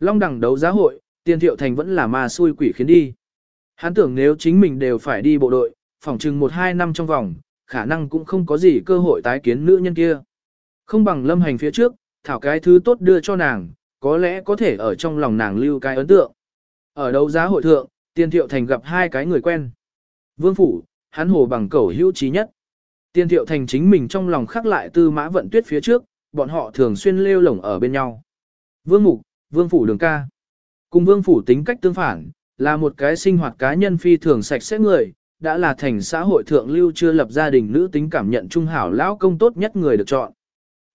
long đẳng đấu giá hội, tiền thiệu thành vẫn là ma xui quỷ khiến đi. Hắn tưởng nếu chính mình đều phải đi bộ đội, phỏng chừng 1-2 năm trong vòng, khả năng cũng không có gì cơ hội tái kiến nữ nhân kia. Không bằng lâm hành phía trước, thảo cái thứ tốt đưa cho nàng, có lẽ có thể ở trong lòng nàng lưu cái ấn tượng. Ở đấu giá hội thượng, tiền thiệu thành gặp hai cái người quen. Vương Phủ, hắn hồ bằng cẩu hữu trí nhất. Tiên thiệu thành chính mình trong lòng khắc lại tư mã vận tuyết phía trước, bọn họ thường xuyên lêu lổng ở bên nhau. Vương Mục, Vương Phủ đường ca. Cùng Vương Phủ tính cách tương phản, là một cái sinh hoạt cá nhân phi thường sạch sẽ người, đã là thành xã hội thượng lưu chưa lập gia đình nữ tính cảm nhận trung hảo lão công tốt nhất người được chọn.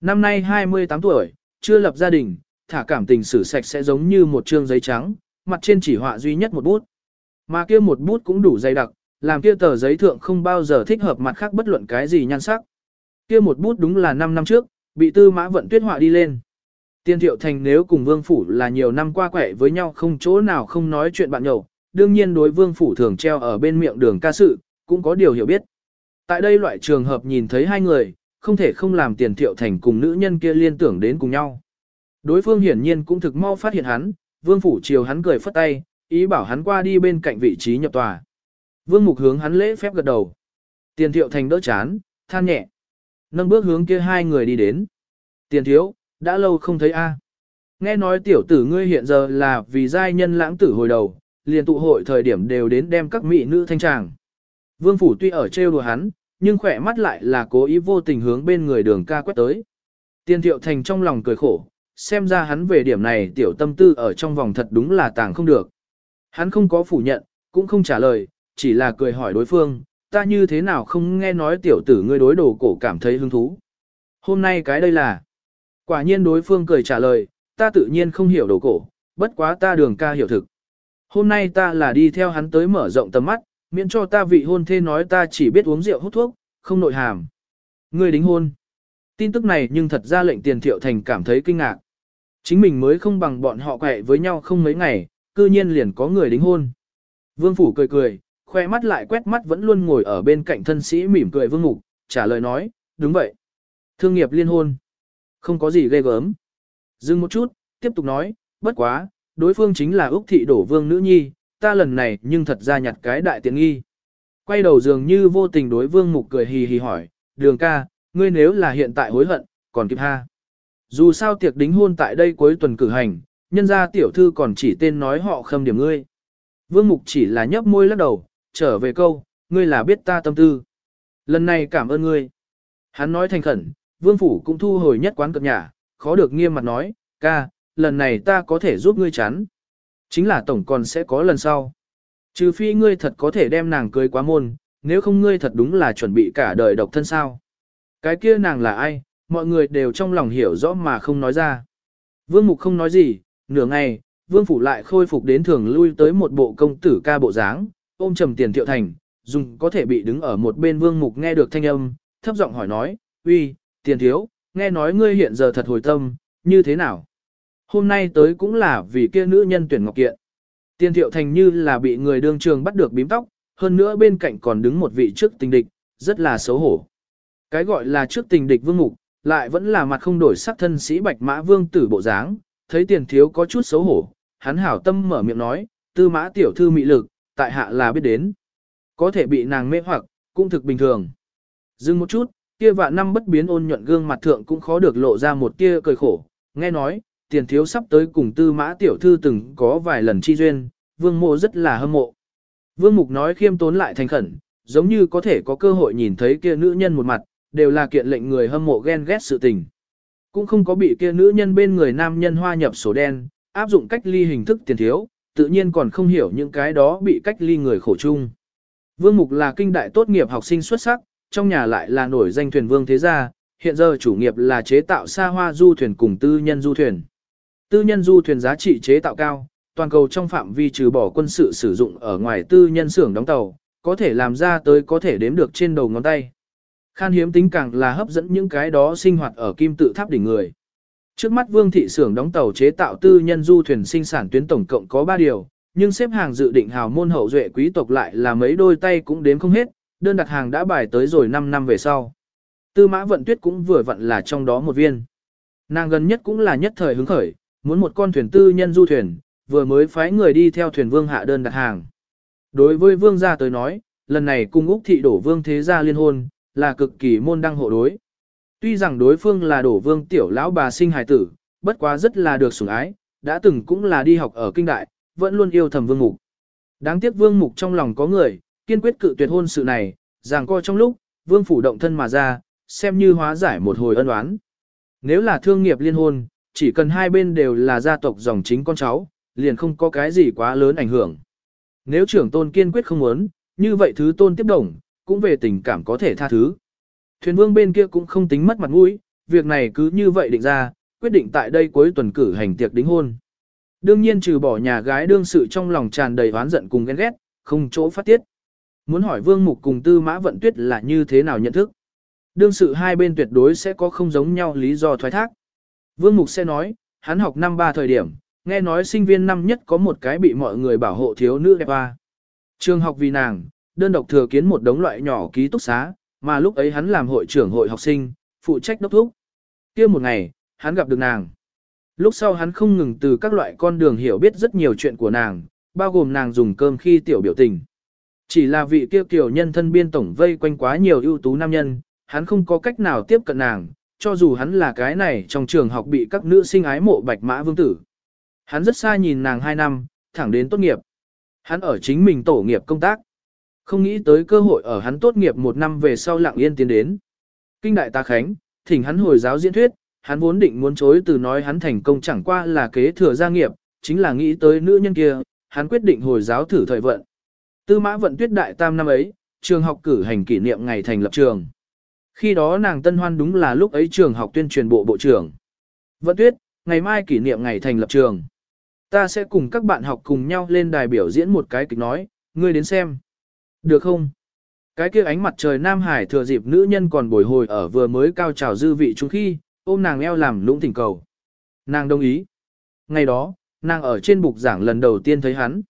Năm nay 28 tuổi, chưa lập gia đình, thả cảm tình sử sạch sẽ giống như một trương giấy trắng, mặt trên chỉ họa duy nhất một bút. Mà kia một bút cũng đủ dày đặc, làm kia tờ giấy thượng không bao giờ thích hợp mặt khác bất luận cái gì nhan sắc. Kia một bút đúng là 5 năm trước, bị tư mã vận tuyết họa đi lên. Tiên thiệu thành nếu cùng vương phủ là nhiều năm qua quẻ với nhau không chỗ nào không nói chuyện bạn nhậu, đương nhiên đối vương phủ thường treo ở bên miệng đường ca sự, cũng có điều hiểu biết. Tại đây loại trường hợp nhìn thấy hai người, không thể không làm tiền thiệu thành cùng nữ nhân kia liên tưởng đến cùng nhau. Đối phương hiển nhiên cũng thực mau phát hiện hắn, vương phủ chiều hắn cười phất tay, ý bảo hắn qua đi bên cạnh vị trí nhập tòa. Vương mục hướng hắn lễ phép gật đầu. Tiền thiệu thành đỡ chán, than nhẹ. Nâng bước hướng kia hai người đi đến. Tiền thiếu, đã lâu không thấy a. Nghe nói tiểu tử ngươi hiện giờ là vì giai nhân lãng tử hồi đầu, liền tụ hội thời điểm đều đến đem các mỹ nữ thanh tràng. Vương phủ tuy ở trêu đùa hắn, nhưng khỏe mắt lại là cố ý vô tình hướng bên người đường ca quét tới. Tiền thiệu thành trong lòng cười khổ, xem ra hắn về điểm này tiểu tâm tư ở trong vòng thật đúng là tàng không được. Hắn không có phủ nhận, cũng không trả lời, chỉ là cười hỏi đối phương, ta như thế nào không nghe nói tiểu tử ngươi đối đồ cổ cảm thấy hứng thú. Hôm nay cái đây là, quả nhiên đối phương cười trả lời, ta tự nhiên không hiểu đồ cổ, bất quá ta đường ca hiểu thực. Hôm nay ta là đi theo hắn tới mở rộng tầm mắt, miễn cho ta vị hôn thê nói ta chỉ biết uống rượu hút thuốc, không nội hàm. Ngươi đính hôn. Tin tức này nhưng thật ra lệnh tiền thiệu thành cảm thấy kinh ngạc. Chính mình mới không bằng bọn họ quẹ với nhau không mấy ngày, cư nhiên liền có người đính hôn. Vương Phủ cười cười, khoe mắt lại quét mắt vẫn luôn ngồi ở bên cạnh thân sĩ mỉm cười Vương Ngục, trả lời nói, đúng vậy. Thương nghiệp liên hôn. Không có gì ghê gớm. Dừng một chút, tiếp tục nói, bất quá, đối phương chính là Úc Thị Đổ Vương Nữ Nhi, ta lần này nhưng thật ra nhặt cái đại tiện nghi. Quay đầu dường như vô tình đối Vương Mục cười hì hì hỏi, đường ca, ngươi nếu là hiện tại hối hận, còn kịp ha. Dù sao tiệc đính hôn tại đây cuối tuần cử hành, nhân ra tiểu thư còn chỉ tên nói họ khâm điểm ngươi. Vương Mục chỉ là nhấp môi lắc đầu, trở về câu, ngươi là biết ta tâm tư. Lần này cảm ơn ngươi. Hắn nói thành khẩn, Vương Phủ cũng thu hồi nhất quán cập nhà, khó được nghiêm mặt nói, ca, lần này ta có thể giúp ngươi chắn. Chính là tổng còn sẽ có lần sau. Trừ phi ngươi thật có thể đem nàng cưới quá môn, nếu không ngươi thật đúng là chuẩn bị cả đời độc thân sao. Cái kia nàng là ai, mọi người đều trong lòng hiểu rõ mà không nói ra. Vương Mục không nói gì, nửa ngày, Vương Phủ lại khôi phục đến thường lui tới một bộ công tử ca bộ dáng, ôm trầm tiền thiệu thành, dùng có thể bị đứng ở một bên Vương Mục nghe được thanh âm, thấp giọng hỏi nói, uy, tiền thiếu, nghe nói ngươi hiện giờ thật hồi tâm, như thế nào? Hôm nay tới cũng là vì kia nữ nhân tuyển ngọc kiện. Tiền thiệu thành như là bị người đương trường bắt được bím tóc, hơn nữa bên cạnh còn đứng một vị trước tình địch, rất là xấu hổ. Cái gọi là trước tình địch vương mục, lại vẫn là mặt không đổi sắc thân sĩ bạch mã vương tử bộ dáng, thấy tiền thiếu có chút xấu hổ, hắn hảo tâm mở miệng nói, tư mã tiểu thư mị lực, tại hạ là biết đến. Có thể bị nàng mê hoặc, cũng thực bình thường. Dừng một chút, kia vạn năm bất biến ôn nhuận gương mặt thượng cũng khó được lộ ra một tia cười khổ, nghe nói, tiền thiếu sắp tới cùng tư mã tiểu thư từng có vài lần chi duyên, vương mộ rất là hâm mộ. Vương mục nói khiêm tốn lại thành khẩn, giống như có thể có cơ hội nhìn thấy kia nữ nhân một mặt, đều là kiện lệnh người hâm mộ ghen ghét sự tình. Cũng không có bị kia nữ nhân bên người nam nhân hoa nhập sổ đen, áp dụng cách ly hình thức tiền thiếu, tự nhiên còn không hiểu những cái đó bị cách ly người khổ chung. Vương Mục là kinh đại tốt nghiệp học sinh xuất sắc, trong nhà lại là nổi danh thuyền vương thế gia, hiện giờ chủ nghiệp là chế tạo xa hoa du thuyền cùng tư nhân du thuyền. Tư nhân du thuyền giá trị chế tạo cao, toàn cầu trong phạm vi trừ bỏ quân sự sử dụng ở ngoài tư nhân xưởng đóng tàu, có thể làm ra tới có thể đếm được trên đầu ngón tay. Khan hiếm tính càng là hấp dẫn những cái đó sinh hoạt ở kim tự tháp đỉnh người. Trước mắt vương thị xưởng đóng tàu chế tạo tư nhân du thuyền sinh sản tuyến tổng cộng có 3 điều, nhưng xếp hàng dự định hào môn hậu duệ quý tộc lại là mấy đôi tay cũng đếm không hết, đơn đặt hàng đã bài tới rồi 5 năm về sau. Tư mã vận tuyết cũng vừa vặn là trong đó một viên. Nàng gần nhất cũng là nhất thời hứng khởi, muốn một con thuyền tư nhân du thuyền, vừa mới phái người đi theo thuyền vương hạ đơn đặt hàng. Đối với vương gia tới nói, lần này cung Úc thị đổ vương thế gia liên hôn, là cực kỳ môn đăng hộ đối. Tuy rằng đối phương là đổ vương tiểu lão bà sinh hài tử, bất quá rất là được sủng ái, đã từng cũng là đi học ở kinh đại, vẫn luôn yêu thầm vương mục. Đáng tiếc vương mục trong lòng có người, kiên quyết cự tuyệt hôn sự này, rằng coi trong lúc, vương phủ động thân mà ra, xem như hóa giải một hồi ân oán. Nếu là thương nghiệp liên hôn, chỉ cần hai bên đều là gia tộc dòng chính con cháu, liền không có cái gì quá lớn ảnh hưởng. Nếu trưởng tôn kiên quyết không muốn, như vậy thứ tôn tiếp đồng, cũng về tình cảm có thể tha thứ. Thuyền vương bên kia cũng không tính mất mặt mũi, việc này cứ như vậy định ra, quyết định tại đây cuối tuần cử hành tiệc đính hôn. Đương nhiên trừ bỏ nhà gái đương sự trong lòng tràn đầy oán giận cùng ghen ghét, không chỗ phát tiết. Muốn hỏi vương mục cùng tư mã vận tuyết là như thế nào nhận thức. Đương sự hai bên tuyệt đối sẽ có không giống nhau lý do thoái thác. Vương mục sẽ nói, hắn học năm ba thời điểm, nghe nói sinh viên năm nhất có một cái bị mọi người bảo hộ thiếu nữ đẹp ba. Trường học vì nàng, đơn độc thừa kiến một đống loại nhỏ ký túc xá, mà lúc ấy hắn làm hội trưởng hội học sinh, phụ trách đốc thúc. kia một ngày, hắn gặp được nàng. Lúc sau hắn không ngừng từ các loại con đường hiểu biết rất nhiều chuyện của nàng, bao gồm nàng dùng cơm khi tiểu biểu tình. Chỉ là vị kia kiểu nhân thân biên tổng vây quanh quá nhiều ưu tú nam nhân, hắn không có cách nào tiếp cận nàng, cho dù hắn là cái này trong trường học bị các nữ sinh ái mộ bạch mã vương tử. Hắn rất xa nhìn nàng 2 năm, thẳng đến tốt nghiệp. Hắn ở chính mình tổ nghiệp công tác. Không nghĩ tới cơ hội ở hắn tốt nghiệp một năm về sau lặng yên tiến đến. Kinh đại ta khánh, thỉnh hắn hồi giáo diễn thuyết, hắn vốn định muốn chối từ nói hắn thành công chẳng qua là kế thừa gia nghiệp, chính là nghĩ tới nữ nhân kia, hắn quyết định hồi giáo thử thời vận. Tư mã vận tuyết đại tam năm ấy, trường học cử hành kỷ niệm ngày thành lập trường. Khi đó nàng tân hoan đúng là lúc ấy trường học tuyên truyền bộ bộ trưởng. Vận tuyết, ngày mai kỷ niệm ngày thành lập trường. Ta sẽ cùng các bạn học cùng nhau lên đài biểu diễn một cái kịch nói, ngươi đến xem. Được không? Cái kia ánh mặt trời Nam Hải thừa dịp nữ nhân còn bồi hồi ở vừa mới cao trào dư vị chung khi, ôm nàng eo làm lũng thỉnh cầu. Nàng đồng ý. Ngày đó, nàng ở trên bục giảng lần đầu tiên thấy hắn.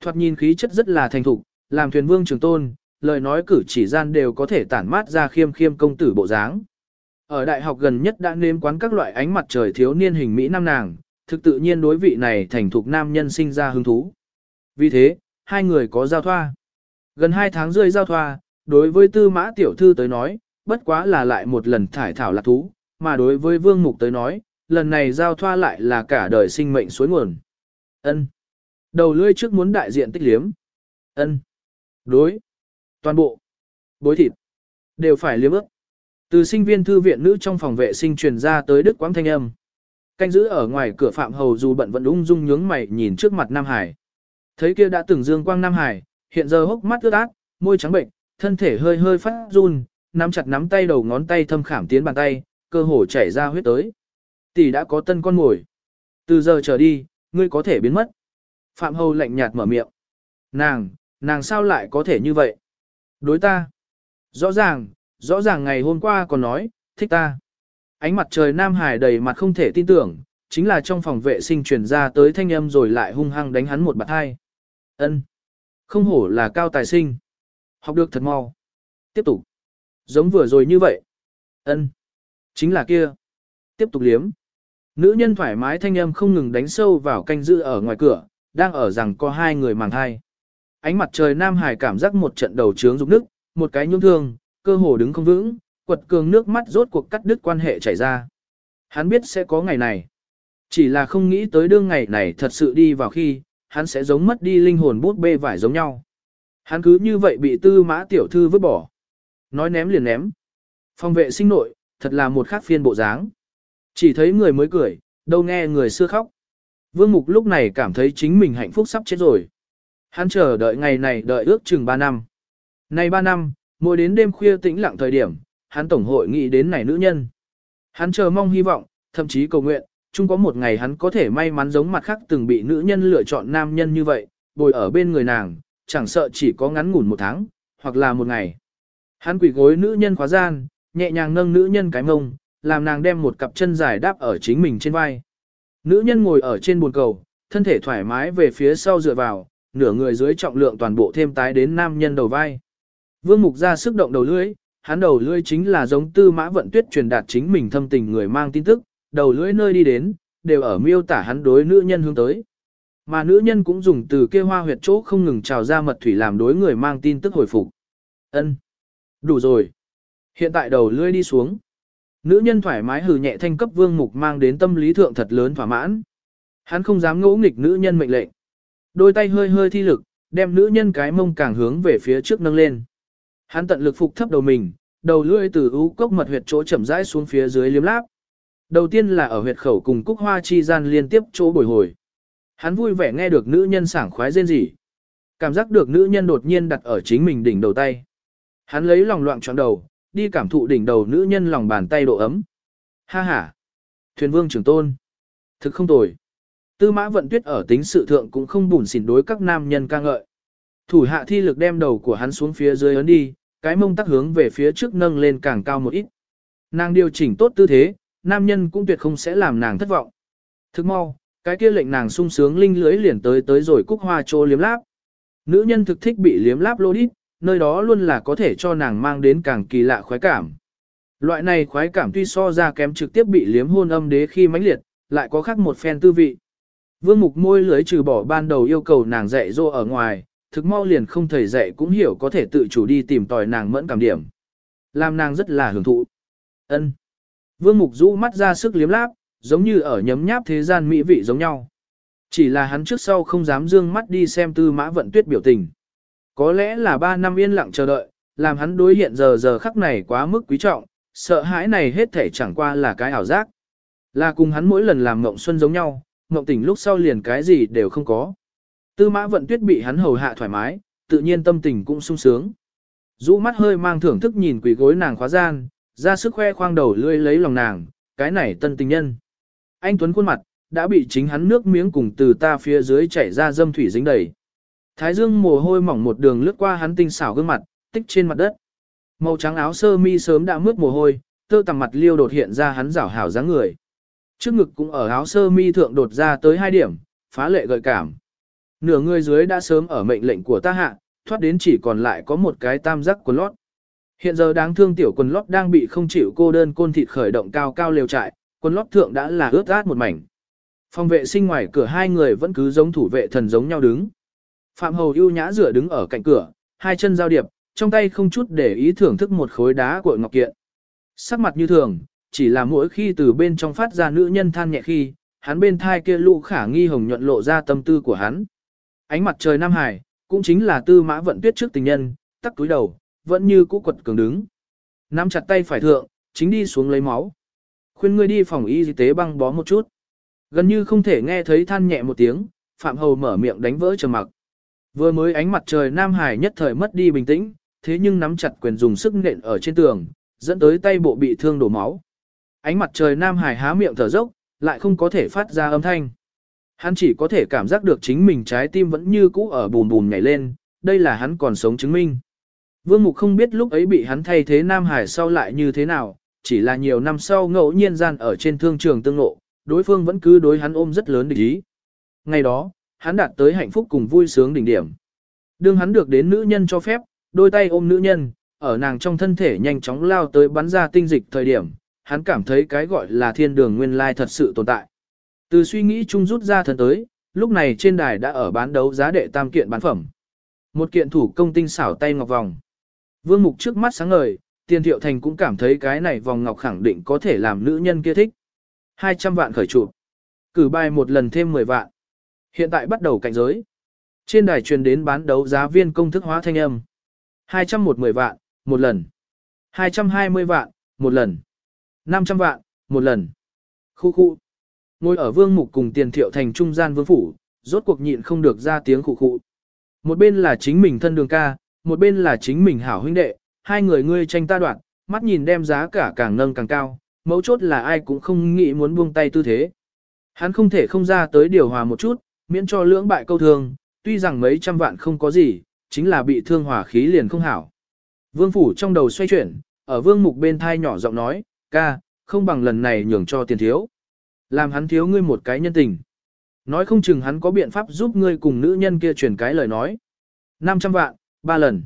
Thoạt nhìn khí chất rất là thành thục, làm thuyền vương trường tôn, lời nói cử chỉ gian đều có thể tản mát ra khiêm khiêm công tử bộ dáng. Ở đại học gần nhất đã nếm quán các loại ánh mặt trời thiếu niên hình Mỹ nam nàng, thực tự nhiên đối vị này thành thục nam nhân sinh ra hứng thú. Vì thế, hai người có giao thoa. Gần hai tháng rưỡi giao thoa, đối với tư mã tiểu thư tới nói, bất quá là lại một lần thải thảo lạc thú, mà đối với vương mục tới nói, lần này giao thoa lại là cả đời sinh mệnh suối nguồn. ân Đầu lưỡi trước muốn đại diện tích liếm. ân Đối. Toàn bộ. Bối thịt. Đều phải liếm ước. Từ sinh viên thư viện nữ trong phòng vệ sinh truyền ra tới Đức Quang Thanh Âm. Canh giữ ở ngoài cửa Phạm Hầu dù bận vẫn ung dung nhướng mày nhìn trước mặt Nam Hải. Thấy kia đã từng dương quang Nam Hải, hiện giờ hốc mắt ướt át, môi trắng bệnh, thân thể hơi hơi phát run, nắm chặt nắm tay đầu ngón tay thâm khảm tiến bàn tay, cơ hồ chảy ra huyết tới. Tỷ đã có tân con ngồi. Từ giờ trở đi, ngươi có thể biến mất. Phạm Hầu lạnh nhạt mở miệng. Nàng, nàng sao lại có thể như vậy? Đối ta. Rõ ràng, rõ ràng ngày hôm qua còn nói, thích ta. Ánh mặt trời Nam Hải đầy mặt không thể tin tưởng, chính là trong phòng vệ sinh truyền ra tới thanh âm rồi lại hung hăng đánh hắn một bạt hai. Ân, Không hổ là cao tài sinh. Học được thật mau. Tiếp tục. Giống vừa rồi như vậy. Ân, Chính là kia. Tiếp tục liếm. Nữ nhân thoải mái thanh âm không ngừng đánh sâu vào canh giữ ở ngoài cửa, đang ở rằng có hai người màng hai. Ánh mặt trời Nam Hải cảm giác một trận đầu trướng rụng nước, một cái nhung thương, cơ hồ đứng không vững, quật cường nước mắt rốt cuộc cắt đứt quan hệ chảy ra. Hắn biết sẽ có ngày này. Chỉ là không nghĩ tới đương ngày này thật sự đi vào khi, hắn sẽ giống mất đi linh hồn bút bê vải giống nhau. Hắn cứ như vậy bị tư mã tiểu thư vứt bỏ. Nói ném liền ném. Phòng vệ sinh nội, thật là một khác phiên bộ dáng. Chỉ thấy người mới cười, đâu nghe người xưa khóc. Vương Mục lúc này cảm thấy chính mình hạnh phúc sắp chết rồi. Hắn chờ đợi ngày này đợi ước chừng 3 năm. Nay 3 năm, mỗi đến đêm khuya tĩnh lặng thời điểm, hắn tổng hội nghĩ đến này nữ nhân. Hắn chờ mong hy vọng, thậm chí cầu nguyện, chung có một ngày hắn có thể may mắn giống mặt khác từng bị nữ nhân lựa chọn nam nhân như vậy, bồi ở bên người nàng, chẳng sợ chỉ có ngắn ngủn một tháng, hoặc là một ngày. Hắn quỳ gối nữ nhân khóa gian, nhẹ nhàng nâng nữ nhân cái mông, làm nàng đem một cặp chân dài đáp ở chính mình trên vai. Nữ nhân ngồi ở trên bồn cầu, thân thể thoải mái về phía sau dựa vào, nửa người dưới trọng lượng toàn bộ thêm tái đến nam nhân đầu vai. Vương Mục ra sức động đầu lưỡi, hắn đầu lưỡi chính là giống tư mã vận tuyết truyền đạt chính mình thâm tình người mang tin tức, đầu lưỡi nơi đi đến, đều ở miêu tả hắn đối nữ nhân hướng tới. Mà nữ nhân cũng dùng từ kia hoa huyệt chỗ không ngừng trào ra mật thủy làm đối người mang tin tức hồi phục. Ân, Đủ rồi. Hiện tại đầu lưỡi đi xuống. Nữ nhân thoải mái hừ nhẹ thanh cấp vương mục mang đến tâm lý thượng thật lớn thỏa mãn. Hắn không dám ngỗ nghịch nữ nhân mệnh lệnh. Đôi tay hơi hơi thi lực, đem nữ nhân cái mông càng hướng về phía trước nâng lên. Hắn tận lực phục thấp đầu mình, đầu lưỡi từ ú cốc mật huyệt chỗ chậm rãi xuống phía dưới liếm láp. Đầu tiên là ở huyệt khẩu cùng cúc hoa chi gian liên tiếp chỗ bồi hồi. Hắn vui vẻ nghe được nữ nhân sảng khoái rên rỉ. Cảm giác được nữ nhân đột nhiên đặt ở chính mình đỉnh đầu tay. Hắn lấy lòng loạn choáng đầu, đi cảm thụ đỉnh đầu nữ nhân lòng bàn tay độ ấm. Ha ha! Thuyền vương trưởng tôn. Thực không tồi. Tư mã vận tuyết ở tính sự thượng cũng không bùn xỉn đối các nam nhân ca ngợi. Thủ hạ thi lực đem đầu của hắn xuống phía dưới ấn đi, cái mông tắc hướng về phía trước nâng lên càng cao một ít. Nàng điều chỉnh tốt tư thế, nam nhân cũng tuyệt không sẽ làm nàng thất vọng. Thức mau, cái kia lệnh nàng sung sướng linh lưới liền tới tới rồi cúc hoa trô liếm láp. Nữ nhân thực thích bị liếm láp lô đít, nơi đó luôn là có thể cho nàng mang đến càng kỳ lạ khoái cảm. Loại này khoái cảm tuy so ra kém trực tiếp bị liếm hôn âm đế khi mãnh liệt, lại có khác một phen tư vị. Vương mục môi lưới trừ bỏ ban đầu yêu cầu nàng dạy dỗ ở ngoài, thực mau liền không thầy dạy cũng hiểu có thể tự chủ đi tìm tòi nàng mẫn cảm điểm. Làm nàng rất là hưởng thụ. ân Vương mục rũ mắt ra sức liếm láp, giống như ở nhấm nháp thế gian mỹ vị giống nhau. Chỉ là hắn trước sau không dám dương mắt đi xem tư mã vận tuyết biểu tình. Có lẽ là ba năm yên lặng chờ đợi, làm hắn đối hiện giờ giờ khắc này quá mức quý trọng, sợ hãi này hết thể chẳng qua là cái ảo giác. Là cùng hắn mỗi lần làm mộng xuân giống nhau, mộng tỉnh lúc sau liền cái gì đều không có. Tư mã vận tuyết bị hắn hầu hạ thoải mái, tự nhiên tâm tình cũng sung sướng. Dũ mắt hơi mang thưởng thức nhìn quỷ gối nàng khóa gian, ra sức khoe khoang đầu lươi lấy lòng nàng, cái này tân tình nhân. Anh Tuấn khuôn mặt, đã bị chính hắn nước miếng cùng từ ta phía dưới chảy ra dâm thủy dính đầy. Thái dương mồ hôi mỏng một đường lướt qua hắn tinh xảo gương mặt, tích trên mặt đất. Màu trắng áo sơ mi sớm đã mướt mồ hôi, tơ tằm mặt liêu đột hiện ra hắn rảo hảo dáng người. Trước ngực cũng ở áo sơ mi thượng đột ra tới hai điểm, phá lệ gợi cảm. Nửa người dưới đã sớm ở mệnh lệnh của ta hạ, thoát đến chỉ còn lại có một cái tam giác quần lót. Hiện giờ đáng thương tiểu quần lót đang bị không chịu cô đơn côn thịt khởi động cao cao liều trại, quần lót thượng đã là ướt át một mảnh. Phòng vệ sinh ngoài cửa hai người vẫn cứ giống thủ vệ thần giống nhau đứng. Phạm Hầu ưu nhã rửa đứng ở cạnh cửa, hai chân giao điệp, trong tay không chút để ý thưởng thức một khối đá của ngọc kiện. Sắc mặt như thường, chỉ là mỗi khi từ bên trong phát ra nữ nhân than nhẹ khi, hắn bên thai kia lũ khả nghi hồng nhuận lộ ra tâm tư của hắn. Ánh mặt trời Nam Hải, cũng chính là tư mã vận tuyết trước tình nhân, tắc túi đầu, vẫn như cũ quật cường đứng. Nắm chặt tay phải thượng, chính đi xuống lấy máu. Khuyên ngươi đi phòng y tế băng bó một chút. Gần như không thể nghe thấy than nhẹ một tiếng, Phạm Hầu mở miệng đánh vỡ trầm mặc. Vừa mới ánh mặt trời Nam Hải nhất thời mất đi bình tĩnh, thế nhưng nắm chặt quyền dùng sức nện ở trên tường, dẫn tới tay bộ bị thương đổ máu. Ánh mặt trời Nam Hải há miệng thở dốc, lại không có thể phát ra âm thanh. Hắn chỉ có thể cảm giác được chính mình trái tim vẫn như cũ ở bùn bùn nhảy lên, đây là hắn còn sống chứng minh. Vương Mục không biết lúc ấy bị hắn thay thế Nam Hải sau lại như thế nào, chỉ là nhiều năm sau ngẫu nhiên gian ở trên thương trường tương ngộ, đối phương vẫn cứ đối hắn ôm rất lớn địch ý. Ngày đó, hắn đạt tới hạnh phúc cùng vui sướng đỉnh điểm. Đương hắn được đến nữ nhân cho phép, đôi tay ôm nữ nhân, ở nàng trong thân thể nhanh chóng lao tới bắn ra tinh dịch thời điểm, hắn cảm thấy cái gọi là thiên đường nguyên lai thật sự tồn tại. Từ suy nghĩ chung rút ra thần tới, lúc này trên đài đã ở bán đấu giá đệ tam kiện bán phẩm. Một kiện thủ công tinh xảo tay ngọc vòng. Vương Mục trước mắt sáng ngời, Tiền Thiệu Thành cũng cảm thấy cái này vòng ngọc khẳng định có thể làm nữ nhân kia thích. 200 vạn khởi trụ. Cử bài một lần thêm 10 vạn. Hiện tại bắt đầu cạnh giới. Trên đài truyền đến bán đấu giá viên công thức hóa thanh âm. 210 vạn, một lần. 220 vạn, một lần. 500 vạn, một lần. Khu khu. Ngồi ở vương mục cùng tiền thiệu thành trung gian vương phủ, rốt cuộc nhịn không được ra tiếng khu khu. Một bên là chính mình thân đường ca, một bên là chính mình hảo huynh đệ, hai người ngươi tranh ta đoạn, mắt nhìn đem giá cả càng nâng càng cao, mấu chốt là ai cũng không nghĩ muốn buông tay tư thế. Hắn không thể không ra tới điều hòa một chút, miễn cho lưỡng bại câu thương, tuy rằng mấy trăm vạn không có gì, chính là bị thương hỏa khí liền không hảo. Vương phủ trong đầu xoay chuyển, ở vương mục bên thai nhỏ giọng nói, ca, không bằng lần này nhường cho tiền thiếu. Làm hắn thiếu ngươi một cái nhân tình. Nói không chừng hắn có biện pháp giúp ngươi cùng nữ nhân kia truyền cái lời nói. 500 vạn, ba lần.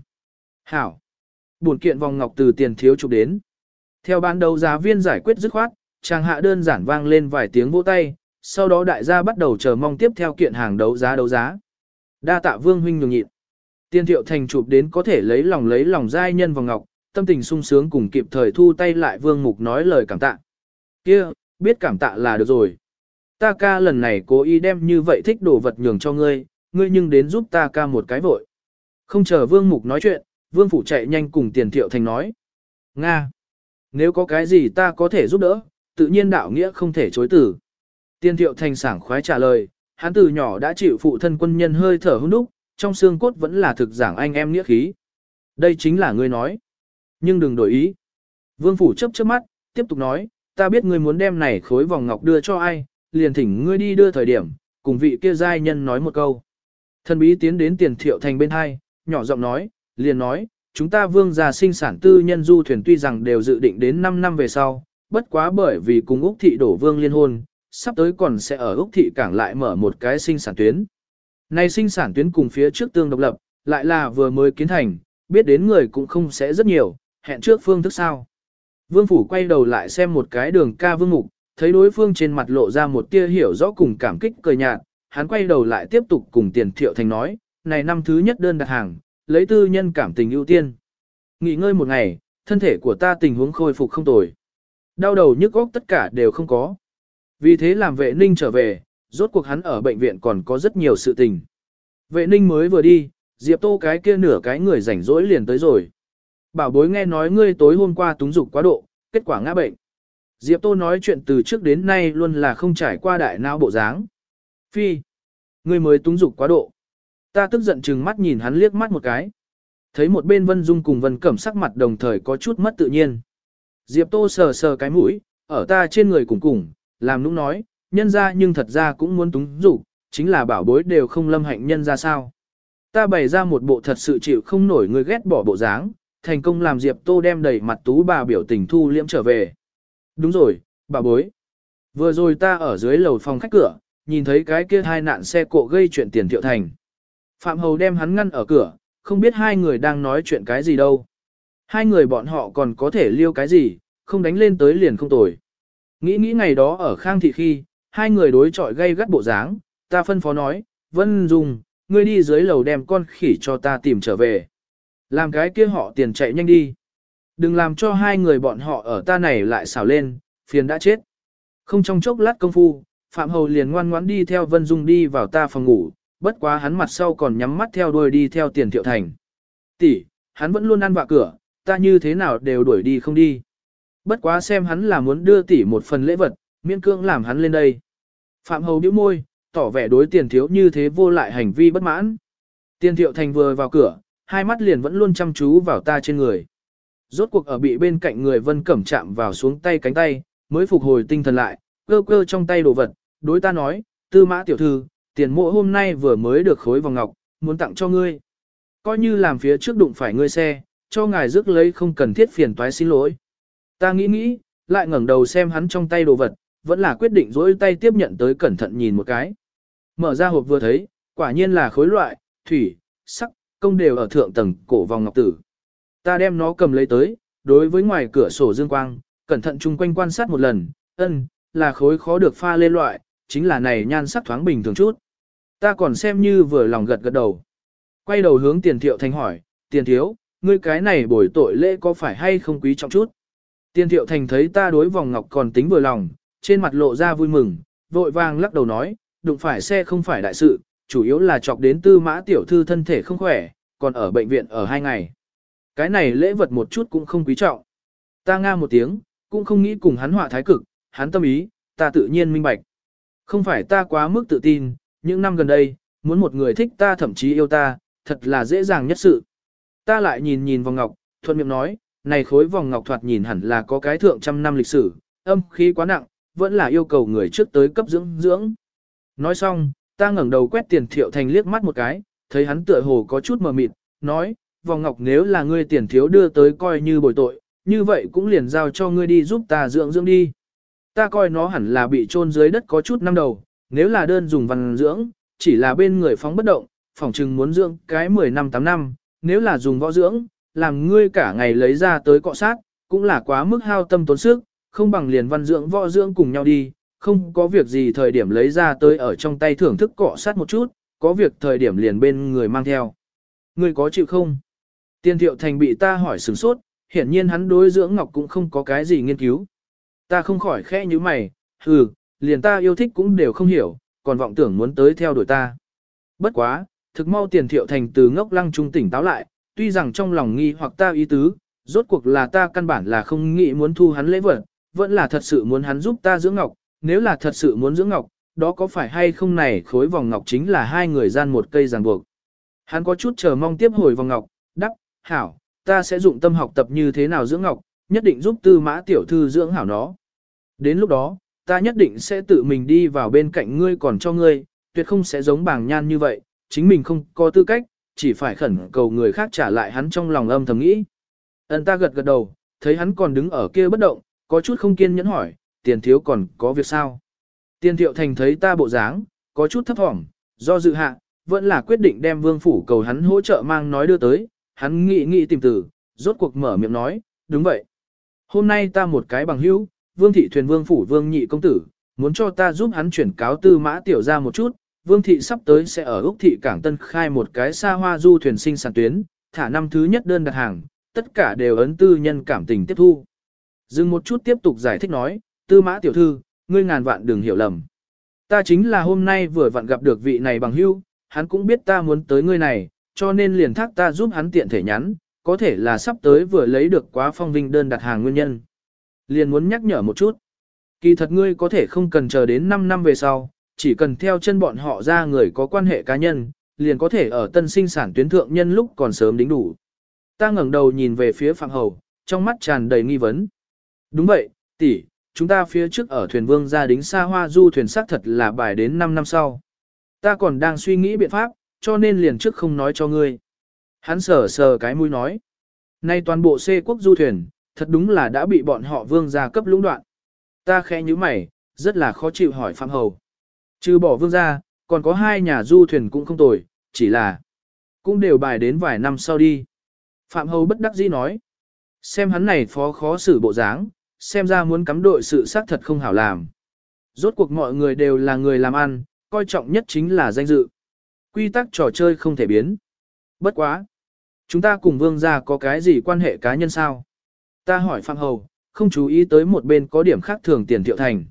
Hảo. Buồn kiện vòng ngọc từ tiền thiếu chụp đến. Theo ban đầu giá viên giải quyết dứt khoát, chàng hạ đơn giản vang lên vài tiếng vỗ tay, sau đó đại gia bắt đầu chờ mong tiếp theo kiện hàng đấu giá đấu giá. Đa tạ vương huynh nhường nhịn. Tiên thiệu thành chụp đến có thể lấy lòng lấy lòng giai nhân vào ngọc, tâm tình sung sướng cùng kịp thời thu tay lại vương mục nói lời cảm tạ. kia biết cảm tạ là được rồi. Ta ca lần này cố ý đem như vậy thích đồ vật nhường cho ngươi, ngươi nhưng đến giúp ta ca một cái vội. Không chờ vương mục nói chuyện, vương phủ chạy nhanh cùng tiền thiệu thành nói. Nga! Nếu có cái gì ta có thể giúp đỡ, tự nhiên đạo nghĩa không thể chối từ. Tiền thiệu thành sảng khoái trả lời, hắn từ nhỏ đã chịu phụ thân quân nhân hơi thở hung đúc, trong xương cốt vẫn là thực giảng anh em nghĩa khí. Đây chính là ngươi nói. Nhưng đừng đổi ý. Vương phủ chấp chớp mắt, tiếp tục nói, ta biết ngươi muốn đem này khối vòng ngọc đưa cho ai, liền thỉnh ngươi đi đưa thời điểm, cùng vị kia giai nhân nói một câu. Thần bí tiến đến tiền thiệu thành bên hai, nhỏ giọng nói, liền nói, chúng ta vương gia sinh sản tư nhân du thuyền tuy rằng đều dự định đến 5 năm về sau, bất quá bởi vì cùng Úc thị đổ vương liên hôn, sắp tới còn sẽ ở Úc thị cảng lại mở một cái sinh sản tuyến. Này sinh sản tuyến cùng phía trước tương độc lập, lại là vừa mới kiến thành, biết đến người cũng không sẽ rất nhiều, hẹn trước phương thức sao. Vương Phủ quay đầu lại xem một cái đường ca vương mục, thấy đối phương trên mặt lộ ra một tia hiểu rõ cùng cảm kích cười nhạt, hắn quay đầu lại tiếp tục cùng tiền thiệu thành nói, này năm thứ nhất đơn đặt hàng, lấy tư nhân cảm tình ưu tiên. Nghỉ ngơi một ngày, thân thể của ta tình huống khôi phục không tồi. Đau đầu nhức óc tất cả đều không có. Vì thế làm vệ ninh trở về, rốt cuộc hắn ở bệnh viện còn có rất nhiều sự tình. Vệ ninh mới vừa đi, Diệp Tô cái kia nửa cái người rảnh rỗi liền tới rồi. Bảo bối nghe nói ngươi tối hôm qua túng dục quá độ, kết quả ngã bệnh. Diệp Tô nói chuyện từ trước đến nay luôn là không trải qua đại não bộ dáng. Phi, ngươi mới túng dục quá độ. Ta tức giận chừng mắt nhìn hắn liếc mắt một cái. Thấy một bên Vân Dung cùng Vân Cẩm sắc mặt đồng thời có chút mất tự nhiên. Diệp Tô sờ sờ cái mũi, ở ta trên người cùng cùng, làm nũng nói, nhân ra nhưng thật ra cũng muốn túng dục, chính là bảo bối đều không lâm hạnh nhân ra sao. Ta bày ra một bộ thật sự chịu không nổi người ghét bỏ bộ dáng, thành công làm Diệp Tô đem đầy mặt tú bà biểu tình thu liễm trở về. Đúng rồi, bà bối. Vừa rồi ta ở dưới lầu phòng khách cửa, nhìn thấy cái kia hai nạn xe cộ gây chuyện tiền thiệu thành. Phạm Hầu đem hắn ngăn ở cửa, không biết hai người đang nói chuyện cái gì đâu. Hai người bọn họ còn có thể liêu cái gì, không đánh lên tới liền không tồi. Nghĩ nghĩ ngày đó ở Khang Thị khi, hai người đối chọi gây gắt bộ dáng, ta phân phó nói, Vân Dung, ngươi đi dưới lầu đem con khỉ cho ta tìm trở về. Làm cái kia họ tiền chạy nhanh đi. Đừng làm cho hai người bọn họ ở ta này lại xảo lên, phiền đã chết. Không trong chốc lát công phu, Phạm Hầu liền ngoan ngoãn đi theo Vân Dung đi vào ta phòng ngủ, bất quá hắn mặt sau còn nhắm mắt theo đuôi đi theo tiền thiệu thành. Tỷ, hắn vẫn luôn ăn vạ cửa, ta như thế nào đều đuổi đi không đi. Bất quá xem hắn là muốn đưa tỷ một phần lễ vật, miễn cưỡng làm hắn lên đây. Phạm Hầu bĩu môi, tỏ vẻ đối tiền thiếu như thế vô lại hành vi bất mãn. Tiền thiệu thành vừa vào cửa, hai mắt liền vẫn luôn chăm chú vào ta trên người. Rốt cuộc ở bị bên cạnh người vân cẩm chạm vào xuống tay cánh tay, mới phục hồi tinh thần lại, cơ cơ trong tay đồ vật, đối ta nói, tư mã tiểu thư, tiền mộ hôm nay vừa mới được khối vòng ngọc, muốn tặng cho ngươi. Coi như làm phía trước đụng phải ngươi xe, cho ngài rước lấy không cần thiết phiền toái xin lỗi. Ta nghĩ nghĩ, lại ngẩng đầu xem hắn trong tay đồ vật, vẫn là quyết định dỗi tay tiếp nhận tới cẩn thận nhìn một cái. Mở ra hộp vừa thấy, quả nhiên là khối loại, thủy, sắc, công đều ở thượng tầng cổ vòng ngọc tử. Ta đem nó cầm lấy tới, đối với ngoài cửa sổ dương quang, cẩn thận chung quanh quan sát một lần, ân, là khối khó được pha lên loại, chính là này nhan sắc thoáng bình thường chút. Ta còn xem như vừa lòng gật gật đầu. Quay đầu hướng tiền thiệu thành hỏi, tiền thiếu, ngươi cái này bồi tội lễ có phải hay không quý trọng chút? Tiên thiệu thành thấy ta đối vòng ngọc còn tính vừa lòng, trên mặt lộ ra vui mừng, vội vàng lắc đầu nói, đụng phải xe không phải đại sự, chủ yếu là chọc đến tư mã tiểu thư thân thể không khỏe, còn ở bệnh viện ở hai ngày. Cái này lễ vật một chút cũng không quý trọng. Ta nga một tiếng, cũng không nghĩ cùng hắn họa thái cực, hắn tâm ý, ta tự nhiên minh bạch. Không phải ta quá mức tự tin, những năm gần đây, muốn một người thích ta thậm chí yêu ta, thật là dễ dàng nhất sự. Ta lại nhìn nhìn vòng ngọc, thuận miệng nói, này khối vòng ngọc thoạt nhìn hẳn là có cái thượng trăm năm lịch sử, âm khí quá nặng, vẫn là yêu cầu người trước tới cấp dưỡng dưỡng. Nói xong, ta ngẩng đầu quét tiền thiệu thành liếc mắt một cái, thấy hắn tựa hồ có chút mờ mịt, nói, vòng ngọc nếu là ngươi tiền thiếu đưa tới coi như bồi tội, như vậy cũng liền giao cho ngươi đi giúp ta dưỡng dưỡng đi. Ta coi nó hẳn là bị chôn dưới đất có chút năm đầu, nếu là đơn dùng văn dưỡng, chỉ là bên người phóng bất động, phòng trừng muốn dưỡng cái 10 năm 8 năm, nếu là dùng võ dưỡng, làm ngươi cả ngày lấy ra tới cọ sát, cũng là quá mức hao tâm tốn sức, không bằng liền văn dưỡng võ dưỡng cùng nhau đi, không có việc gì thời điểm lấy ra tới ở trong tay thưởng thức cọ sát một chút, có việc thời điểm liền bên người mang theo. Ngươi có chịu không? Tiên thiệu thành bị ta hỏi sừng sốt, hiển nhiên hắn đối dưỡng ngọc cũng không có cái gì nghiên cứu. Ta không khỏi khẽ như mày, hừ, liền ta yêu thích cũng đều không hiểu, còn vọng tưởng muốn tới theo đuổi ta. Bất quá, thực mau tiền thiệu thành từ ngốc lăng trung tỉnh táo lại, tuy rằng trong lòng nghi hoặc ta ý tứ, rốt cuộc là ta căn bản là không nghĩ muốn thu hắn lễ vật, vẫn là thật sự muốn hắn giúp ta dưỡng ngọc, nếu là thật sự muốn dưỡng ngọc, đó có phải hay không này khối vòng ngọc chính là hai người gian một cây ràng buộc. Hắn có chút chờ mong tiếp hồi vòng ngọc, Đắc, hảo, ta sẽ dụng tâm học tập như thế nào dưỡng ngọc, nhất định giúp tư mã tiểu thư dưỡng hảo nó. Đến lúc đó, ta nhất định sẽ tự mình đi vào bên cạnh ngươi còn cho ngươi, tuyệt không sẽ giống bảng nhan như vậy, chính mình không có tư cách, chỉ phải khẩn cầu người khác trả lại hắn trong lòng âm thầm nghĩ. Ân ta gật gật đầu, thấy hắn còn đứng ở kia bất động, có chút không kiên nhẫn hỏi, tiền thiếu còn có việc sao? Tiền thiệu thành thấy ta bộ dáng, có chút thấp thỏm, do dự hạ, vẫn là quyết định đem vương phủ cầu hắn hỗ trợ mang nói đưa tới, hắn nghĩ nghĩ tìm từ, rốt cuộc mở miệng nói, đúng vậy. Hôm nay ta một cái bằng hữu, vương thị thuyền vương phủ vương nhị công tử, muốn cho ta giúp hắn chuyển cáo tư mã tiểu ra một chút, vương thị sắp tới sẽ ở Úc thị Cảng Tân khai một cái xa hoa du thuyền sinh sản tuyến, thả năm thứ nhất đơn đặt hàng, tất cả đều ấn tư nhân cảm tình tiếp thu. Dừng một chút tiếp tục giải thích nói, tư mã tiểu thư, ngươi ngàn vạn đừng hiểu lầm. Ta chính là hôm nay vừa vặn gặp được vị này bằng hữu, hắn cũng biết ta muốn tới ngươi này, cho nên liền thác ta giúp hắn tiện thể nhắn, có thể là sắp tới vừa lấy được quá phong vinh đơn đặt hàng nguyên nhân. Liền muốn nhắc nhở một chút. Kỳ thật ngươi có thể không cần chờ đến 5 năm về sau, chỉ cần theo chân bọn họ ra người có quan hệ cá nhân, liền có thể ở tân sinh sản tuyến thượng nhân lúc còn sớm đính đủ. Ta ngẩng đầu nhìn về phía Phạm Hầu, trong mắt tràn đầy nghi vấn. Đúng vậy, tỷ, chúng ta phía trước ở thuyền vương gia đính xa hoa du thuyền xác thật là bài đến 5 năm sau. Ta còn đang suy nghĩ biện pháp, cho nên liền trước không nói cho ngươi. Hắn sờ sờ cái mũi nói. Nay toàn bộ xê quốc du thuyền, thật đúng là đã bị bọn họ vương gia cấp lũng đoạn. Ta khẽ như mày, rất là khó chịu hỏi Phạm Hầu. Trừ bỏ vương gia, còn có hai nhà du thuyền cũng không tồi, chỉ là cũng đều bài đến vài năm sau đi. Phạm Hầu bất đắc dĩ nói. Xem hắn này phó khó xử bộ dáng, xem ra muốn cắm đội sự xác thật không hảo làm. Rốt cuộc mọi người đều là người làm ăn, coi trọng nhất chính là danh dự. Quy tắc trò chơi không thể biến. Bất quá. Chúng ta cùng vương gia có cái gì quan hệ cá nhân sao? Ta hỏi Phạm Hầu, không chú ý tới một bên có điểm khác thường tiền thiệu thành.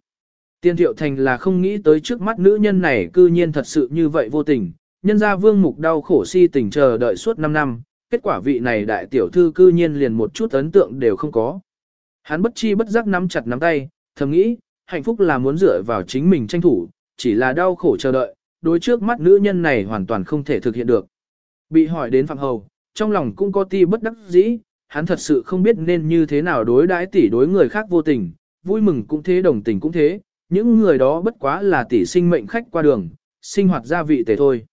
Tiên thiệu thành là không nghĩ tới trước mắt nữ nhân này cư nhiên thật sự như vậy vô tình, nhân ra vương mục đau khổ si tình chờ đợi suốt 5 năm, kết quả vị này đại tiểu thư cư nhiên liền một chút ấn tượng đều không có. Hắn bất chi bất giác nắm chặt nắm tay, thầm nghĩ, hạnh phúc là muốn dựa vào chính mình tranh thủ, chỉ là đau khổ chờ đợi, đối trước mắt nữ nhân này hoàn toàn không thể thực hiện được. Bị hỏi đến Phạm Hầu, trong lòng cũng có ti bất đắc dĩ, hắn thật sự không biết nên như thế nào đối đãi tỷ đối người khác vô tình, vui mừng cũng thế đồng tình cũng thế, những người đó bất quá là tỷ sinh mệnh khách qua đường, sinh hoạt gia vị tề thôi.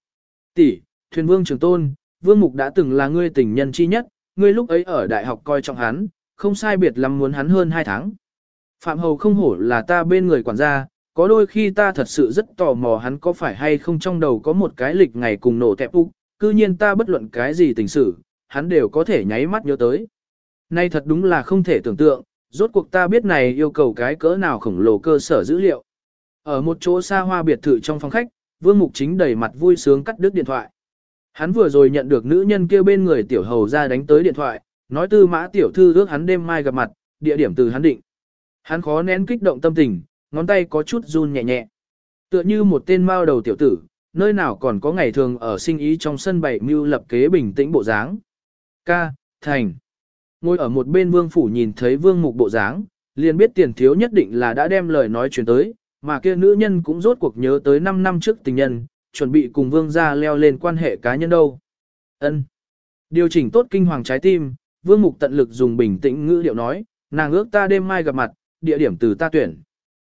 Tỷ, thuyền vương trường tôn, vương mục đã từng là ngươi tình nhân chi nhất, ngươi lúc ấy ở đại học coi trọng hắn, không sai biệt lắm muốn hắn hơn 2 tháng. Phạm Hầu không hổ là ta bên người quản gia, có đôi khi ta thật sự rất tò mò hắn có phải hay không trong đầu có một cái lịch ngày cùng nổ tẹp úc, cư nhiên ta bất luận cái gì tình sự, hắn đều có thể nháy mắt nhớ tới. Nay thật đúng là không thể tưởng tượng, rốt cuộc ta biết này yêu cầu cái cỡ nào khổng lồ cơ sở dữ liệu. Ở một chỗ xa hoa biệt thự trong phòng khách, Vương Mục Chính đầy mặt vui sướng cắt đứt điện thoại. Hắn vừa rồi nhận được nữ nhân kia bên người tiểu hầu ra đánh tới điện thoại, nói tư mã tiểu thư ước hắn đêm mai gặp mặt, địa điểm từ hắn định. Hắn khó nén kích động tâm tình, ngón tay có chút run nhẹ nhẹ. Tựa như một tên mao đầu tiểu tử, nơi nào còn có ngày thường ở sinh ý trong sân bảy mưu lập kế bình tĩnh bộ dáng. Ca, thành. Ngồi ở một bên vương phủ nhìn thấy vương mục bộ dáng, liền biết tiền thiếu nhất định là đã đem lời nói chuyển tới, mà kia nữ nhân cũng rốt cuộc nhớ tới 5 năm trước tình nhân, chuẩn bị cùng vương gia leo lên quan hệ cá nhân đâu. Ân. Điều chỉnh tốt kinh hoàng trái tim, vương mục tận lực dùng bình tĩnh ngữ điệu nói, nàng ước ta đêm mai gặp mặt, địa điểm từ ta tuyển.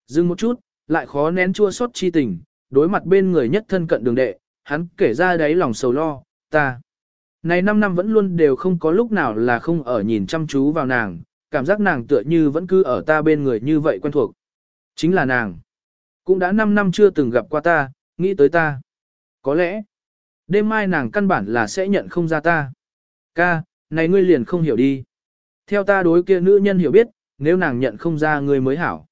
Dừng một chút, lại khó nén chua xót chi tình, đối mặt bên người nhất thân cận đường đệ, hắn kể ra đấy lòng sầu lo, ta. Này 5 năm vẫn luôn đều không có lúc nào là không ở nhìn chăm chú vào nàng, cảm giác nàng tựa như vẫn cứ ở ta bên người như vậy quen thuộc. Chính là nàng. Cũng đã 5 năm chưa từng gặp qua ta, nghĩ tới ta. Có lẽ, đêm mai nàng căn bản là sẽ nhận không ra ta. Ca, này ngươi liền không hiểu đi. Theo ta đối kia nữ nhân hiểu biết, nếu nàng nhận không ra ngươi mới hảo.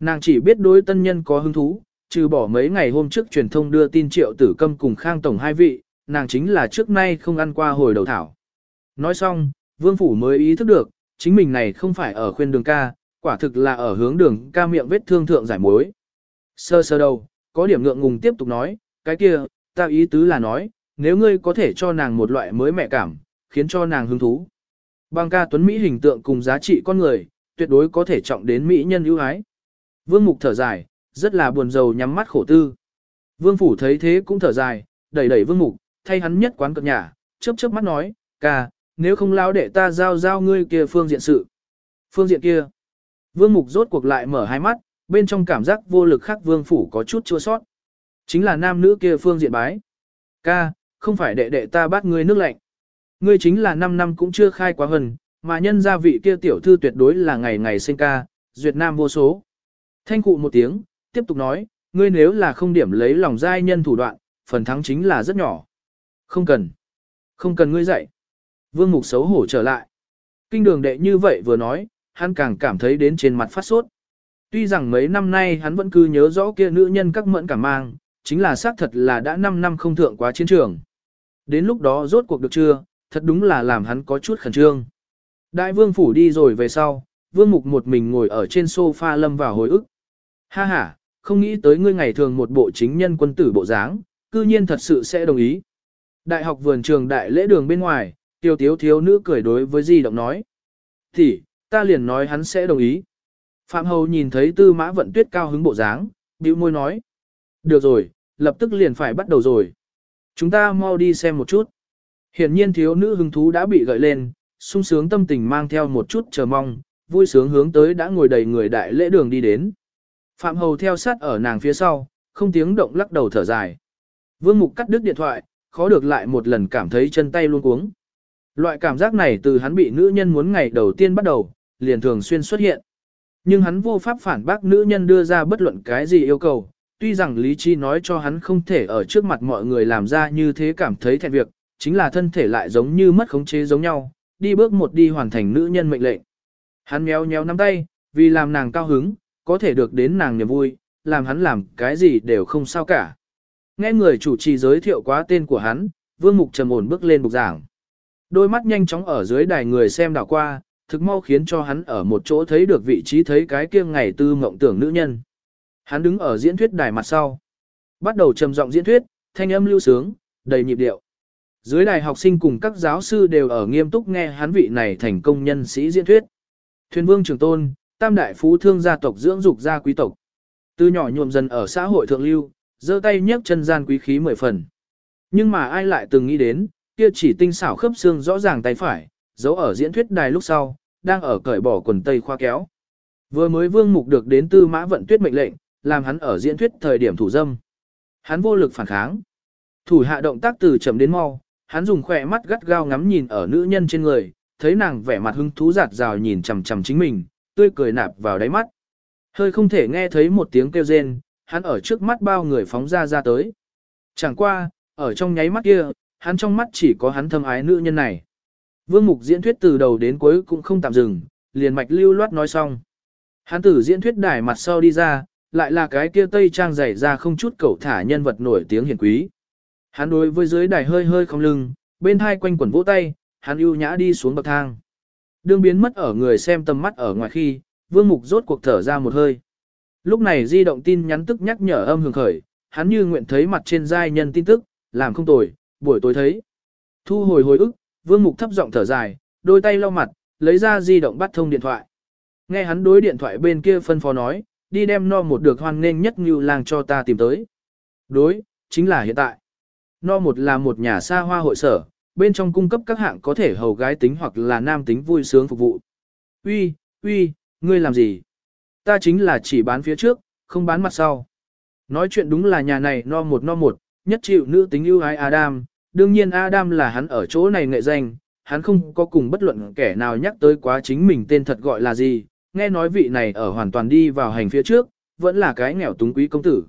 Nàng chỉ biết đối tân nhân có hứng thú, trừ bỏ mấy ngày hôm trước truyền thông đưa tin triệu tử câm cùng khang tổng hai vị, nàng chính là trước nay không ăn qua hồi đầu thảo. Nói xong, vương phủ mới ý thức được, chính mình này không phải ở khuyên đường ca, quả thực là ở hướng đường ca miệng vết thương thượng giải mối. Sơ sơ đầu, có điểm ngượng ngùng tiếp tục nói, cái kia, ta ý tứ là nói, nếu ngươi có thể cho nàng một loại mới mẹ cảm, khiến cho nàng hứng thú. Bằng ca tuấn Mỹ hình tượng cùng giá trị con người, tuyệt đối có thể trọng đến Mỹ nhân ưu ái. Vương Mục thở dài, rất là buồn rầu nhắm mắt khổ tư. Vương Phủ thấy thế cũng thở dài, đẩy đẩy Vương Mục, thay hắn nhất quán cực nhà, chớp chớp mắt nói, ca, nếu không lao để ta giao giao ngươi kia phương diện sự. Phương diện kia. Vương Mục rốt cuộc lại mở hai mắt, bên trong cảm giác vô lực khác Vương Phủ có chút chua sót. Chính là nam nữ kia phương diện bái. Ca, không phải đệ đệ ta bắt ngươi nước lạnh. Ngươi chính là 5 năm cũng chưa khai quá hần, mà nhân gia vị kia tiểu thư tuyệt đối là ngày ngày sinh ca, duyệt nam vô số. Thanh cụ một tiếng, tiếp tục nói, ngươi nếu là không điểm lấy lòng giai nhân thủ đoạn, phần thắng chính là rất nhỏ. Không cần. Không cần ngươi dạy. Vương Mục xấu hổ trở lại. Kinh đường đệ như vậy vừa nói, hắn càng cảm thấy đến trên mặt phát sốt. Tuy rằng mấy năm nay hắn vẫn cứ nhớ rõ kia nữ nhân các mẫn cảm mang, chính là xác thật là đã 5 năm không thượng quá chiến trường. Đến lúc đó rốt cuộc được chưa, thật đúng là làm hắn có chút khẩn trương. Đại vương phủ đi rồi về sau, vương mục một mình ngồi ở trên sofa lâm vào hồi ức. Ha ha, không nghĩ tới ngươi ngày thường một bộ chính nhân quân tử bộ dáng, cư nhiên thật sự sẽ đồng ý. Đại học vườn trường đại lễ đường bên ngoài, tiêu tiếu thiếu nữ cười đối với di động nói. Thì, ta liền nói hắn sẽ đồng ý. Phạm Hầu nhìn thấy tư mã vận tuyết cao hứng bộ dáng, bĩu môi nói. Được rồi, lập tức liền phải bắt đầu rồi. Chúng ta mau đi xem một chút. Hiển nhiên thiếu nữ hứng thú đã bị gợi lên, sung sướng tâm tình mang theo một chút chờ mong, vui sướng hướng tới đã ngồi đầy người đại lễ đường đi đến. Phạm Hầu theo sát ở nàng phía sau, không tiếng động lắc đầu thở dài. Vương Mục cắt đứt điện thoại, khó được lại một lần cảm thấy chân tay luôn cuống. Loại cảm giác này từ hắn bị nữ nhân muốn ngày đầu tiên bắt đầu, liền thường xuyên xuất hiện. Nhưng hắn vô pháp phản bác nữ nhân đưa ra bất luận cái gì yêu cầu, tuy rằng lý trí nói cho hắn không thể ở trước mặt mọi người làm ra như thế cảm thấy thẹn việc, chính là thân thể lại giống như mất khống chế giống nhau, đi bước một đi hoàn thành nữ nhân mệnh lệnh. Hắn méo méo nắm tay, vì làm nàng cao hứng, có thể được đến nàng niềm vui, làm hắn làm cái gì đều không sao cả. Nghe người chủ trì giới thiệu quá tên của hắn, Vương Mục trầm ổn bước lên bục giảng. Đôi mắt nhanh chóng ở dưới đài người xem đảo qua, thực mau khiến cho hắn ở một chỗ thấy được vị trí thấy cái kia ngày tư mộng tưởng nữ nhân. Hắn đứng ở diễn thuyết đài mặt sau. Bắt đầu trầm giọng diễn thuyết, thanh âm lưu sướng, đầy nhịp điệu. Dưới đài học sinh cùng các giáo sư đều ở nghiêm túc nghe hắn vị này thành công nhân sĩ diễn thuyết. Thuyền vương trường tôn, tam đại phú thương gia tộc dưỡng dục gia quý tộc. Từ nhỏ nhuộm dần ở xã hội thượng lưu, giơ tay nhấc chân gian quý khí mười phần. Nhưng mà ai lại từng nghĩ đến, kia chỉ tinh xảo khớp xương rõ ràng tay phải, giấu ở diễn thuyết đài lúc sau, đang ở cởi bỏ quần tây khoa kéo. Vừa mới vương mục được đến tư mã vận tuyết mệnh lệnh, làm hắn ở diễn thuyết thời điểm thủ dâm. Hắn vô lực phản kháng. Thủ hạ động tác từ chậm đến mau, hắn dùng khỏe mắt gắt gao ngắm nhìn ở nữ nhân trên người, thấy nàng vẻ mặt hứng thú giạt rào nhìn chằm chằm chính mình, tươi cười nạp vào đáy mắt. Hơi không thể nghe thấy một tiếng kêu rên, hắn ở trước mắt bao người phóng ra ra tới. Chẳng qua, ở trong nháy mắt kia, hắn trong mắt chỉ có hắn thâm ái nữ nhân này. Vương Mục diễn thuyết từ đầu đến cuối cũng không tạm dừng, liền mạch lưu loát nói xong. Hắn tử diễn thuyết đài mặt sau đi ra, lại là cái kia tây trang dày ra không chút cẩu thả nhân vật nổi tiếng hiển quý. Hắn đối với dưới đài hơi hơi không lưng, bên hai quanh quần vỗ tay, hắn ưu nhã đi xuống bậc thang. Đương biến mất ở người xem tầm mắt ở ngoài khi, Vương Mục rốt cuộc thở ra một hơi. Lúc này di động tin nhắn tức nhắc nhở âm hưởng khởi, hắn như nguyện thấy mặt trên giai nhân tin tức, làm không tồi, buổi tối thấy. Thu hồi hồi ức, Vương Mục thấp giọng thở dài, đôi tay lau mặt, lấy ra di động bắt thông điện thoại. Nghe hắn đối điện thoại bên kia phân phó nói, đi đem no một được hoan nghênh nhất như làng cho ta tìm tới. Đối, chính là hiện tại. No một là một nhà xa hoa hội sở, bên trong cung cấp các hạng có thể hầu gái tính hoặc là nam tính vui sướng phục vụ. Uy, uy, ngươi làm gì? Ta chính là chỉ bán phía trước, không bán mặt sau. Nói chuyện đúng là nhà này no một no một, nhất chịu nữ tính ưu ái Adam, đương nhiên Adam là hắn ở chỗ này nghệ danh, hắn không có cùng bất luận kẻ nào nhắc tới quá chính mình tên thật gọi là gì, nghe nói vị này ở hoàn toàn đi vào hành phía trước, vẫn là cái nghèo túng quý công tử.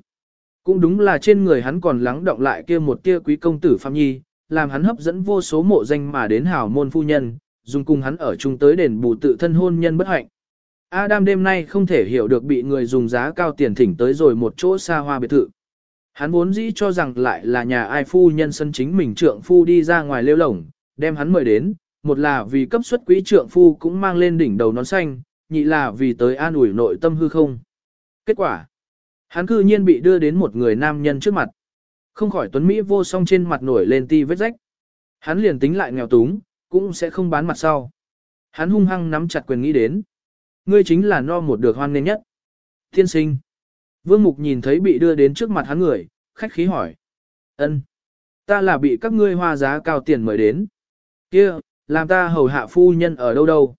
Cũng đúng là trên người hắn còn lắng động lại kia một tia quý công tử Phạm Nhi, làm hắn hấp dẫn vô số mộ danh mà đến hảo môn phu nhân, dùng cùng hắn ở chung tới đền bù tự thân hôn nhân bất hạnh. Adam đêm nay không thể hiểu được bị người dùng giá cao tiền thỉnh tới rồi một chỗ xa hoa biệt thự. Hắn vốn dĩ cho rằng lại là nhà ai phu nhân sân chính mình trượng phu đi ra ngoài lêu lổng, đem hắn mời đến, một là vì cấp suất quý trượng phu cũng mang lên đỉnh đầu nón xanh, nhị là vì tới an ủi nội tâm hư không. Kết quả, hắn cư nhiên bị đưa đến một người nam nhân trước mặt. Không khỏi tuấn Mỹ vô song trên mặt nổi lên ti vết rách. Hắn liền tính lại nghèo túng, cũng sẽ không bán mặt sau. Hắn hung hăng nắm chặt quyền nghĩ đến. Ngươi chính là no một được hoan nên nhất. Thiên sinh. Vương Mục nhìn thấy bị đưa đến trước mặt hắn người, khách khí hỏi. ân, Ta là bị các ngươi hoa giá cao tiền mời đến. kia, làm ta hầu hạ phu nhân ở đâu đâu.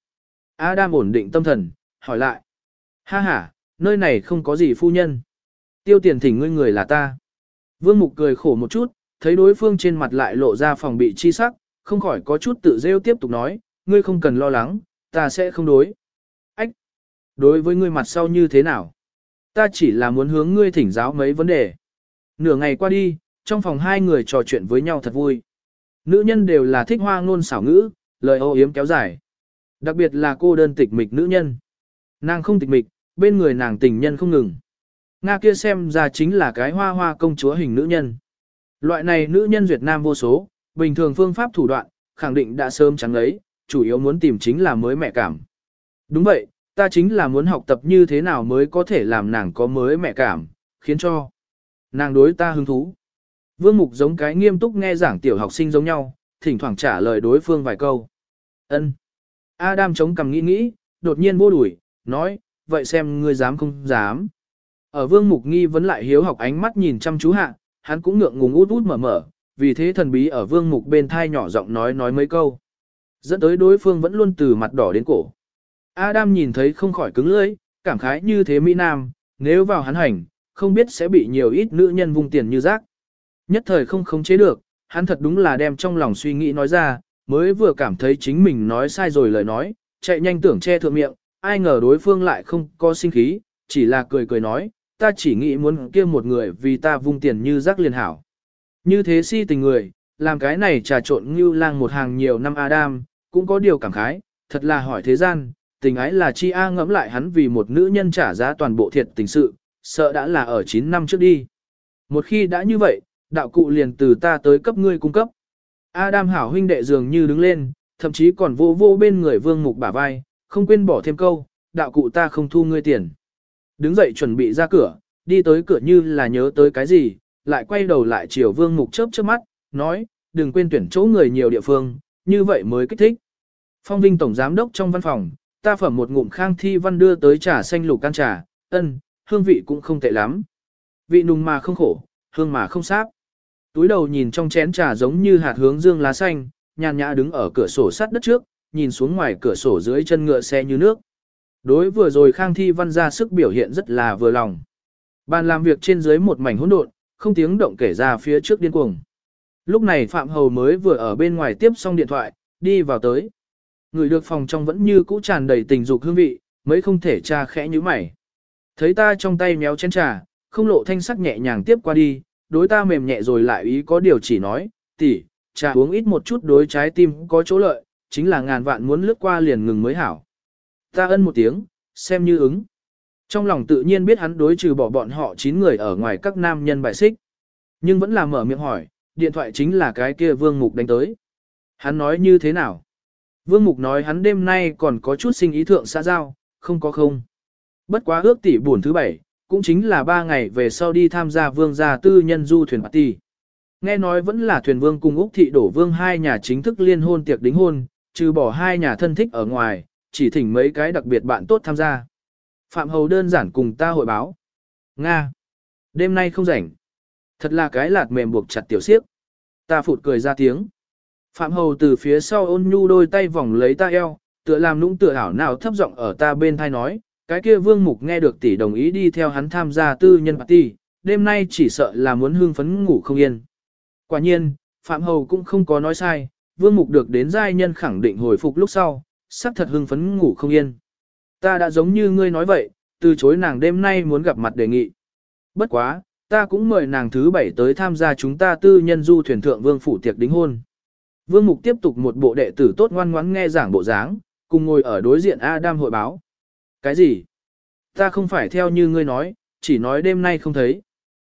Adam ổn định tâm thần, hỏi lại. Ha ha, nơi này không có gì phu nhân. Tiêu tiền thỉnh ngươi người là ta. Vương Mục cười khổ một chút, thấy đối phương trên mặt lại lộ ra phòng bị chi sắc, không khỏi có chút tự rêu tiếp tục nói, ngươi không cần lo lắng, ta sẽ không đối. Đối với ngươi mặt sau như thế nào? Ta chỉ là muốn hướng ngươi thỉnh giáo mấy vấn đề. Nửa ngày qua đi, trong phòng hai người trò chuyện với nhau thật vui. Nữ nhân đều là thích hoa ngôn xảo ngữ, lời ô yếm kéo dài. Đặc biệt là cô đơn tịch mịch nữ nhân. Nàng không tịch mịch, bên người nàng tình nhân không ngừng. Nga kia xem ra chính là cái hoa hoa công chúa hình nữ nhân. Loại này nữ nhân Việt Nam vô số, bình thường phương pháp thủ đoạn, khẳng định đã sớm trắng lấy, chủ yếu muốn tìm chính là mới mẹ cảm. Đúng vậy, ta chính là muốn học tập như thế nào mới có thể làm nàng có mới mẹ cảm, khiến cho nàng đối ta hứng thú. Vương Mục giống cái nghiêm túc nghe giảng tiểu học sinh giống nhau, thỉnh thoảng trả lời đối phương vài câu. Ân. Adam chống cằm nghĩ nghĩ, đột nhiên vô đuổi, nói, vậy xem ngươi dám không dám. Ở Vương Mục nghi vấn lại hiếu học ánh mắt nhìn chăm chú hạ, hắn cũng ngượng ngùng út út mở mở, vì thế thần bí ở Vương Mục bên thai nhỏ giọng nói nói mấy câu. Dẫn tới đối phương vẫn luôn từ mặt đỏ đến cổ. Adam nhìn thấy không khỏi cứng lưỡi, cảm khái như thế Mỹ Nam, nếu vào hắn hành, không biết sẽ bị nhiều ít nữ nhân vung tiền như rác. Nhất thời không khống chế được, hắn thật đúng là đem trong lòng suy nghĩ nói ra, mới vừa cảm thấy chính mình nói sai rồi lời nói, chạy nhanh tưởng che thượng miệng, ai ngờ đối phương lại không có sinh khí, chỉ là cười cười nói, ta chỉ nghĩ muốn kia một người vì ta vung tiền như rác liền hảo. Như thế si tình người, làm cái này trà trộn như lang một hàng nhiều năm Adam, cũng có điều cảm khái, thật là hỏi thế gian, tình ái là chi A ngẫm lại hắn vì một nữ nhân trả giá toàn bộ thiệt tình sự, sợ đã là ở 9 năm trước đi. Một khi đã như vậy, đạo cụ liền từ ta tới cấp ngươi cung cấp. Adam hảo huynh đệ dường như đứng lên, thậm chí còn vô vô bên người vương mục bả vai, không quên bỏ thêm câu, đạo cụ ta không thu ngươi tiền. Đứng dậy chuẩn bị ra cửa, đi tới cửa như là nhớ tới cái gì, lại quay đầu lại chiều vương mục chớp chớp mắt, nói, đừng quên tuyển chỗ người nhiều địa phương, như vậy mới kích thích. Phong Vinh Tổng Giám Đốc trong văn phòng, ta phẩm một ngụm khang thi văn đưa tới trà xanh lục can trà, ân, hương vị cũng không tệ lắm. Vị nùng mà không khổ, hương mà không sáp. Túi đầu nhìn trong chén trà giống như hạt hướng dương lá xanh, nhàn nhã đứng ở cửa sổ sắt đất trước, nhìn xuống ngoài cửa sổ dưới chân ngựa xe như nước. Đối vừa rồi Khang Thi Văn ra sức biểu hiện rất là vừa lòng. Bàn làm việc trên dưới một mảnh hỗn độn, không tiếng động kể ra phía trước điên cuồng. Lúc này Phạm Hầu mới vừa ở bên ngoài tiếp xong điện thoại, đi vào tới. Người được phòng trong vẫn như cũ tràn đầy tình dục hương vị, mới không thể tra khẽ như mày. Thấy ta trong tay méo chén trà, không lộ thanh sắc nhẹ nhàng tiếp qua đi, đối ta mềm nhẹ rồi lại ý có điều chỉ nói, tỷ, trà uống ít một chút đối trái tim có chỗ lợi, chính là ngàn vạn muốn lướt qua liền ngừng mới hảo. Ta ân một tiếng, xem như ứng. Trong lòng tự nhiên biết hắn đối trừ bỏ bọn họ 9 người ở ngoài các nam nhân bài xích. Nhưng vẫn là mở miệng hỏi, điện thoại chính là cái kia Vương Mục đánh tới. Hắn nói như thế nào? Vương Mục nói hắn đêm nay còn có chút sinh ý thượng xã giao, không có không. Bất quá ước tỷ buồn thứ bảy, cũng chính là ba ngày về sau đi tham gia vương gia tư nhân du thuyền party. Nghe nói vẫn là thuyền vương cùng Úc thị đổ vương hai nhà chính thức liên hôn tiệc đính hôn, trừ bỏ hai nhà thân thích ở ngoài, chỉ thỉnh mấy cái đặc biệt bạn tốt tham gia. Phạm Hầu đơn giản cùng ta hội báo. Nga. Đêm nay không rảnh. Thật là cái lạt mềm buộc chặt tiểu siếp. Ta phụt cười ra tiếng. Phạm Hầu từ phía sau ôn nhu đôi tay vòng lấy ta eo, tựa làm nũng tựa ảo nào thấp giọng ở ta bên thai nói, cái kia vương mục nghe được tỷ đồng ý đi theo hắn tham gia tư nhân party, đêm nay chỉ sợ là muốn hương phấn ngủ không yên. Quả nhiên, Phạm Hầu cũng không có nói sai, vương mục được đến giai nhân khẳng định hồi phục lúc sau, sắc thật hưng phấn ngủ không yên. Ta đã giống như ngươi nói vậy, từ chối nàng đêm nay muốn gặp mặt đề nghị. Bất quá, ta cũng mời nàng thứ bảy tới tham gia chúng ta tư nhân du thuyền thượng vương phủ tiệc đính hôn. Vương Mục tiếp tục một bộ đệ tử tốt ngoan ngoãn nghe giảng bộ dáng, cùng ngồi ở đối diện Adam hội báo. Cái gì? Ta không phải theo như ngươi nói, chỉ nói đêm nay không thấy.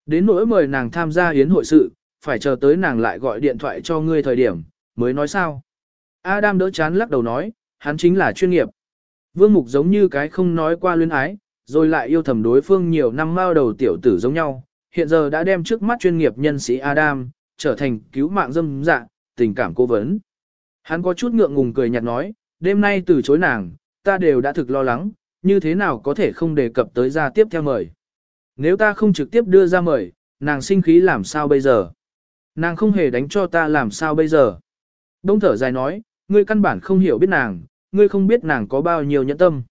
Đến nỗi mời nàng tham gia yến hội sự, phải chờ tới nàng lại gọi điện thoại cho ngươi thời điểm, mới nói sao. Adam đỡ chán lắc đầu nói, hắn chính là chuyên nghiệp. Vương Mục giống như cái không nói qua luyến ái, rồi lại yêu thầm đối phương nhiều năm mao đầu tiểu tử giống nhau, hiện giờ đã đem trước mắt chuyên nghiệp nhân sĩ Adam, trở thành cứu mạng dâm dạ, tình cảm cố vấn. Hắn có chút ngượng ngùng cười nhạt nói, đêm nay từ chối nàng, ta đều đã thực lo lắng, như thế nào có thể không đề cập tới ra tiếp theo mời. Nếu ta không trực tiếp đưa ra mời, nàng sinh khí làm sao bây giờ? Nàng không hề đánh cho ta làm sao bây giờ? Đông thở dài nói, ngươi căn bản không hiểu biết nàng, ngươi không biết nàng có bao nhiêu nhẫn tâm.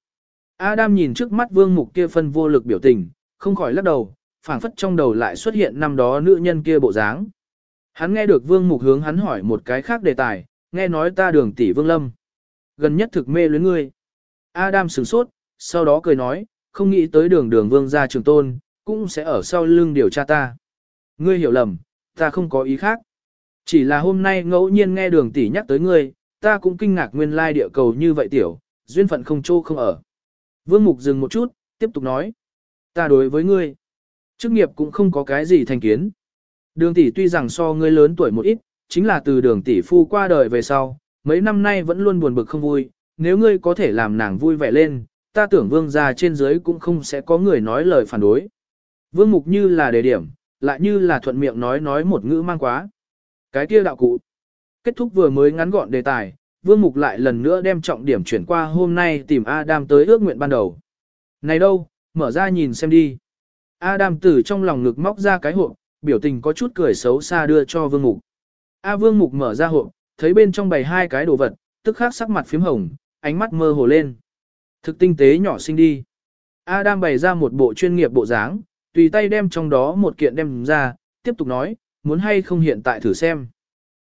Adam nhìn trước mắt vương mục kia phân vô lực biểu tình, không khỏi lắc đầu, phảng phất trong đầu lại xuất hiện năm đó nữ nhân kia bộ dáng. Hắn nghe được vương mục hướng hắn hỏi một cái khác đề tài, nghe nói ta đường tỷ vương lâm. Gần nhất thực mê luyến ngươi. Adam sửng sốt, sau đó cười nói, không nghĩ tới đường đường vương gia trường tôn, cũng sẽ ở sau lưng điều tra ta. Ngươi hiểu lầm, ta không có ý khác. Chỉ là hôm nay ngẫu nhiên nghe đường tỷ nhắc tới ngươi, ta cũng kinh ngạc nguyên lai địa cầu như vậy tiểu, duyên phận không trô không ở. Vương Mục dừng một chút, tiếp tục nói. Ta đối với ngươi, chức nghiệp cũng không có cái gì thành kiến. Đường tỷ tuy rằng so ngươi lớn tuổi một ít, chính là từ đường tỷ phu qua đời về sau, mấy năm nay vẫn luôn buồn bực không vui, nếu ngươi có thể làm nàng vui vẻ lên, ta tưởng vương gia trên dưới cũng không sẽ có người nói lời phản đối. Vương Mục như là đề điểm, lại như là thuận miệng nói nói một ngữ mang quá. Cái kia đạo cụ. Kết thúc vừa mới ngắn gọn đề tài, Vương Mục lại lần nữa đem trọng điểm chuyển qua hôm nay tìm Adam tới ước nguyện ban đầu. Này đâu, mở ra nhìn xem đi. Adam từ trong lòng ngực móc ra cái hộp, biểu tình có chút cười xấu xa đưa cho Vương Mục. A Vương Mục mở ra hộp, thấy bên trong bày hai cái đồ vật, tức khắc sắc mặt phím hồng, ánh mắt mơ hồ lên. Thực tinh tế nhỏ xinh đi. Adam bày ra một bộ chuyên nghiệp bộ dáng, tùy tay đem trong đó một kiện đem ra, tiếp tục nói, muốn hay không hiện tại thử xem.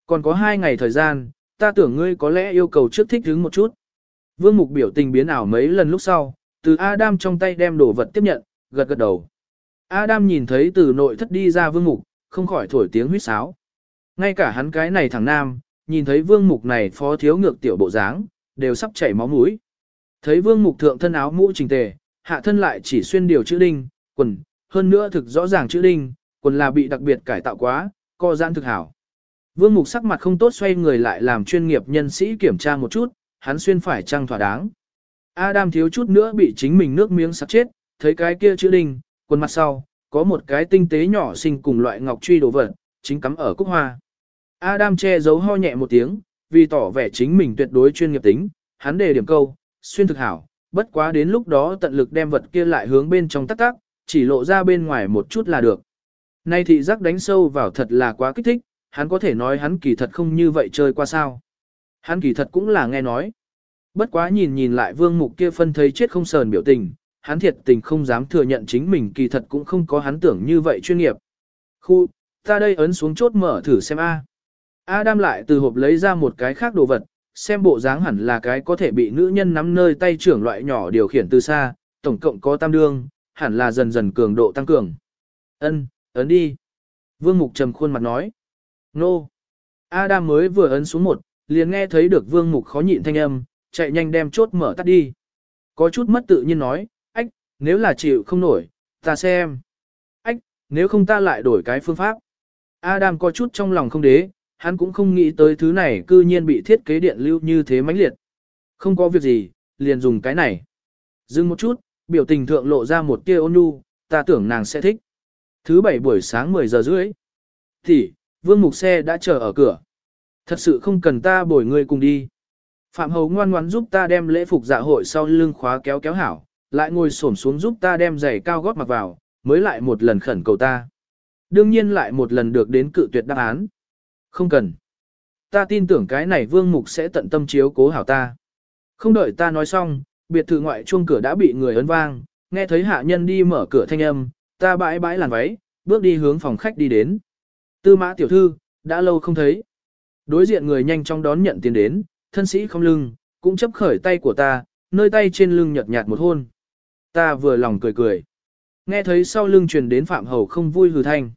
Còn có hai ngày thời gian, ta tưởng ngươi có lẽ yêu cầu trước thích hứng một chút. Vương Mục biểu tình biến ảo mấy lần lúc sau, từ Adam trong tay đem đồ vật tiếp nhận, gật gật đầu. Adam nhìn thấy từ nội thất đi ra Vương Mục, không khỏi thổi tiếng huýt sáo. Ngay cả hắn cái này thằng nam, nhìn thấy Vương Mục này phó thiếu ngược tiểu bộ dáng, đều sắp chảy máu mũi. Thấy Vương Mục thượng thân áo mũ chỉnh tề, hạ thân lại chỉ xuyên điều chữ đinh, quần, hơn nữa thực rõ ràng chữ đinh, quần là bị đặc biệt cải tạo quá, co giãn thực hảo. Vương Mục sắc mặt không tốt xoay người lại làm chuyên nghiệp nhân sĩ kiểm tra một chút, hắn xuyên phải trăng thỏa đáng. Adam thiếu chút nữa bị chính mình nước miếng sắc chết, thấy cái kia chữ đinh, quần mặt sau, có một cái tinh tế nhỏ xinh cùng loại ngọc truy đồ vật, chính cắm ở cúc hoa. Adam che giấu ho nhẹ một tiếng, vì tỏ vẻ chính mình tuyệt đối chuyên nghiệp tính, hắn đề điểm câu, xuyên thực hảo, bất quá đến lúc đó tận lực đem vật kia lại hướng bên trong tắc tắc, chỉ lộ ra bên ngoài một chút là được. Nay thị giác đánh sâu vào thật là quá kích thích, hắn có thể nói hắn kỳ thật không như vậy chơi qua sao. Hắn kỳ thật cũng là nghe nói. Bất quá nhìn nhìn lại vương mục kia phân thấy chết không sờn biểu tình, hắn thiệt tình không dám thừa nhận chính mình kỳ thật cũng không có hắn tưởng như vậy chuyên nghiệp. Khu, ta đây ấn xuống chốt mở thử xem A. Adam lại từ hộp lấy ra một cái khác đồ vật, xem bộ dáng hẳn là cái có thể bị nữ nhân nắm nơi tay trưởng loại nhỏ điều khiển từ xa, tổng cộng có tam đương, hẳn là dần dần cường độ tăng cường. Ân, ấn đi. Vương Mục trầm khuôn mặt nói. Nô. Adam mới vừa ấn xuống một, liền nghe thấy được Vương Mục khó nhịn thanh âm, chạy nhanh đem chốt mở tắt đi. Có chút mất tự nhiên nói, nếu là chịu không nổi, ta xem. Ách, nếu không ta lại đổi cái phương pháp. Adam có chút trong lòng không đế, hắn cũng không nghĩ tới thứ này cư nhiên bị thiết kế điện lưu như thế mãnh liệt. Không có việc gì, liền dùng cái này. Dừng một chút, biểu tình thượng lộ ra một tia ôn nhu, ta tưởng nàng sẽ thích. Thứ bảy buổi sáng 10 giờ rưỡi. Thì, vương mục xe đã chờ ở cửa. Thật sự không cần ta bồi người cùng đi. Phạm Hầu ngoan ngoãn giúp ta đem lễ phục dạ hội sau lưng khóa kéo kéo hảo, lại ngồi xổm xuống giúp ta đem giày cao gót mặc vào, mới lại một lần khẩn cầu ta. Đương nhiên lại một lần được đến cự tuyệt đáp án. Không cần. Ta tin tưởng cái này vương mục sẽ tận tâm chiếu cố hảo ta. Không đợi ta nói xong, biệt thự ngoại chuông cửa đã bị người ấn vang, nghe thấy hạ nhân đi mở cửa thanh âm, ta bãi bãi làn váy, bước đi hướng phòng khách đi đến. Tư mã tiểu thư, đã lâu không thấy. Đối diện người nhanh chóng đón nhận tiền đến, thân sĩ không lưng, cũng chấp khởi tay của ta, nơi tay trên lưng nhợt nhạt một hôn. Ta vừa lòng cười cười. Nghe thấy sau lưng truyền đến phạm hầu không vui hừ thanh.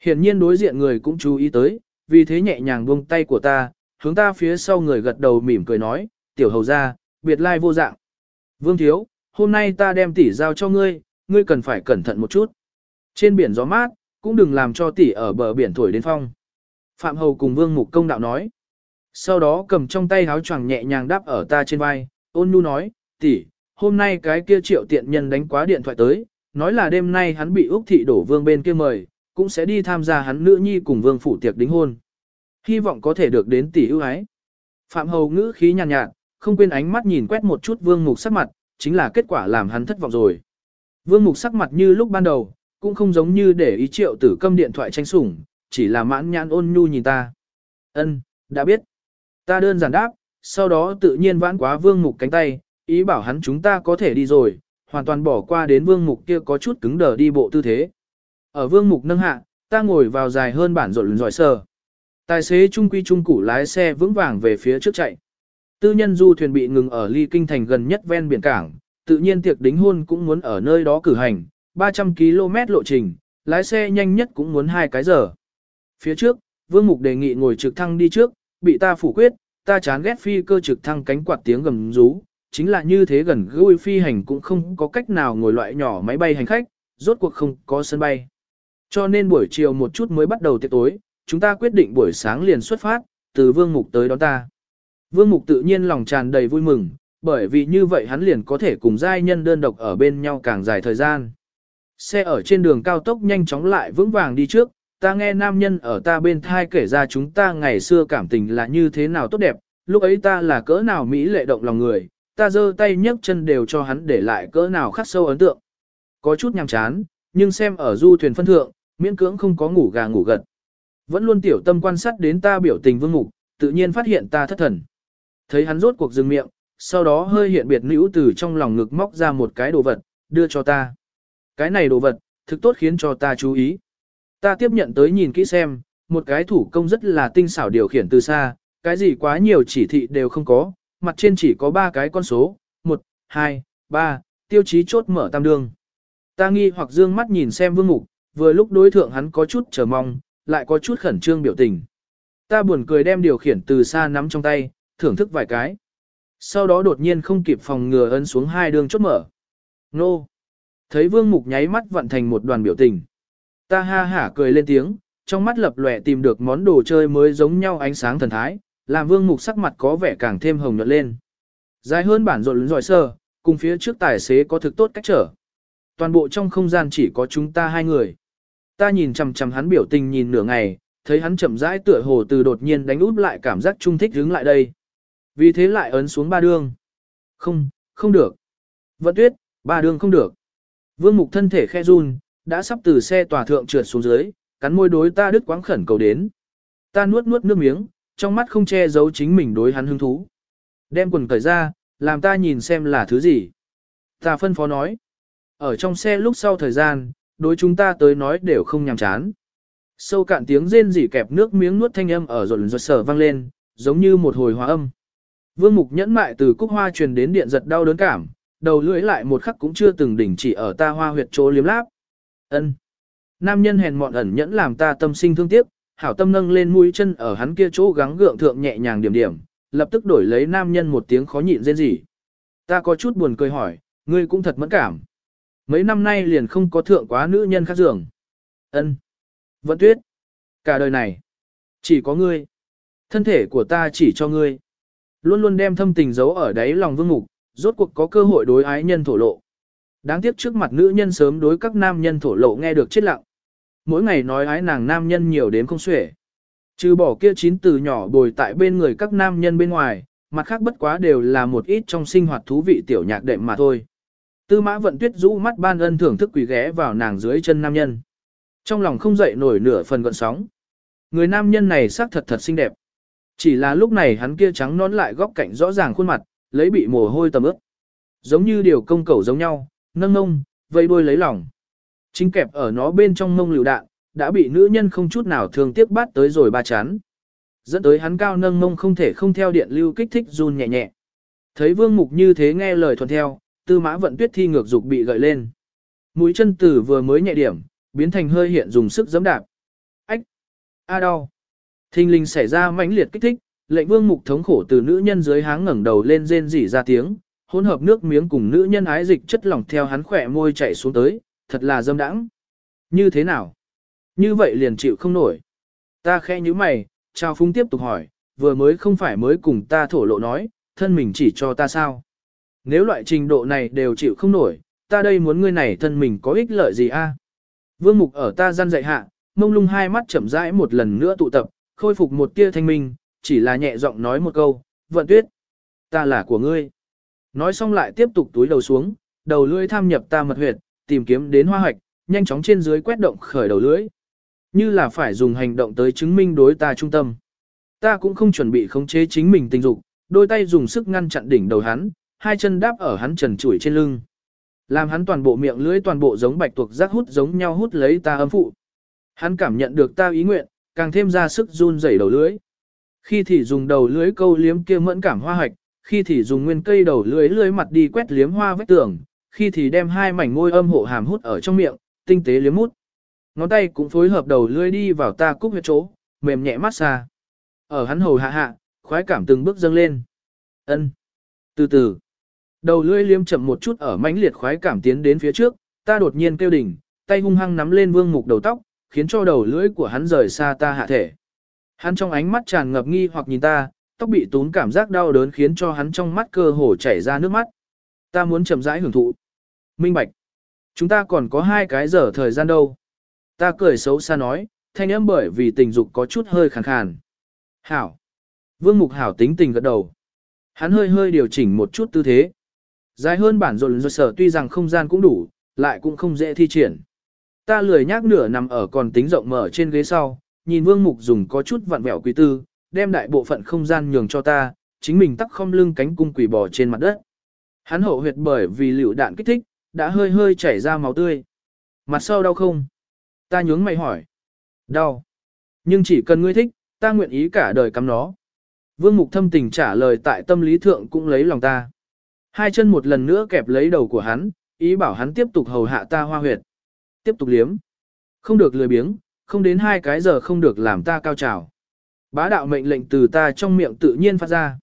Hiển nhiên đối diện người cũng chú ý tới, vì thế nhẹ nhàng buông tay của ta, hướng ta phía sau người gật đầu mỉm cười nói, tiểu hầu ra, biệt lai vô dạng. Vương thiếu, hôm nay ta đem tỷ giao cho ngươi, ngươi cần phải cẩn thận một chút. Trên biển gió mát, cũng đừng làm cho tỷ ở bờ biển thổi đến phong. Phạm Hầu cùng Vương Mục Công đạo nói. Sau đó cầm trong tay háo choàng nhẹ nhàng đáp ở ta trên vai, ôn nhu nói, tỷ, hôm nay cái kia triệu tiện nhân đánh quá điện thoại tới, nói là đêm nay hắn bị Úc Thị đổ vương bên kia mời, cũng sẽ đi tham gia hắn nữ nhi cùng vương phủ tiệc đính hôn. Hy vọng có thể được đến tỷ ưu ái. Phạm Hầu ngữ khí nhàn nhạt, nhạt, không quên ánh mắt nhìn quét một chút vương mục sắc mặt, chính là kết quả làm hắn thất vọng rồi. Vương mục sắc mặt như lúc ban đầu, cũng không giống như để ý triệu tử câm điện thoại tranh sủng, chỉ là mãn nhãn ôn nhu nhìn ta. Ân, đã biết. Ta đơn giản đáp, sau đó tự nhiên vãn quá vương mục cánh tay, ý bảo hắn chúng ta có thể đi rồi, hoàn toàn bỏ qua đến vương mục kia có chút cứng đờ đi bộ tư thế. Ở vương mục nâng hạ, ta ngồi vào dài hơn bản rộn giỏi sờ. Tài xế trung quy trung củ lái xe vững vàng về phía trước chạy. Tư nhân du thuyền bị ngừng ở ly kinh thành gần nhất ven biển cảng, tự nhiên tiệc đính hôn cũng muốn ở nơi đó cử hành, 300 km lộ trình, lái xe nhanh nhất cũng muốn 2 cái giờ. Phía trước, Vương Mục đề nghị ngồi trực thăng đi trước, bị ta phủ quyết, ta chán ghét phi cơ trực thăng cánh quạt tiếng gầm rú, chính là như thế gần gũi phi hành cũng không có cách nào ngồi loại nhỏ máy bay hành khách, rốt cuộc không có sân bay. Cho nên buổi chiều một chút mới bắt đầu tiệc tối, chúng ta quyết định buổi sáng liền xuất phát, từ Vương Mục tới đón ta. Vương Mục tự nhiên lòng tràn đầy vui mừng, bởi vì như vậy hắn liền có thể cùng giai nhân đơn độc ở bên nhau càng dài thời gian. Xe ở trên đường cao tốc nhanh chóng lại vững vàng đi trước, ta nghe nam nhân ở ta bên thai kể ra chúng ta ngày xưa cảm tình là như thế nào tốt đẹp, lúc ấy ta là cỡ nào mỹ lệ động lòng người, ta giơ tay nhấc chân đều cho hắn để lại cỡ nào khắc sâu ấn tượng. Có chút nhàm chán, nhưng xem ở du thuyền phân thượng, miễn cưỡng không có ngủ gà ngủ gật. Vẫn luôn tiểu tâm quan sát đến ta biểu tình vương mục, tự nhiên phát hiện ta thất thần. Thấy hắn rốt cuộc dừng miệng, sau đó hơi hiện biệt nữ từ trong lòng ngực móc ra một cái đồ vật, đưa cho ta. Cái này đồ vật, thực tốt khiến cho ta chú ý. Ta tiếp nhận tới nhìn kỹ xem, một cái thủ công rất là tinh xảo điều khiển từ xa, cái gì quá nhiều chỉ thị đều không có, mặt trên chỉ có ba cái con số, 1, 2, 3, tiêu chí chốt mở tam đường Ta nghi hoặc dương mắt nhìn xem vương mục, vừa lúc đối thượng hắn có chút chờ mong, lại có chút khẩn trương biểu tình. Ta buồn cười đem điều khiển từ xa nắm trong tay, thưởng thức vài cái. Sau đó đột nhiên không kịp phòng ngừa ấn xuống hai đường chốt mở. Nô! Thấy vương mục nháy mắt vận thành một đoàn biểu tình. Ta ha hả cười lên tiếng, trong mắt lập lòe tìm được món đồ chơi mới giống nhau ánh sáng thần thái, làm vương mục sắc mặt có vẻ càng thêm hồng nhuận lên. Dài hơn bản rộn giỏi sơ, cùng phía trước tài xế có thực tốt cách trở. Toàn bộ trong không gian chỉ có chúng ta hai người. Ta nhìn chằm chằm hắn biểu tình nhìn nửa ngày, thấy hắn chậm rãi tựa hồ từ đột nhiên đánh út lại cảm giác trung thích hướng lại đây. Vì thế lại ấn xuống ba đường. Không, không được. Vận tuyết, ba đường không được. Vương mục thân thể khe run, đã sắp từ xe tòa thượng trượt xuống dưới, cắn môi đối ta đứt quáng khẩn cầu đến. Ta nuốt nuốt nước miếng, trong mắt không che giấu chính mình đối hắn hứng thú. Đem quần cởi ra, làm ta nhìn xem là thứ gì. Ta phân phó nói. Ở trong xe lúc sau thời gian, đối chúng ta tới nói đều không nhàm chán. Sâu cạn tiếng rên rỉ kẹp nước miếng nuốt thanh âm ở rộn rột sở vang lên, giống như một hồi hòa âm. Vương mục nhẫn mại từ cúc hoa truyền đến điện giật đau đớn cảm, đầu lưỡi lại một khắc cũng chưa từng đỉnh chỉ ở ta hoa huyệt chỗ liếm láp. Ân. Nam nhân hèn mọn ẩn nhẫn làm ta tâm sinh thương tiếc, hảo tâm nâng lên mũi chân ở hắn kia chỗ gắng gượng thượng nhẹ nhàng điểm điểm, lập tức đổi lấy nam nhân một tiếng khó nhịn rên rỉ. Ta có chút buồn cười hỏi, ngươi cũng thật mẫn cảm. Mấy năm nay liền không có thượng quá nữ nhân khác giường. Ân. Vận tuyết. Cả đời này. Chỉ có ngươi. Thân thể của ta chỉ cho ngươi. Luôn luôn đem thâm tình giấu ở đáy lòng vương mục, rốt cuộc có cơ hội đối ái nhân thổ lộ. Đáng tiếc trước mặt nữ nhân sớm đối các nam nhân thổ lộ nghe được chết lặng. Mỗi ngày nói ái nàng nam nhân nhiều đến không xuể. Trừ bỏ kia chín từ nhỏ bồi tại bên người các nam nhân bên ngoài, mặt khác bất quá đều là một ít trong sinh hoạt thú vị tiểu nhạc đệm mà thôi. Tư mã vận tuyết rũ mắt ban ân thưởng thức quỳ ghé vào nàng dưới chân nam nhân. Trong lòng không dậy nổi nửa phần gọn sóng. Người nam nhân này xác thật thật xinh đẹp. Chỉ là lúc này hắn kia trắng nón lại góc cạnh rõ ràng khuôn mặt, lấy bị mồ hôi tầm ướt. Giống như điều công cầu giống nhau, nâng ngông, vây đuôi lấy lòng. Chính kẹp ở nó bên trong mông lựu đạn, đã bị nữ nhân không chút nào thường tiếc bắt tới rồi ba chán. Dẫn tới hắn cao nâng mông không thể không theo điện lưu kích thích run nhẹ nhẹ. Thấy vương mục như thế nghe lời thuận theo, tư mã vận tuyết thi ngược dục bị gợi lên. Mũi chân tử vừa mới nhẹ điểm, biến thành hơi hiện dùng sức giẫm đạp. Ách! A đau! Thinh linh xảy ra mãnh liệt kích thích, lệnh vương mục thống khổ từ nữ nhân dưới háng ngẩng đầu lên rên rỉ ra tiếng, hỗn hợp nước miếng cùng nữ nhân ái dịch chất lỏng theo hắn khỏe môi chảy xuống tới, thật là dâm đãng. Như thế nào? Như vậy liền chịu không nổi. Ta khẽ như mày, Trao Phúng tiếp tục hỏi, vừa mới không phải mới cùng ta thổ lộ nói, thân mình chỉ cho ta sao? Nếu loại trình độ này đều chịu không nổi, ta đây muốn ngươi này thân mình có ích lợi gì a? Vương Mục ở ta gian dạy hạ, mông lung hai mắt chậm rãi một lần nữa tụ tập, khôi phục một tia thanh minh, chỉ là nhẹ giọng nói một câu, vận tuyết, ta là của ngươi. Nói xong lại tiếp tục túi đầu xuống, đầu lưỡi tham nhập ta mật huyệt, tìm kiếm đến hoa hoạch, nhanh chóng trên dưới quét động khởi đầu lưỡi. Như là phải dùng hành động tới chứng minh đối ta trung tâm. Ta cũng không chuẩn bị khống chế chính mình tình dục, đôi tay dùng sức ngăn chặn đỉnh đầu hắn, hai chân đáp ở hắn trần trụi trên lưng. Làm hắn toàn bộ miệng lưỡi toàn bộ giống bạch tuộc rác hút giống nhau hút lấy ta âm phụ. Hắn cảm nhận được ta ý nguyện, càng thêm ra sức run rẩy đầu lưỡi. Khi thì dùng đầu lưỡi câu liếm kia mẫn cảm hoa hạch, khi thì dùng nguyên cây đầu lưỡi lưỡi mặt đi quét liếm hoa vách tường, khi thì đem hai mảnh môi âm hộ hàm hút ở trong miệng, tinh tế liếm mút. Ngón tay cũng phối hợp đầu lưỡi đi vào ta cúc huyệt chỗ, mềm nhẹ mát xa. Ở hắn hầu hạ hạ, khoái cảm từng bước dâng lên. Ân. Từ từ. Đầu lưỡi liếm chậm một chút ở mãnh liệt khoái cảm tiến đến phía trước, ta đột nhiên kêu đỉnh, tay hung hăng nắm lên vương mục đầu tóc, khiến cho đầu lưỡi của hắn rời xa ta hạ thể. Hắn trong ánh mắt tràn ngập nghi hoặc nhìn ta, tóc bị tún cảm giác đau đớn khiến cho hắn trong mắt cơ hồ chảy ra nước mắt. Ta muốn chậm rãi hưởng thụ. Minh bạch. Chúng ta còn có hai cái giờ thời gian đâu. Ta cười xấu xa nói, thanh âm bởi vì tình dục có chút hơi khàn khàn. Hảo. Vương Mục Hảo tính tình gật đầu. Hắn hơi hơi điều chỉnh một chút tư thế. Dài hơn bản rộn rồi sở tuy rằng không gian cũng đủ, lại cũng không dễ thi triển. Ta lười nhác nửa nằm ở còn tính rộng mở trên ghế sau, nhìn Vương Mục dùng có chút vặn vẹo quý tư, đem đại bộ phận không gian nhường cho ta, chính mình tắc không lưng cánh cung quỷ bò trên mặt đất. Hắn hậu huyệt bởi vì liều đạn kích thích, đã hơi hơi chảy ra máu tươi. Mặt sau đau không? Ta nhướng mày hỏi. Đau. Nhưng chỉ cần ngươi thích, ta nguyện ý cả đời cắm nó. Vương Mục thâm tình trả lời tại tâm lý thượng cũng lấy lòng ta. Hai chân một lần nữa kẹp lấy đầu của hắn, ý bảo hắn tiếp tục hầu hạ ta hoa huyệt. Tiếp tục liếm. Không được lười biếng, không đến hai cái giờ không được làm ta cao trào. Bá đạo mệnh lệnh từ ta trong miệng tự nhiên phát ra.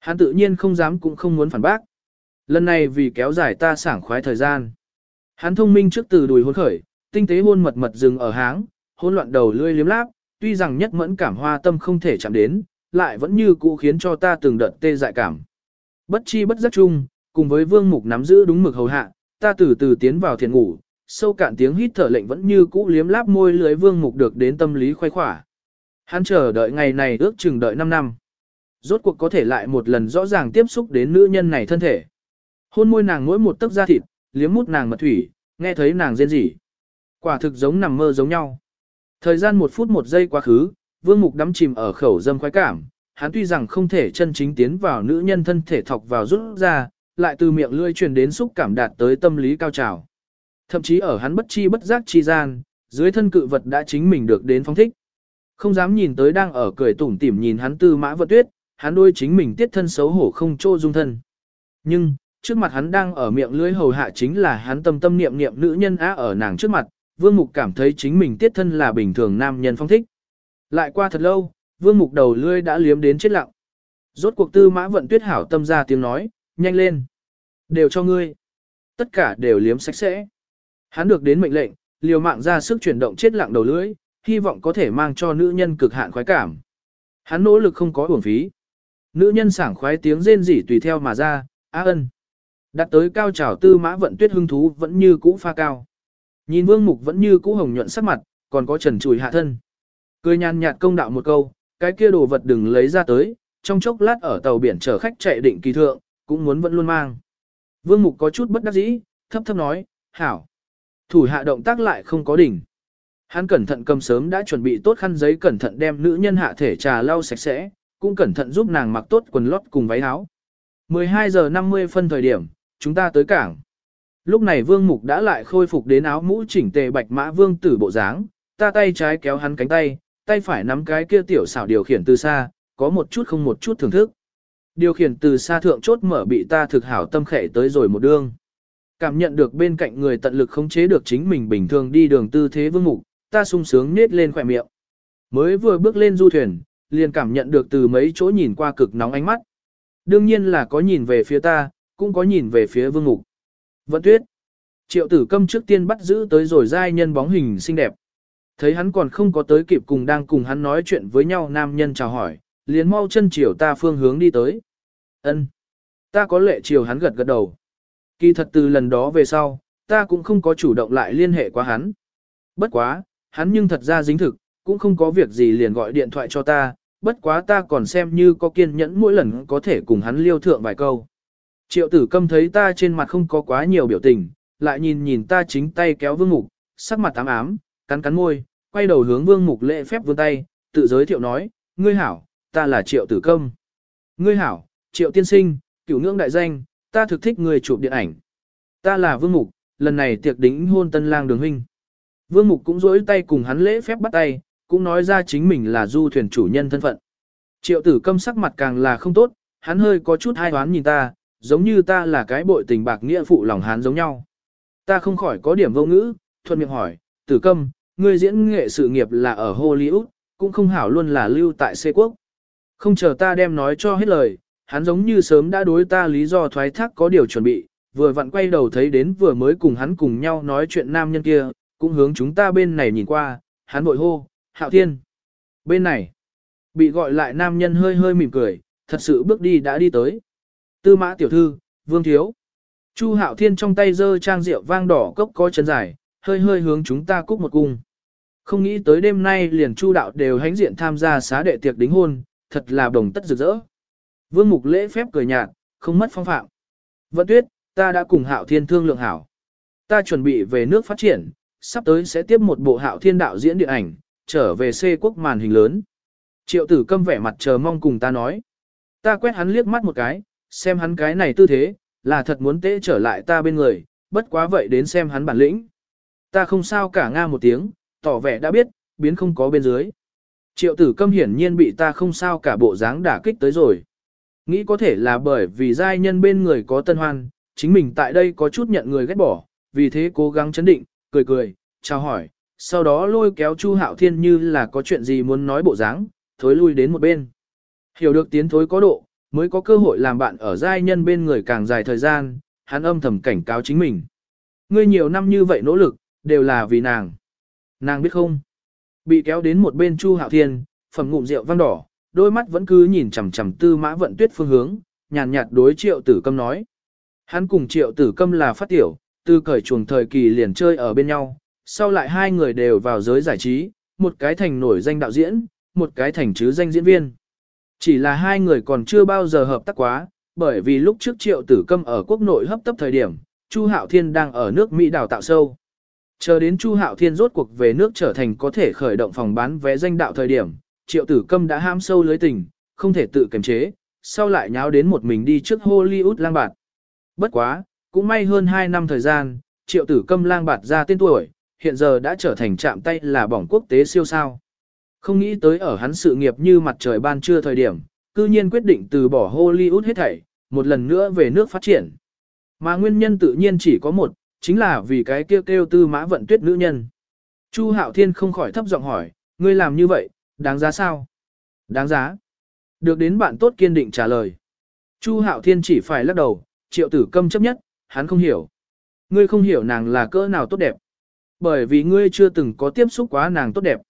Hắn tự nhiên không dám cũng không muốn phản bác. Lần này vì kéo dài ta sảng khoái thời gian. Hắn thông minh trước từ đùi hôn khởi, tinh tế hôn mật mật dừng ở háng, hôn loạn đầu lươi liếm láp, tuy rằng nhất mẫn cảm hoa tâm không thể chạm đến, lại vẫn như cũ khiến cho ta từng đợt tê dại cảm. Bất chi bất giác chung, cùng với vương mục nắm giữ đúng mực hầu hạ, ta từ từ tiến vào thiền ngủ, sâu cạn tiếng hít thở lệnh vẫn như cũ liếm láp môi lưới vương mục được đến tâm lý khoái khỏa. Hắn chờ đợi ngày này ước chừng đợi 5 năm. Rốt cuộc có thể lại một lần rõ ràng tiếp xúc đến nữ nhân này thân thể. Hôn môi nàng mỗi một tấc da thịt, liếm mút nàng mật thủy, nghe thấy nàng rên rỉ. Quả thực giống nằm mơ giống nhau. Thời gian một phút một giây quá khứ, vương mục đắm chìm ở khẩu dâm khoái cảm. Hắn tuy rằng không thể chân chính tiến vào nữ nhân thân thể thọc vào rút ra, lại từ miệng lưỡi truyền đến xúc cảm đạt tới tâm lý cao trào. Thậm chí ở hắn bất chi bất giác chi gian, dưới thân cự vật đã chính mình được đến phong thích. Không dám nhìn tới đang ở cười tủm tỉm nhìn hắn tư mã vật tuyết, hắn đôi chính mình tiết thân xấu hổ không trô dung thân. Nhưng, trước mặt hắn đang ở miệng lưỡi hầu hạ chính là hắn tâm tâm niệm niệm nữ nhân á ở nàng trước mặt, vương mục cảm thấy chính mình tiết thân là bình thường nam nhân phong thích. Lại qua thật lâu, vương mục đầu lưỡi đã liếm đến chết lặng. Rốt cuộc tư mã vận tuyết hảo tâm ra tiếng nói, nhanh lên. Đều cho ngươi. Tất cả đều liếm sạch sẽ. Hắn được đến mệnh lệnh, liều mạng ra sức chuyển động chết lặng đầu lưỡi, hy vọng có thể mang cho nữ nhân cực hạn khoái cảm. Hắn nỗ lực không có uổng phí. Nữ nhân sảng khoái tiếng rên rỉ tùy theo mà ra, á ân. Đặt tới cao trào tư mã vận tuyết hưng thú vẫn như cũ pha cao. Nhìn vương mục vẫn như cũ hồng nhuận sắc mặt, còn có trần chùi hạ thân. Cười nhàn nhạt công đạo một câu, cái kia đồ vật đừng lấy ra tới, trong chốc lát ở tàu biển chở khách chạy định kỳ thượng, cũng muốn vẫn luôn mang. Vương mục có chút bất đắc dĩ, thấp thấp nói, hảo. Thủ hạ động tác lại không có đỉnh. Hắn cẩn thận cầm sớm đã chuẩn bị tốt khăn giấy cẩn thận đem nữ nhân hạ thể trà lau sạch sẽ, cũng cẩn thận giúp nàng mặc tốt quần lót cùng váy áo. 12 giờ 50 phân thời điểm, chúng ta tới cảng. Lúc này vương mục đã lại khôi phục đến áo mũ chỉnh tề bạch mã vương tử bộ dáng, ta tay trái kéo hắn cánh tay, tay phải nắm cái kia tiểu xảo điều khiển từ xa, có một chút không một chút thưởng thức. Điều khiển từ xa thượng chốt mở bị ta thực hảo tâm khệ tới rồi một đương. Cảm nhận được bên cạnh người tận lực khống chế được chính mình bình thường đi đường tư thế vương mục, ta sung sướng nết lên khỏe miệng. Mới vừa bước lên du thuyền, liền cảm nhận được từ mấy chỗ nhìn qua cực nóng ánh mắt. Đương nhiên là có nhìn về phía ta, cũng có nhìn về phía vương mục. Vận tuyết. Triệu tử câm trước tiên bắt giữ tới rồi giai nhân bóng hình xinh đẹp. Thấy hắn còn không có tới kịp cùng đang cùng hắn nói chuyện với nhau nam nhân chào hỏi, liền mau chân chiều ta phương hướng đi tới. ân Ta có lệ chiều hắn gật gật đầu. Kỳ thật từ lần đó về sau, ta cũng không có chủ động lại liên hệ qua hắn. Bất quá, hắn nhưng thật ra dính thực, cũng không có việc gì liền gọi điện thoại cho ta, bất quá ta còn xem như có kiên nhẫn mỗi lần có thể cùng hắn liêu thượng vài câu. Triệu tử câm thấy ta trên mặt không có quá nhiều biểu tình, lại nhìn nhìn ta chính tay kéo vương mục, sắc mặt ám ám, cắn cắn môi, quay đầu hướng vương mục lễ phép vươn tay, tự giới thiệu nói, ngươi hảo, ta là triệu tử câm. Ngươi hảo, triệu tiên sinh, cửu ngưỡng đại danh, ta thực thích người chụp điện ảnh. Ta là vương mục, lần này tiệc đính hôn tân lang đường huynh. Vương mục cũng rỗi tay cùng hắn lễ phép bắt tay, cũng nói ra chính mình là du thuyền chủ nhân thân phận. Triệu tử câm sắc mặt càng là không tốt, hắn hơi có chút hai hoán nhìn ta, giống như ta là cái bội tình bạc nghĩa phụ lòng hắn giống nhau. Ta không khỏi có điểm vô ngữ, thuận miệng hỏi, tử câm, ngươi diễn nghệ sự nghiệp là ở Hollywood, cũng không hảo luôn là lưu tại xê quốc. Không chờ ta đem nói cho hết lời, hắn giống như sớm đã đối ta lý do thoái thác có điều chuẩn bị, vừa vặn quay đầu thấy đến vừa mới cùng hắn cùng nhau nói chuyện nam nhân kia, cũng hướng chúng ta bên này nhìn qua, hắn bội hô, hạo thiên. Bên này, bị gọi lại nam nhân hơi hơi mỉm cười, thật sự bước đi đã đi tới. Tư mã tiểu thư, vương thiếu. Chu hạo thiên trong tay giơ trang rượu vang đỏ cốc có chân dài, hơi hơi hướng chúng ta cúc một cung. Không nghĩ tới đêm nay liền chu đạo đều hãnh diện tham gia xá đệ tiệc đính hôn, thật là đồng tất rực rỡ. Vương mục lễ phép cười nhạt, không mất phong phạm. Vận tuyết, ta đã cùng hạo thiên thương lượng hảo. Ta chuẩn bị về nước phát triển, sắp tới sẽ tiếp một bộ hạo thiên đạo diễn điện ảnh, trở về C quốc màn hình lớn. Triệu tử câm vẻ mặt chờ mong cùng ta nói. Ta quét hắn liếc mắt một cái, xem hắn cái này tư thế, là thật muốn tễ trở lại ta bên người, bất quá vậy đến xem hắn bản lĩnh. Ta không sao cả nga một tiếng, tỏ vẻ đã biết, biến không có bên dưới. Triệu tử câm hiển nhiên bị ta không sao cả bộ dáng đả kích tới rồi. Nghĩ có thể là bởi vì giai nhân bên người có tân hoan, chính mình tại đây có chút nhận người ghét bỏ, vì thế cố gắng chấn định, cười cười, chào hỏi, sau đó lôi kéo Chu Hạo Thiên như là có chuyện gì muốn nói bộ dáng, thối lui đến một bên. Hiểu được tiến thối có độ, mới có cơ hội làm bạn ở giai nhân bên người càng dài thời gian, hắn âm thầm cảnh cáo chính mình. Ngươi nhiều năm như vậy nỗ lực, đều là vì nàng. Nàng biết không? Bị kéo đến một bên Chu Hạo Thiên, phẩm ngụm rượu vang đỏ, đôi mắt vẫn cứ nhìn chằm chằm tư mã vận tuyết phương hướng, nhàn nhạt đối triệu tử câm nói. Hắn cùng triệu tử câm là phát tiểu, từ cởi chuồng thời kỳ liền chơi ở bên nhau, sau lại hai người đều vào giới giải trí, một cái thành nổi danh đạo diễn, một cái thành chứ danh diễn viên. Chỉ là hai người còn chưa bao giờ hợp tác quá, bởi vì lúc trước triệu tử câm ở quốc nội hấp tấp thời điểm, Chu Hạo Thiên đang ở nước Mỹ đào tạo sâu. Chờ đến Chu Hạo Thiên rốt cuộc về nước trở thành có thể khởi động phòng bán vé danh đạo thời điểm, triệu tử câm đã ham sâu lưới tình, không thể tự kiềm chế, sau lại nháo đến một mình đi trước Hollywood lang bạt. Bất quá, cũng may hơn 2 năm thời gian, triệu tử câm lang bạt ra tên tuổi, hiện giờ đã trở thành chạm tay là bỏng quốc tế siêu sao. Không nghĩ tới ở hắn sự nghiệp như mặt trời ban trưa thời điểm, cư nhiên quyết định từ bỏ Hollywood hết thảy, một lần nữa về nước phát triển. Mà nguyên nhân tự nhiên chỉ có một, chính là vì cái kêu kêu tư mã vận tuyết nữ nhân. Chu Hạo Thiên không khỏi thấp giọng hỏi, ngươi làm như vậy, đáng giá sao? Đáng giá. Được đến bạn tốt kiên định trả lời. Chu Hạo Thiên chỉ phải lắc đầu, triệu tử câm chấp nhất, hắn không hiểu. Ngươi không hiểu nàng là cỡ nào tốt đẹp. Bởi vì ngươi chưa từng có tiếp xúc quá nàng tốt đẹp.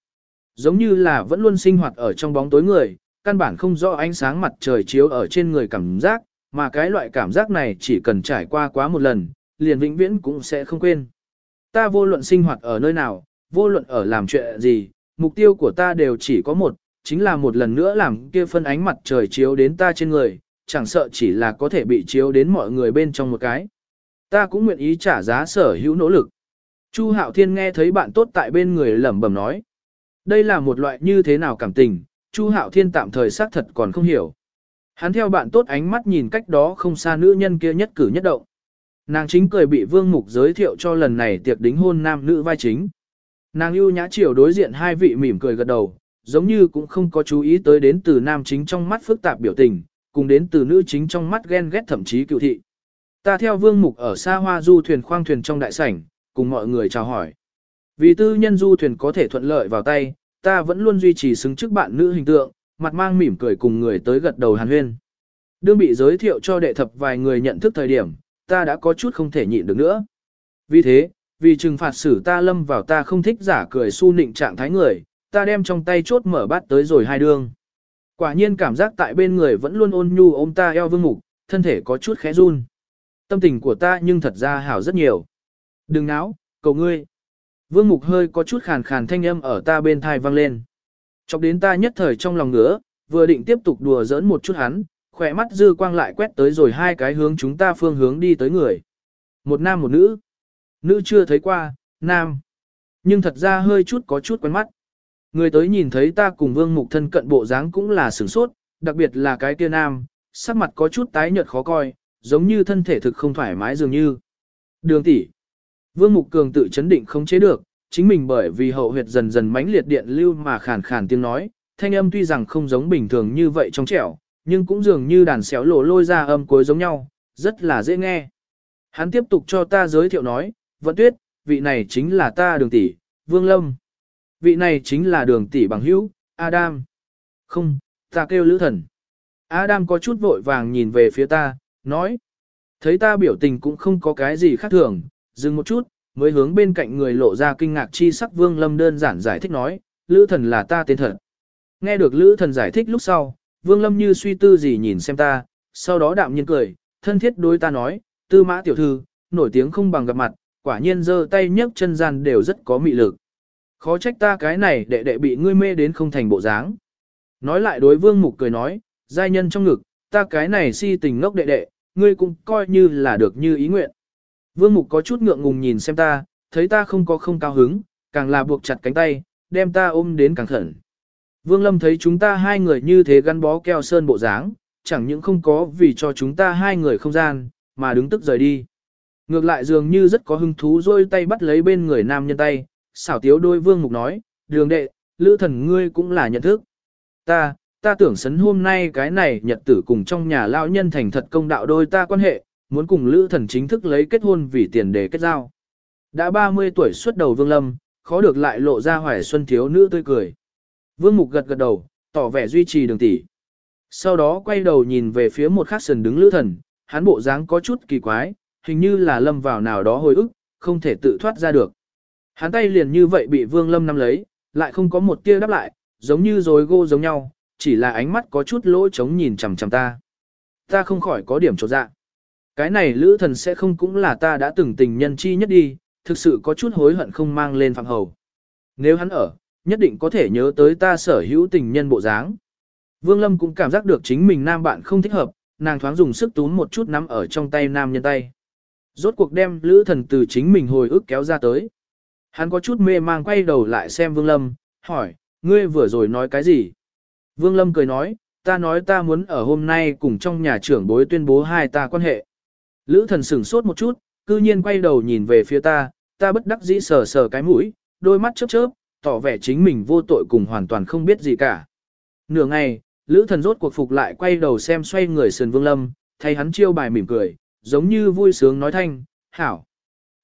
Giống như là vẫn luôn sinh hoạt ở trong bóng tối người, căn bản không rõ ánh sáng mặt trời chiếu ở trên người cảm giác, mà cái loại cảm giác này chỉ cần trải qua quá một lần, liền vĩnh viễn cũng sẽ không quên. Ta vô luận sinh hoạt ở nơi nào, vô luận ở làm chuyện gì, mục tiêu của ta đều chỉ có một, chính là một lần nữa làm kia phân ánh mặt trời chiếu đến ta trên người, chẳng sợ chỉ là có thể bị chiếu đến mọi người bên trong một cái. Ta cũng nguyện ý trả giá sở hữu nỗ lực. Chu Hạo Thiên nghe thấy bạn tốt tại bên người lẩm bẩm nói. Đây là một loại như thế nào cảm tình, Chu Hạo Thiên tạm thời xác thật còn không hiểu. Hắn theo bạn tốt ánh mắt nhìn cách đó không xa nữ nhân kia nhất cử nhất động. Nàng chính cười bị Vương Mục giới thiệu cho lần này tiệc đính hôn nam nữ vai chính. Nàng ưu nhã chiều đối diện hai vị mỉm cười gật đầu, giống như cũng không có chú ý tới đến từ nam chính trong mắt phức tạp biểu tình, cùng đến từ nữ chính trong mắt ghen ghét thậm chí cựu thị. Ta theo Vương Mục ở xa hoa du thuyền khoang thuyền trong đại sảnh, cùng mọi người chào hỏi. Vì tư nhân du thuyền có thể thuận lợi vào tay, ta vẫn luôn duy trì xứng trước bạn nữ hình tượng, mặt mang mỉm cười cùng người tới gật đầu hàn huyên. Đương bị giới thiệu cho đệ thập vài người nhận thức thời điểm, ta đã có chút không thể nhịn được nữa. Vì thế, vì trừng phạt xử ta lâm vào ta không thích giả cười su nịnh trạng thái người, ta đem trong tay chốt mở bát tới rồi hai đường. Quả nhiên cảm giác tại bên người vẫn luôn ôn nhu ôm ta eo vương mục, thân thể có chút khẽ run. Tâm tình của ta nhưng thật ra hảo rất nhiều. Đừng náo, cầu ngươi. Vương mục hơi có chút khàn khàn thanh âm ở ta bên thai vang lên. Chọc đến ta nhất thời trong lòng ngứa, vừa định tiếp tục đùa giỡn một chút hắn, khỏe mắt dư quang lại quét tới rồi hai cái hướng chúng ta phương hướng đi tới người. Một nam một nữ. Nữ chưa thấy qua, nam. Nhưng thật ra hơi chút có chút quen mắt. Người tới nhìn thấy ta cùng vương mục thân cận bộ dáng cũng là sửng sốt, đặc biệt là cái kia nam, sắc mặt có chút tái nhợt khó coi, giống như thân thể thực không thoải mái dường như. Đường tỷ. Vương mục cường tự chấn định không chế được, chính mình bởi vì hậu huyệt dần dần mãnh liệt điện lưu mà khàn khàn tiếng nói, thanh âm tuy rằng không giống bình thường như vậy trong trẻo, nhưng cũng dường như đàn xéo lộ lôi ra âm cuối giống nhau, rất là dễ nghe. Hắn tiếp tục cho ta giới thiệu nói, vận tuyết, vị này chính là ta đường tỷ, Vương Lâm. Vị này chính là đường tỷ bằng hữu, Adam. Không, ta kêu lữ thần. Adam có chút vội vàng nhìn về phía ta, nói. Thấy ta biểu tình cũng không có cái gì khác thường, dừng một chút, mới hướng bên cạnh người lộ ra kinh ngạc chi sắc Vương Lâm đơn giản giải thích nói, lữ thần là ta tên thật. Nghe được lữ thần giải thích lúc sau, Vương Lâm như suy tư gì nhìn xem ta, sau đó đạm nhiên cười, thân thiết đối ta nói, tư mã tiểu thư, nổi tiếng không bằng gặp mặt, quả nhiên giơ tay nhấc chân gian đều rất có mị lực. Khó trách ta cái này đệ đệ bị ngươi mê đến không thành bộ dáng. Nói lại đối vương mục cười nói, giai nhân trong ngực, ta cái này si tình ngốc đệ đệ, ngươi cũng coi như là được như ý nguyện. Vương mục có chút ngượng ngùng nhìn xem ta, thấy ta không có không cao hứng, càng là buộc chặt cánh tay, đem ta ôm đến càng khẩn. Vương Lâm thấy chúng ta hai người như thế gắn bó keo sơn bộ dáng, chẳng những không có vì cho chúng ta hai người không gian, mà đứng tức rời đi. Ngược lại dường như rất có hứng thú rôi tay bắt lấy bên người nam nhân tay, xảo tiếu đôi vương mục nói, đường đệ, lữ thần ngươi cũng là nhận thức. Ta, ta tưởng sấn hôm nay cái này nhật tử cùng trong nhà lão nhân thành thật công đạo đôi ta quan hệ, muốn cùng lữ thần chính thức lấy kết hôn vì tiền để kết giao. Đã 30 tuổi xuất đầu vương lâm, khó được lại lộ ra hoài xuân thiếu nữ tươi cười. Vương mục gật gật đầu, tỏ vẻ duy trì đường tỷ. Sau đó quay đầu nhìn về phía một khắc sần đứng lữ thần, hắn bộ dáng có chút kỳ quái, hình như là lâm vào nào đó hồi ức, không thể tự thoát ra được. Hắn tay liền như vậy bị Vương Lâm nắm lấy, lại không có một tia đáp lại, giống như rồi gô giống nhau, chỉ là ánh mắt có chút lỗ trống nhìn chằm chằm ta. Ta không khỏi có điểm chột dạ. Cái này lữ thần sẽ không cũng là ta đã từng tình nhân chi nhất đi, thực sự có chút hối hận không mang lên phạm hầu. Nếu hắn ở, nhất định có thể nhớ tới ta sở hữu tình nhân bộ dáng. Vương Lâm cũng cảm giác được chính mình nam bạn không thích hợp, nàng thoáng dùng sức túm một chút nắm ở trong tay nam nhân tay. Rốt cuộc đem lữ thần từ chính mình hồi ức kéo ra tới. Hắn có chút mê mang quay đầu lại xem Vương Lâm, hỏi, ngươi vừa rồi nói cái gì? Vương Lâm cười nói, ta nói ta muốn ở hôm nay cùng trong nhà trưởng bối tuyên bố hai ta quan hệ. Lữ thần sửng sốt một chút, cư nhiên quay đầu nhìn về phía ta, ta bất đắc dĩ sờ sờ cái mũi, đôi mắt chớp chớp, tỏ vẻ chính mình vô tội cùng hoàn toàn không biết gì cả. Nửa ngày, Lữ thần rốt cuộc phục lại quay đầu xem xoay người sườn Vương Lâm, thấy hắn chiêu bài mỉm cười, giống như vui sướng nói thanh, hảo.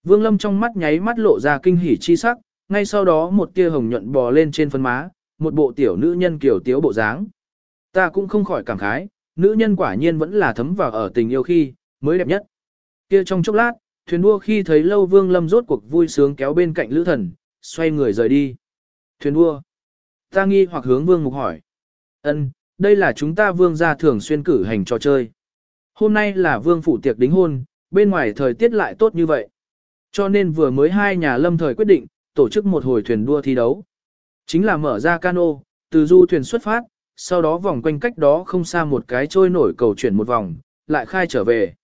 Vương Lâm trong mắt nháy mắt lộ ra kinh hỉ chi sắc, ngay sau đó một tia hồng nhuận bò lên trên phân má, một bộ tiểu nữ nhân kiểu tiếu bộ dáng. Ta cũng không khỏi cảm khái, nữ nhân quả nhiên vẫn là thấm vào ở tình yêu khi, mới đẹp nhất. Kia trong chốc lát, thuyền đua khi thấy lâu Vương Lâm rốt cuộc vui sướng kéo bên cạnh lữ thần, xoay người rời đi. Thuyền đua. Ta nghi hoặc hướng Vương Mục hỏi. Ân, đây là chúng ta Vương gia thường xuyên cử hành trò chơi. Hôm nay là Vương phủ tiệc đính hôn, bên ngoài thời tiết lại tốt như vậy. Cho nên vừa mới hai nhà lâm thời quyết định, tổ chức một hồi thuyền đua thi đấu. Chính là mở ra cano, từ du thuyền xuất phát, sau đó vòng quanh cách đó không xa một cái trôi nổi cầu chuyển một vòng, lại khai trở về.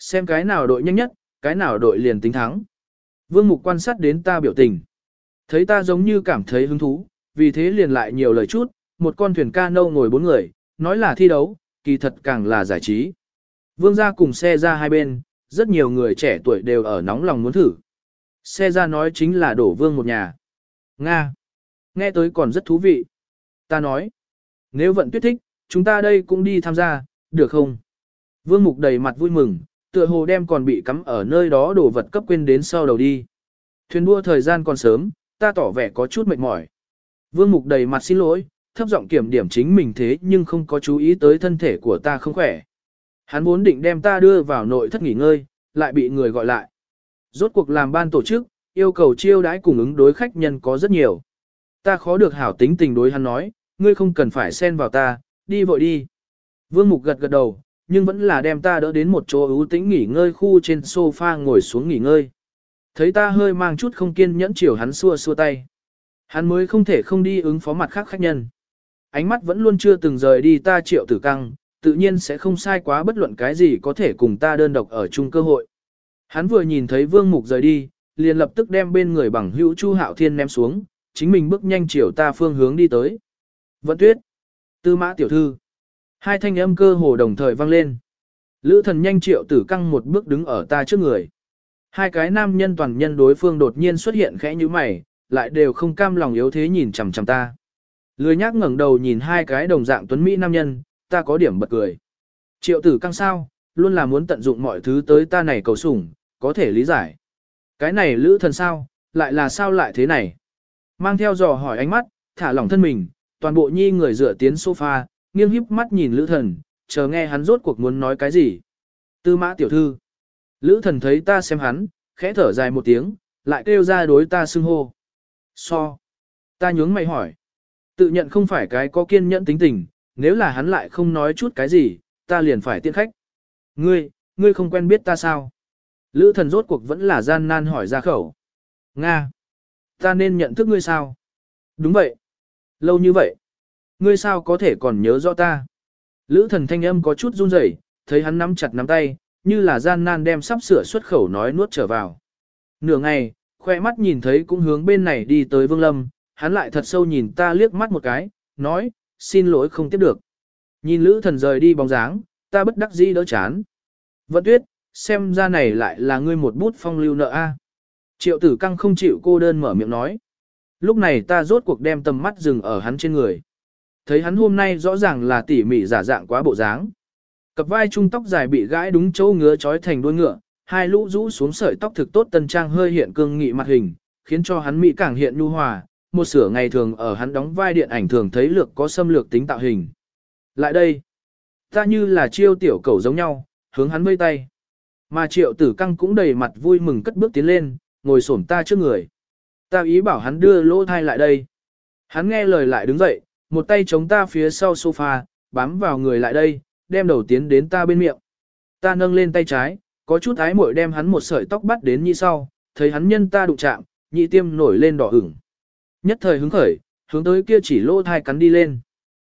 Xem cái nào đội nhanh nhất, cái nào đội liền tính thắng. Vương Mục quan sát đến ta biểu tình. Thấy ta giống như cảm thấy hứng thú, vì thế liền lại nhiều lời chút, một con thuyền cano ngồi bốn người, nói là thi đấu, kỳ thật càng là giải trí. Vương ra cùng xe ra hai bên, rất nhiều người trẻ tuổi đều ở nóng lòng muốn thử. Xe ra nói chính là đổ vương một nhà. Nga. Nghe tới còn rất thú vị. Ta nói. Nếu vận tuyết thích, chúng ta đây cũng đi tham gia, được không? Vương Mục đầy mặt vui mừng, tựa hồ đem còn bị cắm ở nơi đó đổ vật cấp quên đến sau đầu đi. Thuyền đua thời gian còn sớm, ta tỏ vẻ có chút mệt mỏi. Vương Mục đầy mặt xin lỗi, thấp giọng kiểm điểm chính mình thế nhưng không có chú ý tới thân thể của ta không khỏe. Hắn muốn định đem ta đưa vào nội thất nghỉ ngơi, lại bị người gọi lại. Rốt cuộc làm ban tổ chức, yêu cầu chiêu đãi cùng ứng đối khách nhân có rất nhiều. Ta khó được hảo tính tình đối hắn nói, ngươi không cần phải xen vào ta, đi vội đi. Vương Mục gật gật đầu, nhưng vẫn là đem ta đỡ đến một chỗ ưu tĩnh nghỉ ngơi khu trên sofa ngồi xuống nghỉ ngơi. Thấy ta hơi mang chút không kiên nhẫn chiều hắn xua xua tay. Hắn mới không thể không đi ứng phó mặt khác khách nhân. Ánh mắt vẫn luôn chưa từng rời đi ta triệu tử căng, tự nhiên sẽ không sai quá bất luận cái gì có thể cùng ta đơn độc ở chung cơ hội. Hắn vừa nhìn thấy vương mục rời đi, liền lập tức đem bên người bằng hữu Chu Hạo Thiên ném xuống, chính mình bước nhanh chiều ta phương hướng đi tới. Vận tuyết, tư mã tiểu thư, hai thanh âm cơ hồ đồng thời vang lên. Lữ thần nhanh triệu tử căng một bước đứng ở ta trước người. Hai cái nam nhân toàn nhân đối phương đột nhiên xuất hiện khẽ như mày, lại đều không cam lòng yếu thế nhìn chằm chằm ta. Lười nhác ngẩng đầu nhìn hai cái đồng dạng tuấn Mỹ nam nhân, ta có điểm bật cười. Triệu tử căng sao, luôn là muốn tận dụng mọi thứ tới ta này cầu sủng, có thể lý giải. Cái này lữ thần sao, lại là sao lại thế này? Mang theo dò hỏi ánh mắt, thả lỏng thân mình, toàn bộ nhi người dựa tiến sofa, nghiêng híp mắt nhìn lữ thần, chờ nghe hắn rốt cuộc muốn nói cái gì. Tư mã tiểu thư. Lữ thần thấy ta xem hắn, khẽ thở dài một tiếng, lại kêu ra đối ta xưng hô. So. Ta nhướng mày hỏi. Tự nhận không phải cái có kiên nhẫn tính tình, nếu là hắn lại không nói chút cái gì, ta liền phải tiện khách. Ngươi, ngươi không quen biết ta sao? Lữ thần rốt cuộc vẫn là gian nan hỏi ra khẩu. Nga. Ta nên nhận thức ngươi sao? Đúng vậy. Lâu như vậy. Ngươi sao có thể còn nhớ rõ ta? Lữ thần thanh âm có chút run rẩy, thấy hắn nắm chặt nắm tay, như là gian nan đem sắp sửa xuất khẩu nói nuốt trở vào. Nửa ngày, khoe mắt nhìn thấy cũng hướng bên này đi tới Vương Lâm, hắn lại thật sâu nhìn ta liếc mắt một cái, nói, xin lỗi không tiếp được. Nhìn lữ thần rời đi bóng dáng, ta bất đắc dĩ đỡ chán. Vận tuyết, xem ra này lại là ngươi một bút phong lưu nợ a. Triệu tử căng không chịu cô đơn mở miệng nói. Lúc này ta rốt cuộc đem tầm mắt dừng ở hắn trên người. Thấy hắn hôm nay rõ ràng là tỉ mỉ giả dạng quá bộ dáng. Cặp vai trung tóc dài bị gãi đúng chỗ ngứa trói thành đuôi ngựa, hai lũ rũ xuống sợi tóc thực tốt tân trang hơi hiện cương nghị mặt hình, khiến cho hắn mỹ càng hiện nhu hòa, một sửa ngày thường ở hắn đóng vai điện ảnh thường thấy lược có xâm lược tính tạo hình. Lại đây, ta như là chiêu tiểu cầu giống nhau, hướng hắn vây tay. Mà triệu tử căng cũng đầy mặt vui mừng cất bước tiến lên, ngồi xổm ta trước người. Ta ý bảo hắn đưa lỗ thai lại đây. Hắn nghe lời lại đứng dậy, một tay chống ta phía sau sofa, bám vào người lại đây, đem đầu tiến đến ta bên miệng. Ta nâng lên tay trái, có chút ái muội đem hắn một sợi tóc bắt đến như sau, thấy hắn nhân ta đụng chạm, nhị tiêm nổi lên đỏ ửng. Nhất thời hứng khởi, hướng tới kia chỉ lỗ thai cắn đi lên.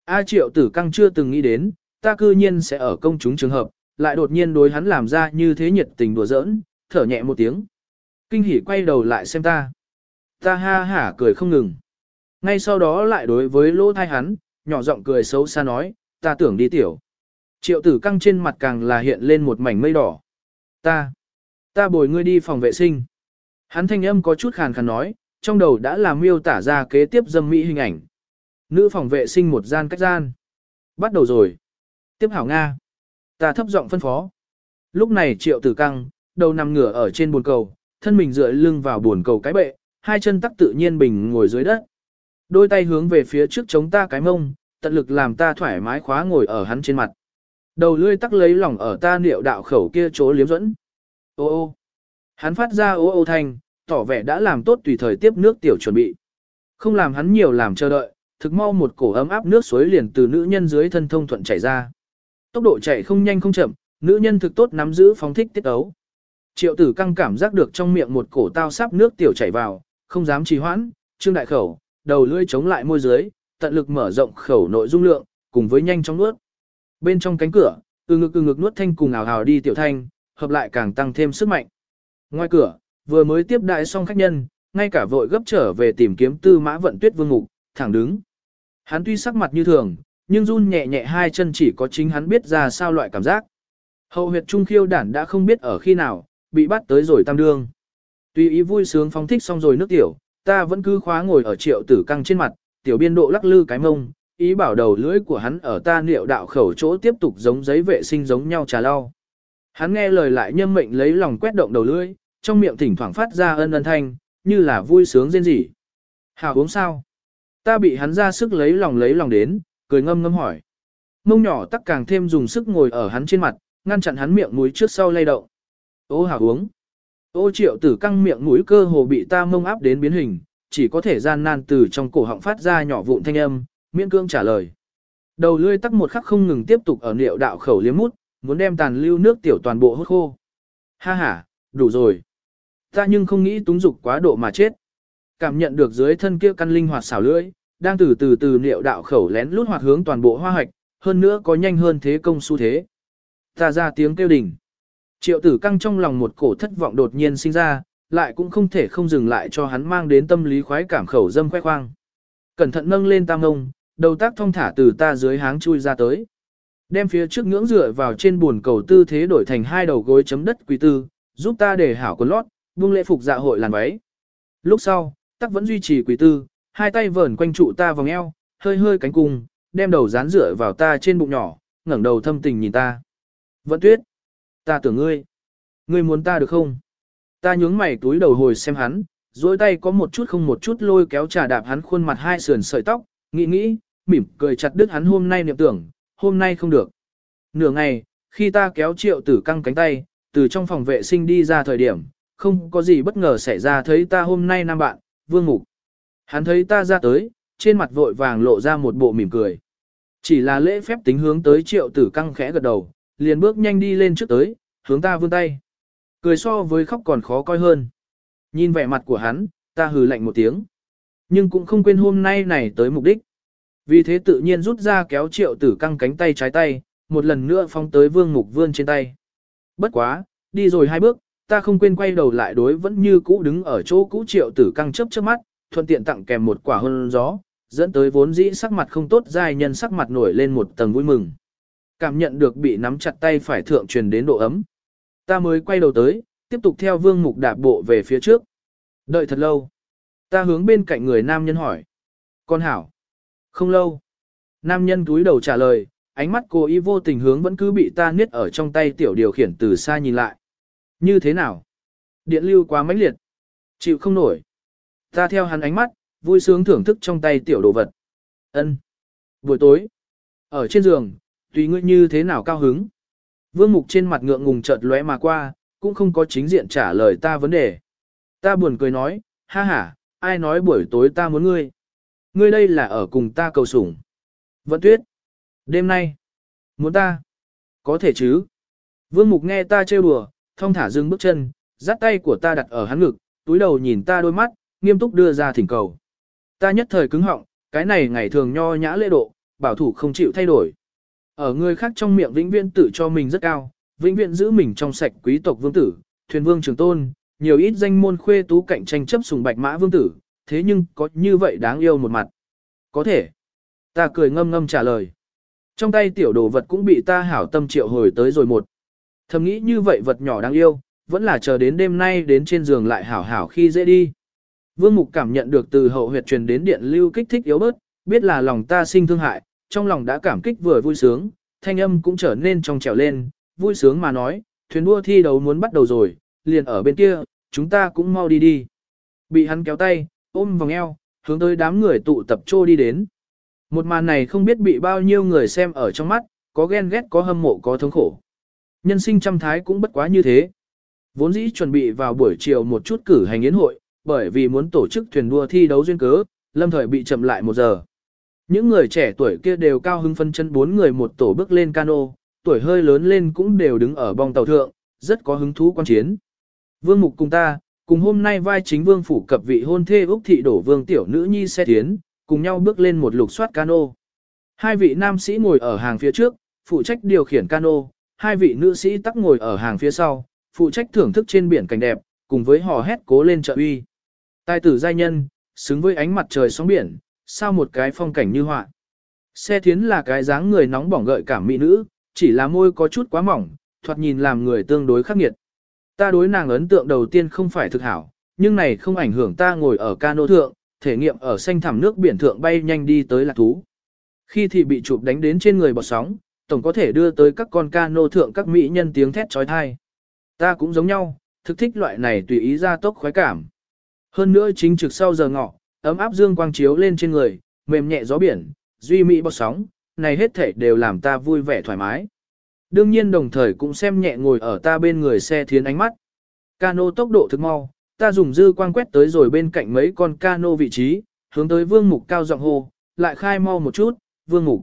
A triệu tử căng chưa từng nghĩ đến, ta cư nhiên sẽ ở công chúng trường hợp, lại đột nhiên đối hắn làm ra như thế nhiệt tình đùa giỡn, thở nhẹ một tiếng. Kinh hỉ quay đầu lại xem ta. Ta ha hả cười không ngừng. Ngay sau đó lại đối với lỗ thai hắn, nhỏ giọng cười xấu xa nói, ta tưởng đi tiểu. Triệu tử căng trên mặt càng là hiện lên một mảnh mây đỏ. Ta, ta bồi ngươi đi phòng vệ sinh. Hắn thanh âm có chút khàn khàn nói, trong đầu đã làm miêu tả ra kế tiếp dâm mỹ hình ảnh. Nữ phòng vệ sinh một gian cách gian. Bắt đầu rồi. Tiếp hảo Nga. Ta thấp giọng phân phó. Lúc này triệu tử căng, đầu nằm ngửa ở trên bồn cầu, thân mình dựa lưng vào bồn cầu cái bệ, hai chân tắc tự nhiên bình ngồi dưới đất. Đôi tay hướng về phía trước chống ta cái mông, tận lực làm ta thoải mái khóa ngồi ở hắn trên mặt. Đầu lưỡi tắc lấy lòng ở ta niệu đạo khẩu kia chỗ liếm dẫn. Ô ô. Hắn phát ra ô ô thanh, tỏ vẻ đã làm tốt tùy thời tiếp nước tiểu chuẩn bị. Không làm hắn nhiều làm chờ đợi, thực mau một cổ ấm áp nước suối liền từ nữ nhân dưới thân thông thuận chảy ra. Tốc độ chạy không nhanh không chậm, nữ nhân thực tốt nắm giữ phóng thích tiết ấu. Triệu tử căng cảm giác được trong miệng một cổ tao sắp nước tiểu chảy vào, không dám trì hoãn, trương đại khẩu, đầu lưỡi chống lại môi dưới, tận lực mở rộng khẩu nội dung lượng, cùng với nhanh chóng nuốt. Bên trong cánh cửa, từ ngực từ ngực nuốt thanh cùng ào hào đi tiểu thanh, hợp lại càng tăng thêm sức mạnh. Ngoài cửa, vừa mới tiếp đại xong khách nhân, ngay cả vội gấp trở về tìm kiếm tư mã vận tuyết vương mục, thẳng đứng. Hắn tuy sắc mặt như thường, nhưng run nhẹ nhẹ hai chân chỉ có chính hắn biết ra sao loại cảm giác. Hậu huyệt trung khiêu đản đã không biết ở khi nào, bị bắt tới rồi tam đương. Tuy ý vui sướng phóng thích xong rồi nước tiểu, ta vẫn cứ khóa ngồi ở triệu tử căng trên mặt, tiểu biên độ lắc lư cái mông, ý bảo đầu lưỡi của hắn ở ta niệu đạo khẩu chỗ tiếp tục giống giấy vệ sinh giống nhau trà lau. Hắn nghe lời lại nhâm mệnh lấy lòng quét động đầu lưỡi, trong miệng thỉnh thoảng phát ra ân ân thanh, như là vui sướng rên rỉ. Hảo uống sao? Ta bị hắn ra sức lấy lòng lấy lòng đến, cười ngâm ngâm hỏi. Mông nhỏ tắc càng thêm dùng sức ngồi ở hắn trên mặt, ngăn chặn hắn miệng mũi trước sau lay động. Ô hảo uống. Ô triệu tử căng miệng mũi cơ hồ bị ta mông áp đến biến hình, chỉ có thể gian nan từ trong cổ họng phát ra nhỏ vụn thanh âm, miễn cương trả lời. Đầu lươi tắc một khắc không ngừng tiếp tục ở niệu đạo khẩu liếm mút, muốn đem tàn lưu nước tiểu toàn bộ hút khô. Ha ha, đủ rồi. Ta nhưng không nghĩ túng dục quá độ mà chết. Cảm nhận được dưới thân kia căn linh hoạt xảo lưỡi, đang từ từ từ niệu đạo khẩu lén lút hoạt hướng toàn bộ hoa hạch, hơn nữa có nhanh hơn thế công xu thế. Ta ra tiếng kêu đỉnh. Triệu tử căng trong lòng một cổ thất vọng đột nhiên sinh ra, lại cũng không thể không dừng lại cho hắn mang đến tâm lý khoái cảm khẩu dâm khoe khoang. Cẩn thận nâng lên tam ông, đầu tác thông thả từ ta dưới háng chui ra tới. Đem phía trước ngưỡng dựa vào trên buồn cầu tư thế đổi thành hai đầu gối chấm đất quý tư, giúp ta để hảo quần lót, buông lễ phục dạ hội làn váy. Lúc sau, tắc vẫn duy trì quý tư, hai tay vờn quanh trụ ta vòng eo, hơi hơi cánh cung, đem đầu dán dựa vào ta trên bụng nhỏ, ngẩng đầu thâm tình nhìn ta. Vận tuyết, ta tưởng ngươi, ngươi muốn ta được không? Ta nhướng mày túi đầu hồi xem hắn, duỗi tay có một chút không một chút lôi kéo trà đạp hắn khuôn mặt hai sườn sợi tóc, nghĩ nghĩ, mỉm cười chặt đứt hắn hôm nay niệm tưởng, hôm nay không được. Nửa ngày, khi ta kéo triệu tử căng cánh tay, từ trong phòng vệ sinh đi ra thời điểm, không có gì bất ngờ xảy ra thấy ta hôm nay nam bạn, vương mục. Hắn thấy ta ra tới, trên mặt vội vàng lộ ra một bộ mỉm cười. Chỉ là lễ phép tính hướng tới triệu tử căng khẽ gật đầu, liền bước nhanh đi lên trước tới, hướng ta vươn tay. Cười so với khóc còn khó coi hơn. Nhìn vẻ mặt của hắn, ta hừ lạnh một tiếng. Nhưng cũng không quên hôm nay này tới mục đích. Vì thế tự nhiên rút ra kéo triệu tử căng cánh tay trái tay, một lần nữa phong tới vương mục vươn trên tay. Bất quá, đi rồi hai bước, ta không quên quay đầu lại đối vẫn như cũ đứng ở chỗ cũ triệu tử căng chấp trước mắt, thuận tiện tặng kèm một quả hơn gió, dẫn tới vốn dĩ sắc mặt không tốt giai nhân sắc mặt nổi lên một tầng vui mừng. Cảm nhận được bị nắm chặt tay phải thượng truyền đến độ ấm. Ta mới quay đầu tới, tiếp tục theo vương mục đạp bộ về phía trước. Đợi thật lâu. Ta hướng bên cạnh người nam nhân hỏi. Con hảo. Không lâu. Nam nhân túi đầu trả lời, ánh mắt cô y vô tình hướng vẫn cứ bị ta niết ở trong tay tiểu điều khiển từ xa nhìn lại. Như thế nào? Điện lưu quá mãnh liệt. Chịu không nổi. Ta theo hắn ánh mắt, vui sướng thưởng thức trong tay tiểu đồ vật. Ân. Buổi tối. Ở trên giường, tùy ngươi như thế nào cao hứng. Vương Mục trên mặt ngượng ngùng chợt lóe mà qua, cũng không có chính diện trả lời ta vấn đề. Ta buồn cười nói, ha ha, ai nói buổi tối ta muốn ngươi. Ngươi đây là ở cùng ta cầu sủng. Vận tuyết. Đêm nay. Muốn ta. Có thể chứ. Vương Mục nghe ta trêu đùa, thông thả dừng bước chân, dắt tay của ta đặt ở hắn ngực, túi đầu nhìn ta đôi mắt, nghiêm túc đưa ra thỉnh cầu. Ta nhất thời cứng họng, cái này ngày thường nho nhã lễ độ, bảo thủ không chịu thay đổi. Ở người khác trong miệng vĩnh viễn tự cho mình rất cao, vĩnh viễn giữ mình trong sạch quý tộc vương tử, thuyền vương trường tôn, nhiều ít danh môn khuê tú cạnh tranh chấp sùng bạch mã vương tử, thế nhưng có như vậy đáng yêu một mặt. Có thể. Ta cười ngâm ngâm trả lời. Trong tay tiểu đồ vật cũng bị ta hảo tâm triệu hồi tới rồi một. Thầm nghĩ như vậy vật nhỏ đáng yêu, vẫn là chờ đến đêm nay đến trên giường lại hảo hảo khi dễ đi. Vương Mục cảm nhận được từ hậu huyệt truyền đến điện lưu kích thích yếu bớt, biết là lòng ta sinh thương hại, trong lòng đã cảm kích vừa vui sướng, thanh âm cũng trở nên trong trẻo lên, vui sướng mà nói, thuyền đua thi đấu muốn bắt đầu rồi, liền ở bên kia, chúng ta cũng mau đi đi. Bị hắn kéo tay, ôm vòng eo, hướng tới đám người tụ tập trô đi đến. Một màn này không biết bị bao nhiêu người xem ở trong mắt, có ghen ghét có hâm mộ có thống khổ. Nhân sinh trăm thái cũng bất quá như thế. Vốn dĩ chuẩn bị vào buổi chiều một chút cử hành yến hội, bởi vì muốn tổ chức thuyền đua thi đấu duyên cớ, lâm thời bị chậm lại một giờ. Những người trẻ tuổi kia đều cao hứng phân chân bốn người một tổ bước lên cano, tuổi hơi lớn lên cũng đều đứng ở bong tàu thượng, rất có hứng thú quan chiến. Vương Mục cùng ta, cùng hôm nay vai chính vương phủ cập vị hôn thê Úc Thị đổ vương tiểu nữ nhi xe tiến, cùng nhau bước lên một lục soát cano. Hai vị nam sĩ ngồi ở hàng phía trước, phụ trách điều khiển cano, hai vị nữ sĩ tắc ngồi ở hàng phía sau, phụ trách thưởng thức trên biển cảnh đẹp, cùng với hò hét cố lên trợ uy. Tài tử giai nhân, xứng với ánh mặt trời sóng biển, sao một cái phong cảnh như họa. Xe thiến là cái dáng người nóng bỏng gợi cảm mỹ nữ, chỉ là môi có chút quá mỏng, thoạt nhìn làm người tương đối khắc nghiệt. Ta đối nàng ấn tượng đầu tiên không phải thực hảo, nhưng này không ảnh hưởng ta ngồi ở cano thượng, thể nghiệm ở xanh thẳm nước biển thượng bay nhanh đi tới lạc thú. Khi thì bị chụp đánh đến trên người bọt sóng, tổng có thể đưa tới các con cano thượng các mỹ nhân tiếng thét trói thai. Ta cũng giống nhau, thực thích loại này tùy ý ra tốc khoái cảm. Hơn nữa chính trực sau giờ ngọ, ấm áp dương quang chiếu lên trên người, mềm nhẹ gió biển, duy mỹ bọt sóng, này hết thể đều làm ta vui vẻ thoải mái. Đương nhiên đồng thời cũng xem nhẹ ngồi ở ta bên người xe thiến ánh mắt. Cano tốc độ thực mau, ta dùng dư quang quét tới rồi bên cạnh mấy con cano vị trí, hướng tới vương mục cao giọng hô, lại khai mau một chút, vương mục.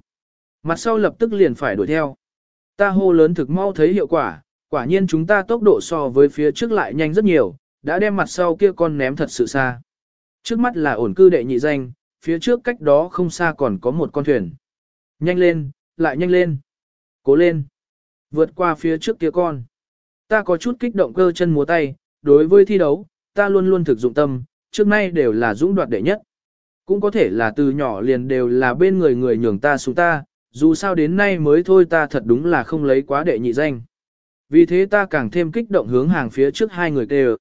Mặt sau lập tức liền phải đuổi theo. Ta hô lớn thực mau thấy hiệu quả, quả nhiên chúng ta tốc độ so với phía trước lại nhanh rất nhiều, đã đem mặt sau kia con ném thật sự xa. Trước mắt là ổn cư đệ nhị danh, phía trước cách đó không xa còn có một con thuyền. Nhanh lên, lại nhanh lên. Cố lên. Vượt qua phía trước kia con. Ta có chút kích động cơ chân múa tay, đối với thi đấu, ta luôn luôn thực dụng tâm, trước nay đều là dũng đoạt đệ nhất. Cũng có thể là từ nhỏ liền đều là bên người người nhường ta xuống ta, dù sao đến nay mới thôi ta thật đúng là không lấy quá đệ nhị danh. Vì thế ta càng thêm kích động hướng hàng phía trước hai người kêu.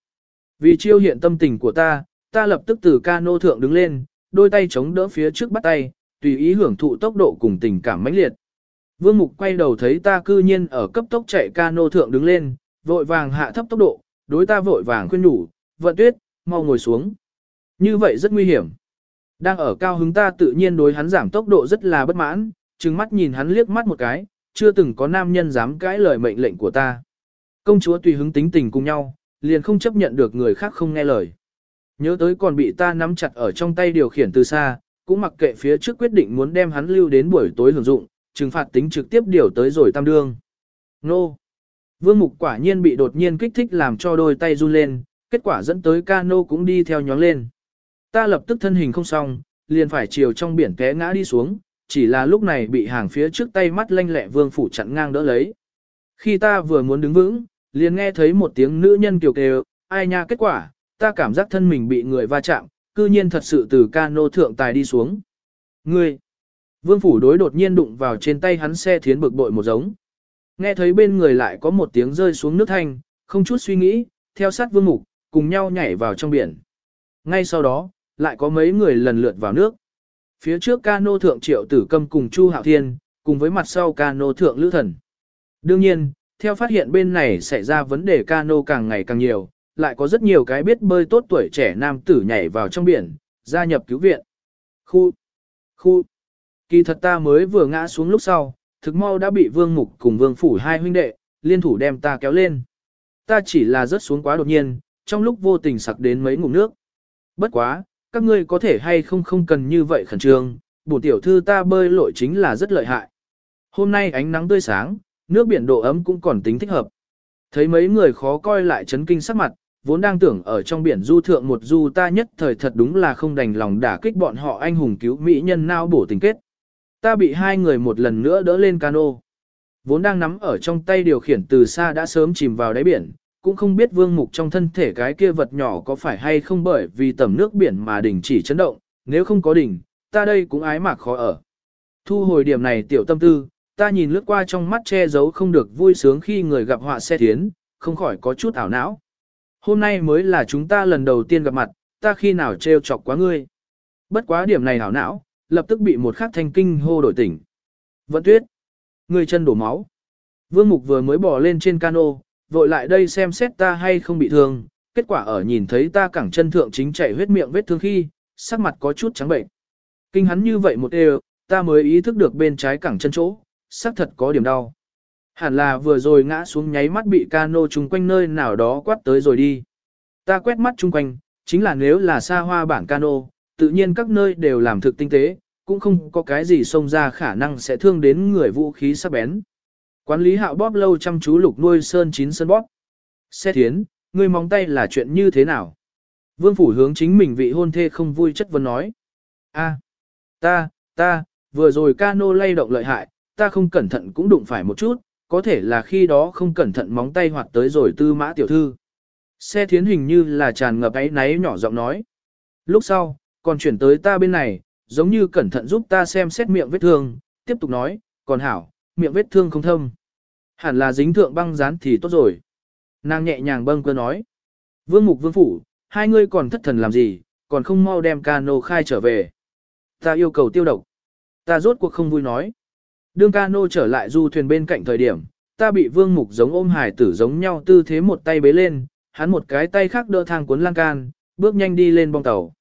Vì chiêu hiện tâm tình của ta, ta lập tức từ cano thượng đứng lên, đôi tay chống đỡ phía trước bắt tay, tùy ý hưởng thụ tốc độ cùng tình cảm mãnh liệt. Vương Mục quay đầu thấy ta cư nhiên ở cấp tốc chạy cano thượng đứng lên, vội vàng hạ thấp tốc độ, đối ta vội vàng khuyên nhủ, vận tuyết, mau ngồi xuống. Như vậy rất nguy hiểm. Đang ở cao hứng ta tự nhiên đối hắn giảm tốc độ rất là bất mãn, trừng mắt nhìn hắn liếc mắt một cái, chưa từng có nam nhân dám cãi lời mệnh lệnh của ta. Công chúa tùy hứng tính tình cùng nhau, liền không chấp nhận được người khác không nghe lời. Nhớ tới còn bị ta nắm chặt ở trong tay điều khiển từ xa, cũng mặc kệ phía trước quyết định muốn đem hắn lưu đến buổi tối hưởng dụng, trừng phạt tính trực tiếp điều tới rồi tam đương. Nô! Vương Mục quả nhiên bị đột nhiên kích thích làm cho đôi tay run lên, kết quả dẫn tới cano cũng đi theo nhóng lên. Ta lập tức thân hình không xong, liền phải chiều trong biển té ngã đi xuống, chỉ là lúc này bị hàng phía trước tay mắt lanh lẹ vương phủ chặn ngang đỡ lấy. Khi ta vừa muốn đứng vững, liền nghe thấy một tiếng nữ nhân kiều kêu, ai nha kết quả, ta cảm giác thân mình bị người va chạm, cư nhiên thật sự từ cano thượng tài đi xuống. Ngươi! Vương phủ đối đột nhiên đụng vào trên tay hắn xe thiến bực bội một giống. Nghe thấy bên người lại có một tiếng rơi xuống nước thanh, không chút suy nghĩ, theo sát vương mục, cùng nhau nhảy vào trong biển. Ngay sau đó, lại có mấy người lần lượt vào nước. Phía trước cano thượng triệu tử câm cùng Chu Hạo Thiên, cùng với mặt sau cano thượng lữ thần. Đương nhiên, theo phát hiện bên này xảy ra vấn đề cano càng ngày càng nhiều, lại có rất nhiều cái biết bơi tốt tuổi trẻ nam tử nhảy vào trong biển, gia nhập cứu viện. Khu, khu, kỳ thật ta mới vừa ngã xuống lúc sau, thực mau đã bị vương mục cùng vương phủ hai huynh đệ, liên thủ đem ta kéo lên. Ta chỉ là rớt xuống quá đột nhiên, trong lúc vô tình sặc đến mấy ngụm nước. Bất quá, các ngươi có thể hay không không cần như vậy khẩn trương, bổ tiểu thư ta bơi lội chính là rất lợi hại. Hôm nay ánh nắng tươi sáng, nước biển độ ấm cũng còn tính thích hợp. Thấy mấy người khó coi lại chấn kinh sắc mặt, vốn đang tưởng ở trong biển du thượng một du ta nhất thời thật đúng là không đành lòng đả kích bọn họ anh hùng cứu mỹ nhân nao bổ tình kết. Ta bị hai người một lần nữa đỡ lên cano. Vốn đang nắm ở trong tay điều khiển từ xa đã sớm chìm vào đáy biển, cũng không biết vương mục trong thân thể cái kia vật nhỏ có phải hay không bởi vì tầm nước biển mà đỉnh chỉ chấn động, nếu không có đỉnh, ta đây cũng ái mạc khó ở. Thu hồi điểm này tiểu tâm tư, ta nhìn lướt qua trong mắt che giấu không được vui sướng khi người gặp họa xe tiến, không khỏi có chút ảo não. Hôm nay mới là chúng ta lần đầu tiên gặp mặt, ta khi nào trêu chọc quá ngươi. Bất quá điểm này hảo não, lập tức bị một khắc thanh kinh hô đổi tỉnh. Vận tuyết, người chân đổ máu. Vương Mục vừa mới bỏ lên trên cano, vội lại đây xem xét ta hay không bị thương, kết quả ở nhìn thấy ta cẳng chân thượng chính chảy huyết miệng vết thương khi, sắc mặt có chút trắng bệnh. Kinh hắn như vậy một đều, ta mới ý thức được bên trái cẳng chân chỗ, sắc thật có điểm đau. Hẳn là vừa rồi ngã xuống nháy mắt bị cano chung quanh nơi nào đó quát tới rồi đi. Ta quét mắt chung quanh, chính là nếu là xa hoa bản cano, tự nhiên các nơi đều làm thực tinh tế, cũng không có cái gì xông ra khả năng sẽ thương đến người vũ khí sắc bén. Quản lý hạo bóp lâu chăm chú lục nuôi sơn chín sơn bóp. Xe thiến, người móng tay là chuyện như thế nào? Vương phủ hướng chính mình vị hôn thê không vui chất vấn nói. a ta, ta, vừa rồi cano lay động lợi hại, ta không cẩn thận cũng đụng phải một chút, có thể là khi đó không cẩn thận móng tay hoạt tới rồi tư mã tiểu thư. Xe thiến hình như là tràn ngập ấy náy nhỏ giọng nói. Lúc sau, còn chuyển tới ta bên này, giống như cẩn thận giúp ta xem xét miệng vết thương, tiếp tục nói, còn hảo, miệng vết thương không thâm. Hẳn là dính thượng băng dán thì tốt rồi. Nàng nhẹ nhàng bâng cơ nói. Vương mục vương phủ, hai ngươi còn thất thần làm gì, còn không mau đem cano khai trở về. Ta yêu cầu tiêu độc. Ta rốt cuộc không vui nói. Đương cano trở lại du thuyền bên cạnh thời điểm, ta bị vương mục giống ôm hải tử giống nhau tư thế một tay bế lên, hắn một cái tay khác đỡ thang cuốn lan can, bước nhanh đi lên bong tàu.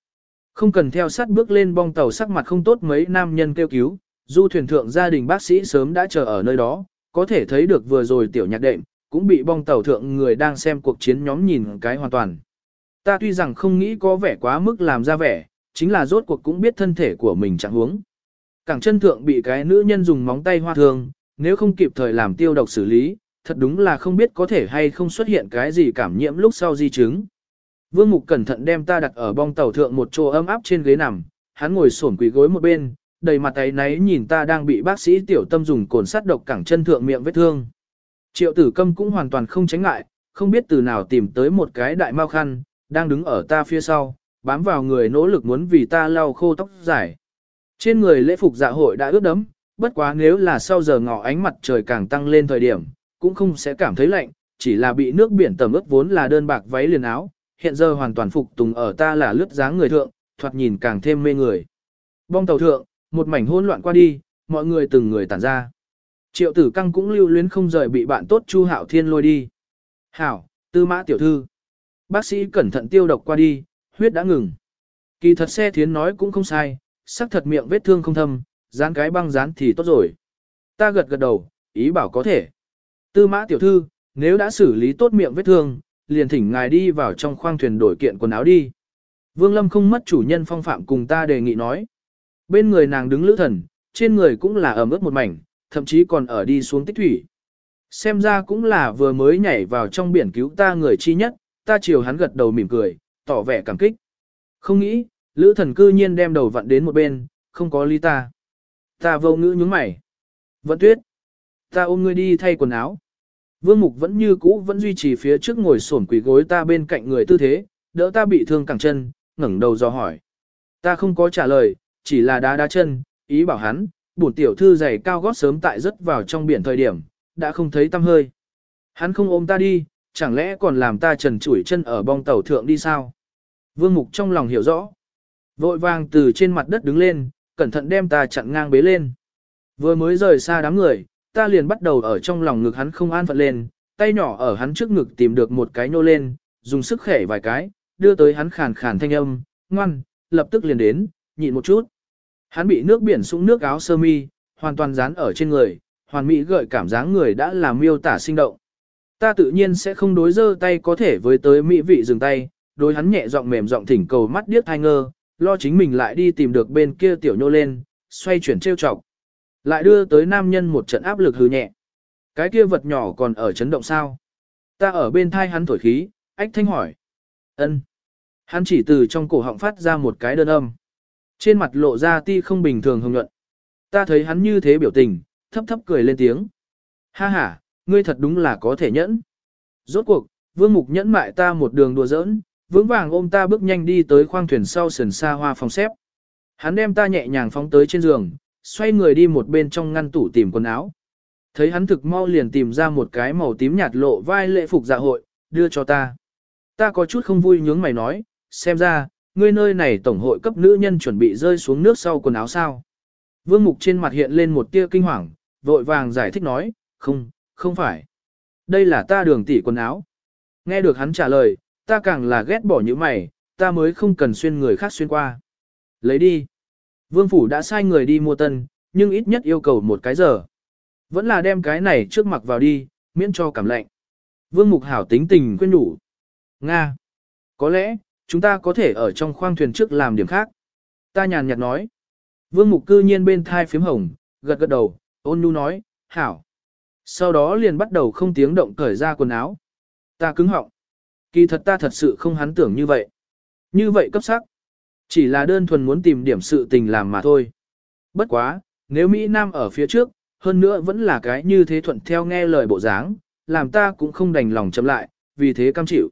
Không cần theo sát bước lên bong tàu sắc mặt không tốt mấy nam nhân kêu cứu, du thuyền thượng gia đình bác sĩ sớm đã chờ ở nơi đó, có thể thấy được vừa rồi tiểu nhạc đệm, cũng bị bong tàu thượng người đang xem cuộc chiến nhóm nhìn cái hoàn toàn. Ta tuy rằng không nghĩ có vẻ quá mức làm ra vẻ, chính là rốt cuộc cũng biết thân thể của mình chẳng huống. Cẳng chân thượng bị cái nữ nhân dùng móng tay hoa thương, nếu không kịp thời làm tiêu độc xử lý, thật đúng là không biết có thể hay không xuất hiện cái gì cảm nhiễm lúc sau di chứng. Vương Mục cẩn thận đem ta đặt ở bong tàu thượng một chỗ ấm áp trên ghế nằm, hắn ngồi xổm quỳ gối một bên, đầy mặt tay náy nhìn ta đang bị bác sĩ tiểu tâm dùng cồn sắt độc cẳng chân thượng miệng vết thương. Triệu tử câm cũng hoàn toàn không tránh ngại, không biết từ nào tìm tới một cái đại mau khăn, đang đứng ở ta phía sau, bám vào người nỗ lực muốn vì ta lau khô tóc dài. Trên người lễ phục dạ hội đã ướt đẫm, bất quá nếu là sau giờ ngọ ánh mặt trời càng tăng lên thời điểm, cũng không sẽ cảm thấy lạnh, chỉ là bị nước biển tầm ướt vốn là đơn bạc váy liền áo, hiện giờ hoàn toàn phục tùng ở ta là lướt dáng người thượng, thoạt nhìn càng thêm mê người. Bong tàu thượng, một mảnh hỗn loạn qua đi, mọi người từng người tản ra. Triệu tử căng cũng lưu luyến không rời bị bạn tốt Chu Hạo Thiên lôi đi. Hảo, tư mã tiểu thư. Bác sĩ cẩn thận tiêu độc qua đi, huyết đã ngừng. Kỳ thật xe thiến nói cũng không sai, sắc thật miệng vết thương không thâm, dán cái băng dán thì tốt rồi. Ta gật gật đầu, ý bảo có thể. Tư mã tiểu thư, nếu đã xử lý tốt miệng vết thương, liền thỉnh ngài đi vào trong khoang thuyền đổi kiện quần áo đi. Vương Lâm không mất chủ nhân phong phạm cùng ta đề nghị nói. Bên người nàng đứng lữ thần, trên người cũng là ẩm ướt một mảnh, thậm chí còn ở đi xuống tích thủy. Xem ra cũng là vừa mới nhảy vào trong biển cứu ta người chi nhất, ta chiều hắn gật đầu mỉm cười, tỏ vẻ cảm kích. Không nghĩ, lữ thần cư nhiên đem đầu vặn đến một bên, không có ly ta. Ta vô ngữ nhướng mày. Vận tuyết. Ta ôm ngươi đi thay quần áo. Vương Mục vẫn như cũ vẫn duy trì phía trước ngồi sổn quỳ gối ta bên cạnh người tư thế, đỡ ta bị thương cẳng chân, ngẩng đầu dò hỏi. Ta không có trả lời, chỉ là đá đá chân, ý bảo hắn, bổn tiểu thư giày cao gót sớm tại rất vào trong biển thời điểm, đã không thấy tăm hơi. Hắn không ôm ta đi, chẳng lẽ còn làm ta trần chủi chân ở bong tàu thượng đi sao? Vương Mục trong lòng hiểu rõ. Vội vàng từ trên mặt đất đứng lên, cẩn thận đem ta chặn ngang bế lên. Vừa mới rời xa đám người, ta liền bắt đầu ở trong lòng ngực hắn không an phận lên, tay nhỏ ở hắn trước ngực tìm được một cái nhô lên, dùng sức khẻ vài cái, đưa tới hắn khàn khàn thanh âm, ngoan, lập tức liền đến, nhịn một chút. Hắn bị nước biển sũng nước áo sơ mi, hoàn toàn dán ở trên người, hoàn mỹ gợi cảm dáng người đã làm miêu tả sinh động. Ta tự nhiên sẽ không đối dơ tay có thể với tới mỹ vị dừng tay, đối hắn nhẹ giọng mềm giọng thỉnh cầu mắt điếc hai ngơ, lo chính mình lại đi tìm được bên kia tiểu nhô lên, xoay chuyển trêu chọc. Lại đưa tới nam nhân một trận áp lực hư nhẹ. Cái kia vật nhỏ còn ở chấn động sao? Ta ở bên thai hắn thổi khí, ách thanh hỏi. ân. Hắn chỉ từ trong cổ họng phát ra một cái đơn âm. Trên mặt lộ ra ti không bình thường hồng nhuận. Ta thấy hắn như thế biểu tình, thấp thấp cười lên tiếng. Ha ha, ngươi thật đúng là có thể nhẫn. Rốt cuộc, vương mục nhẫn mại ta một đường đùa giỡn, vững vàng ôm ta bước nhanh đi tới khoang thuyền sau sườn xa hoa phòng xếp. Hắn đem ta nhẹ nhàng phóng tới trên giường, xoay người đi một bên trong ngăn tủ tìm quần áo. Thấy hắn thực mau liền tìm ra một cái màu tím nhạt lộ vai lễ phục dạ hội, đưa cho ta. Ta có chút không vui nhướng mày nói, xem ra, ngươi nơi này tổng hội cấp nữ nhân chuẩn bị rơi xuống nước sau quần áo sao. Vương Mục trên mặt hiện lên một tia kinh hoàng, vội vàng giải thích nói, không, không phải. Đây là ta đường tỷ quần áo. Nghe được hắn trả lời, ta càng là ghét bỏ những mày, ta mới không cần xuyên người khác xuyên qua. Lấy đi. Vương Phủ đã sai người đi mua tân, nhưng ít nhất yêu cầu một cái giờ. Vẫn là đem cái này trước mặt vào đi, miễn cho cảm lạnh. Vương Mục Hảo tính tình khuyên đủ. Nga. Có lẽ, chúng ta có thể ở trong khoang thuyền trước làm điểm khác. Ta nhàn nhạt nói. Vương Mục cư nhiên bên thai phím hồng, gật gật đầu, ôn nhu nói, hảo. Sau đó liền bắt đầu không tiếng động cởi ra quần áo. Ta cứng họng. Kỳ thật ta thật sự không hắn tưởng như vậy. Như vậy cấp sắc. Chỉ là đơn thuần muốn tìm điểm sự tình làm mà thôi. Bất quá, nếu Mỹ Nam ở phía trước, hơn nữa vẫn là cái như thế thuận theo nghe lời bộ dáng, làm ta cũng không đành lòng chậm lại, vì thế cam chịu.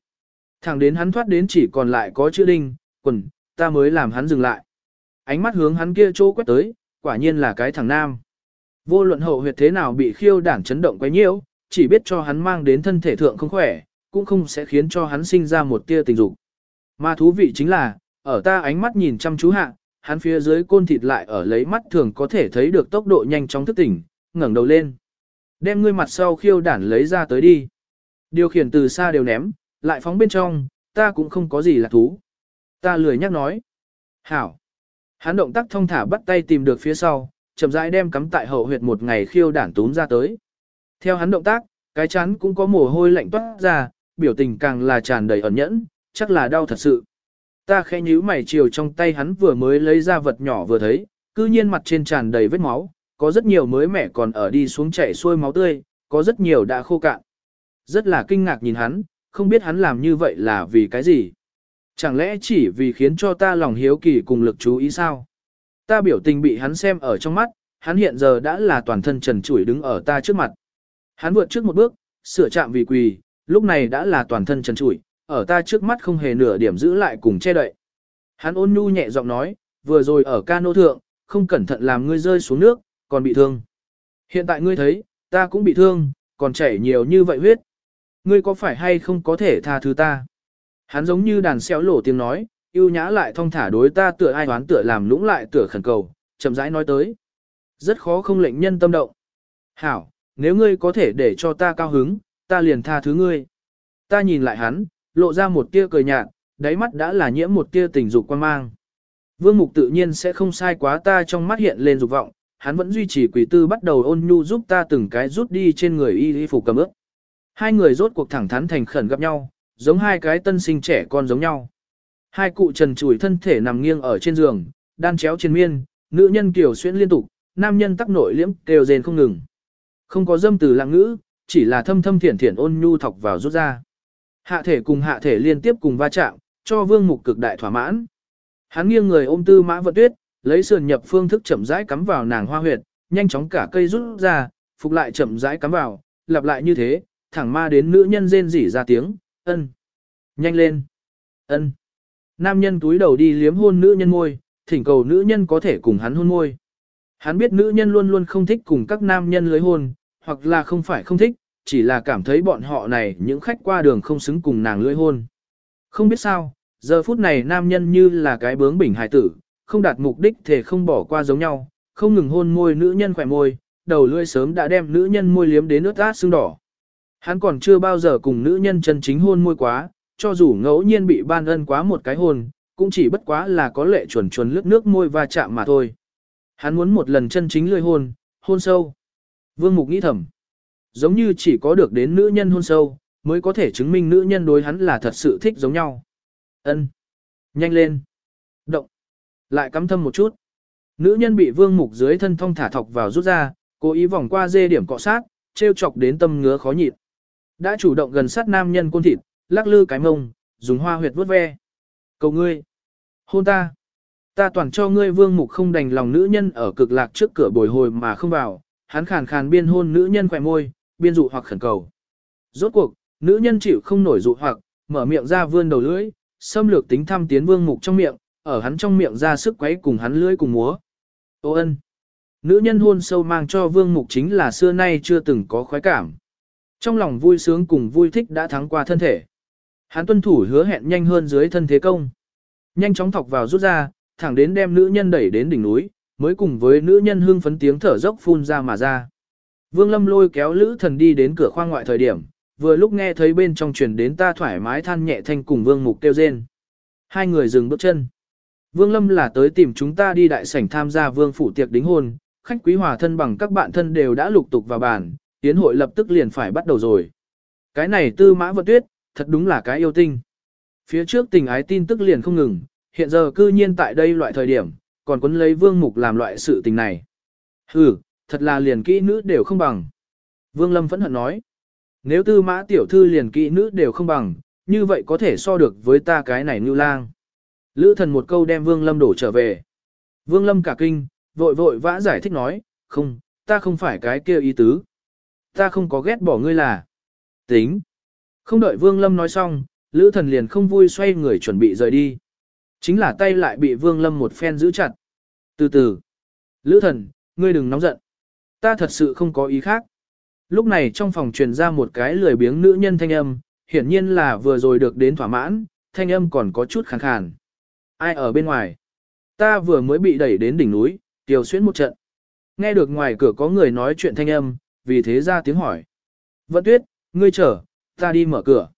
Thẳng đến hắn thoát đến chỉ còn lại có chữ đinh, quần, ta mới làm hắn dừng lại. Ánh mắt hướng hắn kia chỗ quét tới, quả nhiên là cái thằng nam. Vô luận hậu huyệt thế nào bị khiêu đảng chấn động quá nhiễu, chỉ biết cho hắn mang đến thân thể thượng không khỏe, cũng không sẽ khiến cho hắn sinh ra một tia tình dục. Mà thú vị chính là, ở ta ánh mắt nhìn chăm chú hạ, hắn phía dưới côn thịt lại ở lấy mắt thường có thể thấy được tốc độ nhanh chóng thức tỉnh, ngẩng đầu lên. Đem ngươi mặt sau khiêu đản lấy ra tới đi. Điều khiển từ xa đều ném, lại phóng bên trong, ta cũng không có gì là thú. Ta lười nhắc nói. Hảo. Hắn động tác thông thả bắt tay tìm được phía sau, chậm rãi đem cắm tại hậu huyệt một ngày khiêu đản túm ra tới. Theo hắn động tác, cái chắn cũng có mồ hôi lạnh toát ra, biểu tình càng là tràn đầy ẩn nhẫn, chắc là đau thật sự. Ta khẽ nhíu mày chiều trong tay hắn vừa mới lấy ra vật nhỏ vừa thấy, cư nhiên mặt trên tràn đầy vết máu, có rất nhiều mới mẻ còn ở đi xuống chảy xuôi máu tươi, có rất nhiều đã khô cạn. Rất là kinh ngạc nhìn hắn, không biết hắn làm như vậy là vì cái gì. Chẳng lẽ chỉ vì khiến cho ta lòng hiếu kỳ cùng lực chú ý sao? Ta biểu tình bị hắn xem ở trong mắt, hắn hiện giờ đã là toàn thân trần trụi đứng ở ta trước mặt. Hắn vượt trước một bước, sửa chạm vì quỳ, lúc này đã là toàn thân trần trụi, ở ta trước mắt không hề nửa điểm giữ lại cùng che đậy. Hắn ôn nhu nhẹ giọng nói, vừa rồi ở cano thượng, không cẩn thận làm ngươi rơi xuống nước, còn bị thương. Hiện tại ngươi thấy, ta cũng bị thương, còn chảy nhiều như vậy huyết. Ngươi có phải hay không có thể tha thứ ta? Hắn giống như đàn xéo lổ tiếng nói, yêu nhã lại thong thả đối ta tựa ai đoán tựa làm lũng lại tựa khẩn cầu, chậm rãi nói tới. Rất khó không lệnh nhân tâm động. Hảo, nếu ngươi có thể để cho ta cao hứng, ta liền tha thứ ngươi. Ta nhìn lại hắn, lộ ra một tia cười nhạt, đáy mắt đã là nhiễm một tia tình dục quan mang. Vương mục tự nhiên sẽ không sai quá ta trong mắt hiện lên dục vọng, hắn vẫn duy trì quỷ tư bắt đầu ôn nhu giúp ta từng cái rút đi trên người y y phục cầm ướp. Hai người rốt cuộc thẳng thắn thành khẩn gặp nhau, giống hai cái tân sinh trẻ con giống nhau. Hai cụ trần chùi thân thể nằm nghiêng ở trên giường, đan chéo trên miên, nữ nhân kiểu xuyên liên tục, nam nhân tắc nội liễm kêu rền không ngừng. Không có dâm từ lạng ngữ, chỉ là thâm thâm thiển thiển ôn nhu thọc vào rút ra. Hạ thể cùng hạ thể liên tiếp cùng va chạm, cho vương mục cực đại thỏa mãn. Hắn nghiêng người ôm tư mã vận tuyết, lấy sườn nhập phương thức chậm rãi cắm vào nàng hoa huyệt, nhanh chóng cả cây rút ra, phục lại chậm rãi cắm vào, lặp lại như thế, thẳng ma đến nữ nhân rên rỉ ra tiếng, ân, nhanh lên, ân. Nam nhân túi đầu đi liếm hôn nữ nhân môi, thỉnh cầu nữ nhân có thể cùng hắn hôn môi. Hắn biết nữ nhân luôn luôn không thích cùng các nam nhân lưới hôn, hoặc là không phải không thích, chỉ là cảm thấy bọn họ này những khách qua đường không xứng cùng nàng lưỡi hôn. Không biết sao, giờ phút này nam nhân như là cái bướng bỉnh hài tử, không đạt mục đích thể không bỏ qua giống nhau, không ngừng hôn môi nữ nhân khỏe môi, đầu lưỡi sớm đã đem nữ nhân môi liếm đến nước át sưng đỏ. Hắn còn chưa bao giờ cùng nữ nhân chân chính hôn môi quá, cho dù ngẫu nhiên bị ban ân quá một cái hôn, cũng chỉ bất quá là có lệ chuẩn chuẩn lướt nước môi va chạm mà thôi. Hắn muốn một lần chân chính lưỡi hôn, hôn sâu. Vương Mục nghĩ thầm. Giống như chỉ có được đến nữ nhân hôn sâu, mới có thể chứng minh nữ nhân đối hắn là thật sự thích giống nhau. Ân, Nhanh lên. Động. Lại cắm thâm một chút. Nữ nhân bị vương mục dưới thân thông thả thọc vào rút ra, cố ý vòng qua dê điểm cọ sát, treo chọc đến tâm ngứa khó nhịn. Đã chủ động gần sát nam nhân côn thịt, lắc lư cái mông, dùng hoa huyệt vuốt ve. Cầu ngươi. Hôn ta. Ta toàn cho ngươi vương mục không đành lòng nữ nhân ở cực lạc trước cửa bồi hồi mà không vào, hắn khàn khàn biên hôn nữ nhân khỏe môi, biên dụ hoặc khẩn cầu. Rốt cuộc, nữ nhân chịu không nổi dụ hoặc, mở miệng ra vươn đầu lưỡi, xâm lược tính thăm tiến vương mục trong miệng, ở hắn trong miệng ra sức quấy cùng hắn lưỡi cùng múa. Ô ân. Nữ nhân hôn sâu mang cho vương mục chính là xưa nay chưa từng có khoái cảm. Trong lòng vui sướng cùng vui thích đã thắng qua thân thể. Hắn tuân thủ hứa hẹn nhanh hơn dưới thân thế công. Nhanh chóng thọc vào rút ra, thẳng đến đem nữ nhân đẩy đến đỉnh núi, mới cùng với nữ nhân hương phấn tiếng thở dốc phun ra mà ra. Vương Lâm lôi kéo Lữ Thần đi đến cửa khoang ngoại thời điểm, vừa lúc nghe thấy bên trong truyền đến ta thoải mái than nhẹ thanh cùng Vương Mục kêu rên. Hai người dừng bước chân. Vương Lâm là tới tìm chúng ta đi đại sảnh tham gia Vương phủ tiệc đính hôn, khách quý hòa thân bằng các bạn thân đều đã lục tục vào bàn, tiến hội lập tức liền phải bắt đầu rồi. Cái này tư mã vận tuyết, thật đúng là cái yêu tinh. Phía trước tình ái tin tức liền không ngừng, hiện giờ cư nhiên tại đây loại thời điểm, còn quấn lấy vương mục làm loại sự tình này. Hừ, thật là liền kỹ nữ đều không bằng. Vương Lâm phẫn hận nói, nếu tư mã tiểu thư liền kỹ nữ đều không bằng, như vậy có thể so được với ta cái này như lang. Lữ thần một câu đem Vương Lâm đổ trở về. Vương Lâm cả kinh, vội vội vã giải thích nói, không, ta không phải cái kia ý tứ. Ta không có ghét bỏ ngươi là. Tính. Không đợi Vương Lâm nói xong, Lữ thần liền không vui xoay người chuẩn bị rời đi. Chính là tay lại bị Vương Lâm một phen giữ chặt. Từ từ. Lữ thần, ngươi đừng nóng giận. Ta thật sự không có ý khác. Lúc này trong phòng truyền ra một cái lười biếng nữ nhân thanh âm, hiển nhiên là vừa rồi được đến thỏa mãn, thanh âm còn có chút khàn khàn. Ai ở bên ngoài? Ta vừa mới bị đẩy đến đỉnh núi, tiểu xuyên một trận. Nghe được ngoài cửa có người nói chuyện thanh âm, vì thế ra tiếng hỏi. Vận tuyết, ngươi chờ, ta đi mở cửa.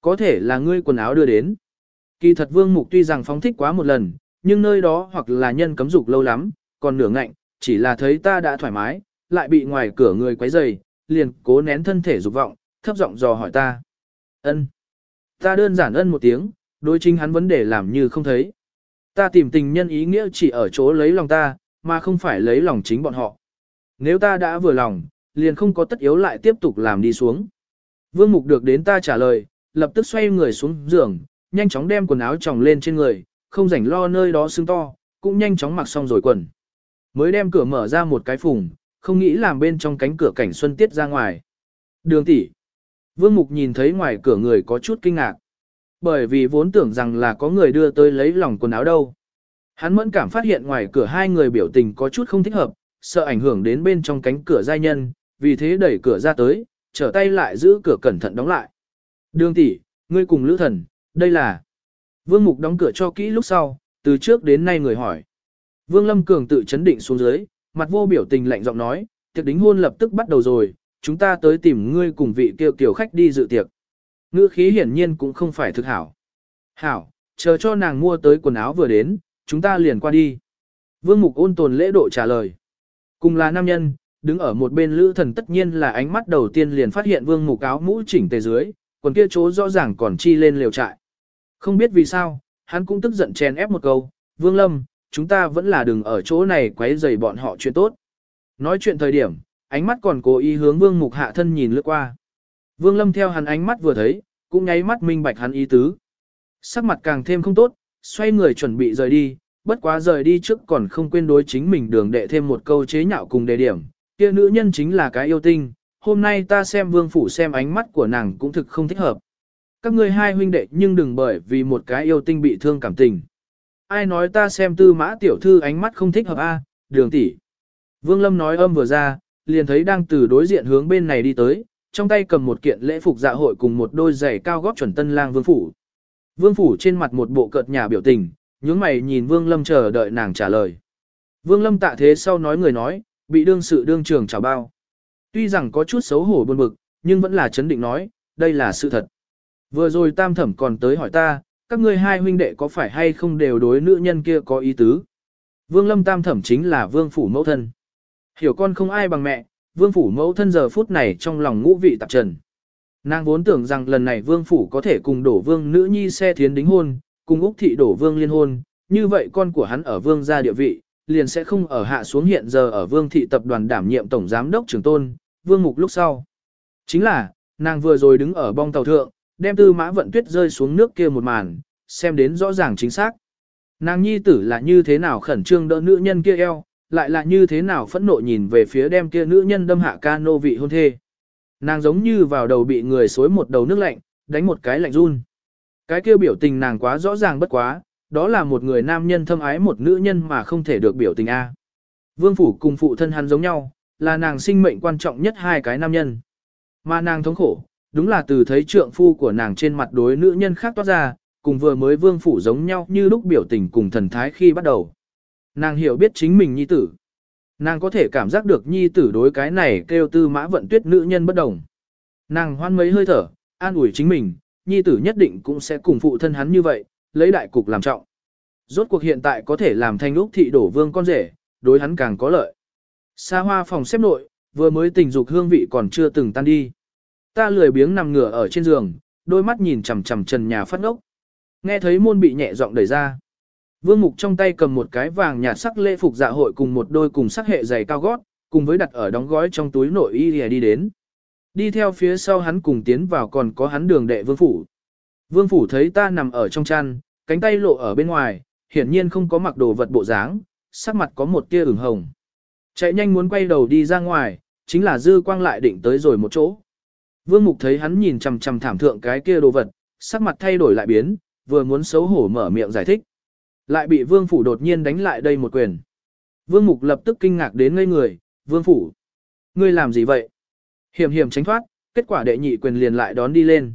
Có thể là ngươi quần áo đưa đến. Kỳ thật vương mục tuy rằng phóng thích quá một lần, nhưng nơi đó hoặc là nhân cấm dục lâu lắm, còn nửa ngạnh, chỉ là thấy ta đã thoải mái, lại bị ngoài cửa người quấy rầy, liền cố nén thân thể dục vọng, thấp giọng dò hỏi ta. Ân. Ta đơn giản ân một tiếng, đối chính hắn vấn đề làm như không thấy. Ta tìm tình nhân ý nghĩa chỉ ở chỗ lấy lòng ta, mà không phải lấy lòng chính bọn họ. Nếu ta đã vừa lòng, liền không có tất yếu lại tiếp tục làm đi xuống. Vương Mục được đến ta trả lời, lập tức xoay người xuống giường, nhanh chóng đem quần áo tròng lên trên người, không rảnh lo nơi đó sưng to, cũng nhanh chóng mặc xong rồi quần. Mới đem cửa mở ra một cái phùng, không nghĩ làm bên trong cánh cửa cảnh xuân tiết ra ngoài. Đường tỷ. Vương Mục nhìn thấy ngoài cửa người có chút kinh ngạc. Bởi vì vốn tưởng rằng là có người đưa tới lấy lòng quần áo đâu. Hắn mẫn cảm phát hiện ngoài cửa hai người biểu tình có chút không thích hợp, sợ ảnh hưởng đến bên trong cánh cửa giai nhân, vì thế đẩy cửa ra tới, trở tay lại giữ cửa cẩn thận đóng lại. Đường tỷ, ngươi cùng lữ thần, đây là... Vương Mục đóng cửa cho kỹ lúc sau, từ trước đến nay người hỏi. Vương Lâm Cường tự chấn định xuống dưới, mặt vô biểu tình lạnh giọng nói, tiệc đính hôn lập tức bắt đầu rồi, chúng ta tới tìm ngươi cùng vị kêu kiểu khách đi dự tiệc. Ngữ khí hiển nhiên cũng không phải thực hảo. Hảo, chờ cho nàng mua tới quần áo vừa đến, chúng ta liền qua đi. Vương Mục ôn tồn lễ độ trả lời. Cùng là nam nhân, đứng ở một bên lữ thần tất nhiên là ánh mắt đầu tiên liền phát hiện Vương Mục áo mũ chỉnh tề dưới, quần kia chỗ rõ ràng còn chi lên liều trại. Không biết vì sao, hắn cũng tức giận chèn ép một câu, Vương Lâm, chúng ta vẫn là đừng ở chỗ này quấy rầy bọn họ chuyện tốt. Nói chuyện thời điểm, ánh mắt còn cố ý hướng Vương Mục hạ thân nhìn lướt qua. Vương Lâm theo hắn ánh mắt vừa thấy, cũng nháy mắt minh bạch hắn ý tứ. Sắc mặt càng thêm không tốt, xoay người chuẩn bị rời đi, bất quá rời đi trước còn không quên đối chính mình đường đệ thêm một câu chế nhạo cùng đề điểm. Kia nữ nhân chính là cái yêu tinh, hôm nay ta xem vương phủ xem ánh mắt của nàng cũng thực không thích hợp. Các ngươi hai huynh đệ nhưng đừng bởi vì một cái yêu tinh bị thương cảm tình. Ai nói ta xem tư mã tiểu thư ánh mắt không thích hợp a đường tỷ. Vương Lâm nói âm vừa ra, liền thấy đang từ đối diện hướng bên này đi tới, trong tay cầm một kiện lễ phục dạ hội cùng một đôi giày cao gót chuẩn tân lang vương phủ. Vương phủ trên mặt một bộ cợt nhà biểu tình, nhướng mày nhìn Vương Lâm chờ đợi nàng trả lời. Vương Lâm tạ thế sau nói người nói, bị đương sự đương trường chào bao. Tuy rằng có chút xấu hổ buồn bực, nhưng vẫn là chấn định nói, đây là sự thật. Vừa rồi tam thẩm còn tới hỏi ta, các ngươi hai huynh đệ có phải hay không đều đối nữ nhân kia có ý tứ. Vương Lâm tam thẩm chính là vương phủ mẫu thân. Hiểu con không ai bằng mẹ, vương phủ mẫu thân giờ phút này trong lòng ngũ vị tạp trần. Nàng vốn tưởng rằng lần này vương phủ có thể cùng đổ vương nữ nhi xe thiến đính hôn, cùng Úc thị đổ vương liên hôn, như vậy con của hắn ở vương gia địa vị, liền sẽ không ở hạ xuống hiện giờ ở vương thị tập đoàn đảm nhiệm tổng giám đốc trưởng tôn, vương mục lúc sau. Chính là, nàng vừa rồi đứng ở bong tàu thượng, đem tư mã vận tuyết rơi xuống nước kia một màn, xem đến rõ ràng chính xác. Nàng nhi tử là như thế nào khẩn trương đỡ nữ nhân kia eo, lại là như thế nào phẫn nộ nhìn về phía đem kia nữ nhân đâm hạ ca nô vị hôn thê. Nàng giống như vào đầu bị người xối một đầu nước lạnh, đánh một cái lạnh run. Cái kia biểu tình nàng quá rõ ràng bất quá, đó là một người nam nhân thâm ái một nữ nhân mà không thể được biểu tình A. Vương phủ cùng phụ thân hắn giống nhau, là nàng sinh mệnh quan trọng nhất hai cái nam nhân. Mà nàng thống khổ, đúng là từ thấy trượng phu của nàng trên mặt đối nữ nhân khác toát ra, cùng vừa mới vương phủ giống nhau như lúc biểu tình cùng thần thái khi bắt đầu. Nàng hiểu biết chính mình nhi tử. Nàng có thể cảm giác được nhi tử đối cái này kêu tư mã vận tuyết nữ nhân bất đồng. Nàng hoan mấy hơi thở, an ủi chính mình, nhi tử nhất định cũng sẽ cùng phụ thân hắn như vậy, lấy đại cục làm trọng. Rốt cuộc hiện tại có thể làm thanh lúc thị đổ vương con rể, đối hắn càng có lợi. Xa hoa phòng xếp nội, vừa mới tình dục hương vị còn chưa từng tan đi. Ta lười biếng nằm ngửa ở trên giường, đôi mắt nhìn chằm chằm trần nhà phát ngốc. Nghe thấy môn bị nhẹ giọng đẩy ra. Vương Mục trong tay cầm một cái vàng nhạt sắc lễ phục dạ hội cùng một đôi cùng sắc hệ giày cao gót, cùng với đặt ở đóng gói trong túi nội y lìa đi đến. Đi theo phía sau hắn cùng tiến vào còn có hắn đường đệ Vương Phủ. Vương Phủ thấy ta nằm ở trong chăn, cánh tay lộ ở bên ngoài, hiển nhiên không có mặc đồ vật bộ dáng, sắc mặt có một tia ửng hồng. Chạy nhanh muốn quay đầu đi ra ngoài, chính là dư quang lại định tới rồi một chỗ. Vương Mục thấy hắn nhìn chằm chằm thảm thượng cái kia đồ vật, sắc mặt thay đổi lại biến, vừa muốn xấu hổ mở miệng giải thích. Lại bị Vương Phủ đột nhiên đánh lại đây một quyền. Vương Mục lập tức kinh ngạc đến ngây người, Vương Phủ. Ngươi làm gì vậy? Hiểm hiểm tránh thoát, kết quả đệ nhị quyền liền lại đón đi lên.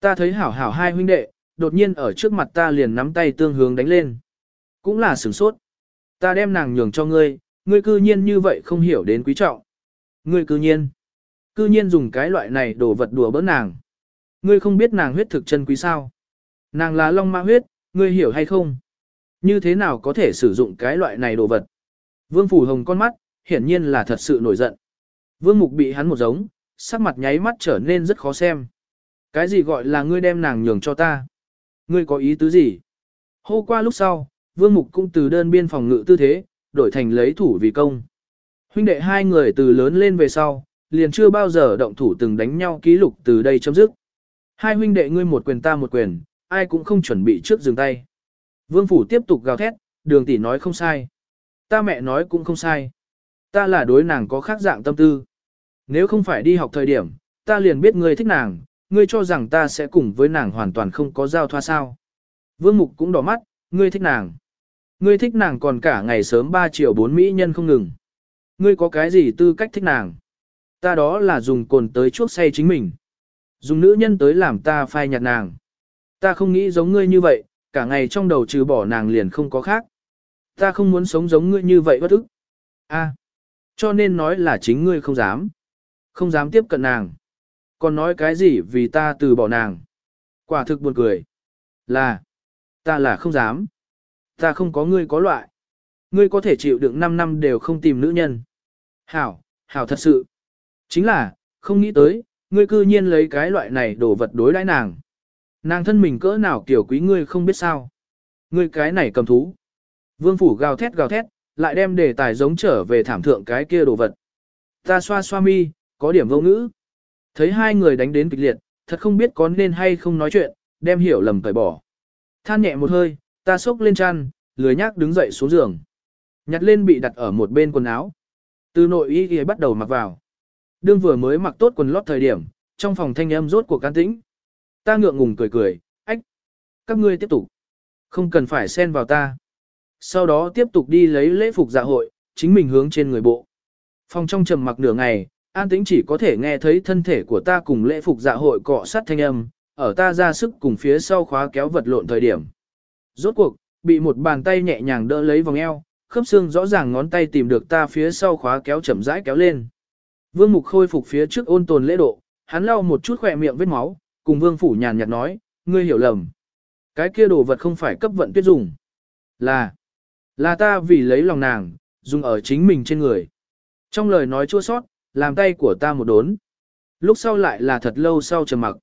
Ta thấy hảo hảo hai huynh đệ, đột nhiên ở trước mặt ta liền nắm tay tương hướng đánh lên. Cũng là sửng sốt. Ta đem nàng nhường cho ngươi, ngươi cư nhiên như vậy không hiểu đến quý trọng. Ngươi cư nhiên. Cư nhiên dùng cái loại này đổ vật đùa bỡn nàng. Ngươi không biết nàng huyết thực chân quý sao. Nàng là long mã huyết, ngươi hiểu hay không? Như thế nào có thể sử dụng cái loại này đồ vật? Vương Phủ Hồng con mắt, hiển nhiên là thật sự nổi giận. Vương Mục bị hắn một giống, sắc mặt nháy mắt trở nên rất khó xem. Cái gì gọi là ngươi đem nàng nhường cho ta? Ngươi có ý tứ gì? Hô qua lúc sau, Vương Mục cũng từ đơn biên phòng ngự tư thế, đổi thành lấy thủ vì công. Huynh đệ hai người từ lớn lên về sau, liền chưa bao giờ động thủ từng đánh nhau ký lục từ đây chấm dứt. Hai huynh đệ ngươi một quyền ta một quyền, ai cũng không chuẩn bị trước dừng tay. Vương Phủ tiếp tục gào thét, đường tỷ nói không sai. Ta mẹ nói cũng không sai. Ta là đối nàng có khác dạng tâm tư. Nếu không phải đi học thời điểm, ta liền biết ngươi thích nàng, ngươi cho rằng ta sẽ cùng với nàng hoàn toàn không có giao thoa sao. Vương Mục cũng đỏ mắt, ngươi thích nàng. Ngươi thích nàng còn cả ngày sớm 3 triệu 4 mỹ nhân không ngừng. Ngươi có cái gì tư cách thích nàng? Ta đó là dùng cồn tới chuốc say chính mình. Dùng nữ nhân tới làm ta phai nhạt nàng. Ta không nghĩ giống ngươi như vậy, cả ngày trong đầu trừ bỏ nàng liền không có khác. Ta không muốn sống giống ngươi như vậy bất ức. A, cho nên nói là chính ngươi không dám. Không dám tiếp cận nàng. Còn nói cái gì vì ta từ bỏ nàng. Quả thực buồn cười. Là, ta là không dám. Ta không có ngươi có loại. Ngươi có thể chịu đựng 5 năm đều không tìm nữ nhân. Hảo, hảo thật sự. Chính là, không nghĩ tới, ngươi cư nhiên lấy cái loại này đồ vật đối đãi nàng. Nàng thân mình cỡ nào kiểu quý ngươi không biết sao. Ngươi cái này cầm thú. Vương phủ gào thét gào thét, lại đem đề tài giống trở về thảm thượng cái kia đồ vật. Ta xoa xoa mi, có điểm vô ngữ. Thấy hai người đánh đến kịch liệt, thật không biết có nên hay không nói chuyện, đem hiểu lầm cởi bỏ. Than nhẹ một hơi, ta sốc lên chăn, lười nhác đứng dậy xuống giường. Nhặt lên bị đặt ở một bên quần áo. Từ nội y y bắt đầu mặc vào. Đương vừa mới mặc tốt quần lót thời điểm, trong phòng thanh âm rốt của can tĩnh. Ta ngượng ngùng cười cười, ách. Các ngươi tiếp tục. Không cần phải xen vào ta. Sau đó tiếp tục đi lấy lễ phục dạ hội, chính mình hướng trên người bộ. Phòng trong trầm mặc nửa ngày, an tĩnh chỉ có thể nghe thấy thân thể của ta cùng lễ phục dạ hội cọ sát thanh âm, ở ta ra sức cùng phía sau khóa kéo vật lộn thời điểm. Rốt cuộc, bị một bàn tay nhẹ nhàng đỡ lấy vòng eo, khớp xương rõ ràng ngón tay tìm được ta phía sau khóa kéo chậm rãi kéo lên. Vương Mục khôi phục phía trước ôn tồn lễ độ, hắn lau một chút khỏe miệng vết máu, cùng Vương Phủ nhàn nhạt nói, ngươi hiểu lầm. Cái kia đồ vật không phải cấp vận tuyết dùng. Là, là ta vì lấy lòng nàng, dùng ở chính mình trên người. Trong lời nói chua sót, làm tay của ta một đốn. Lúc sau lại là thật lâu sau trầm mặc.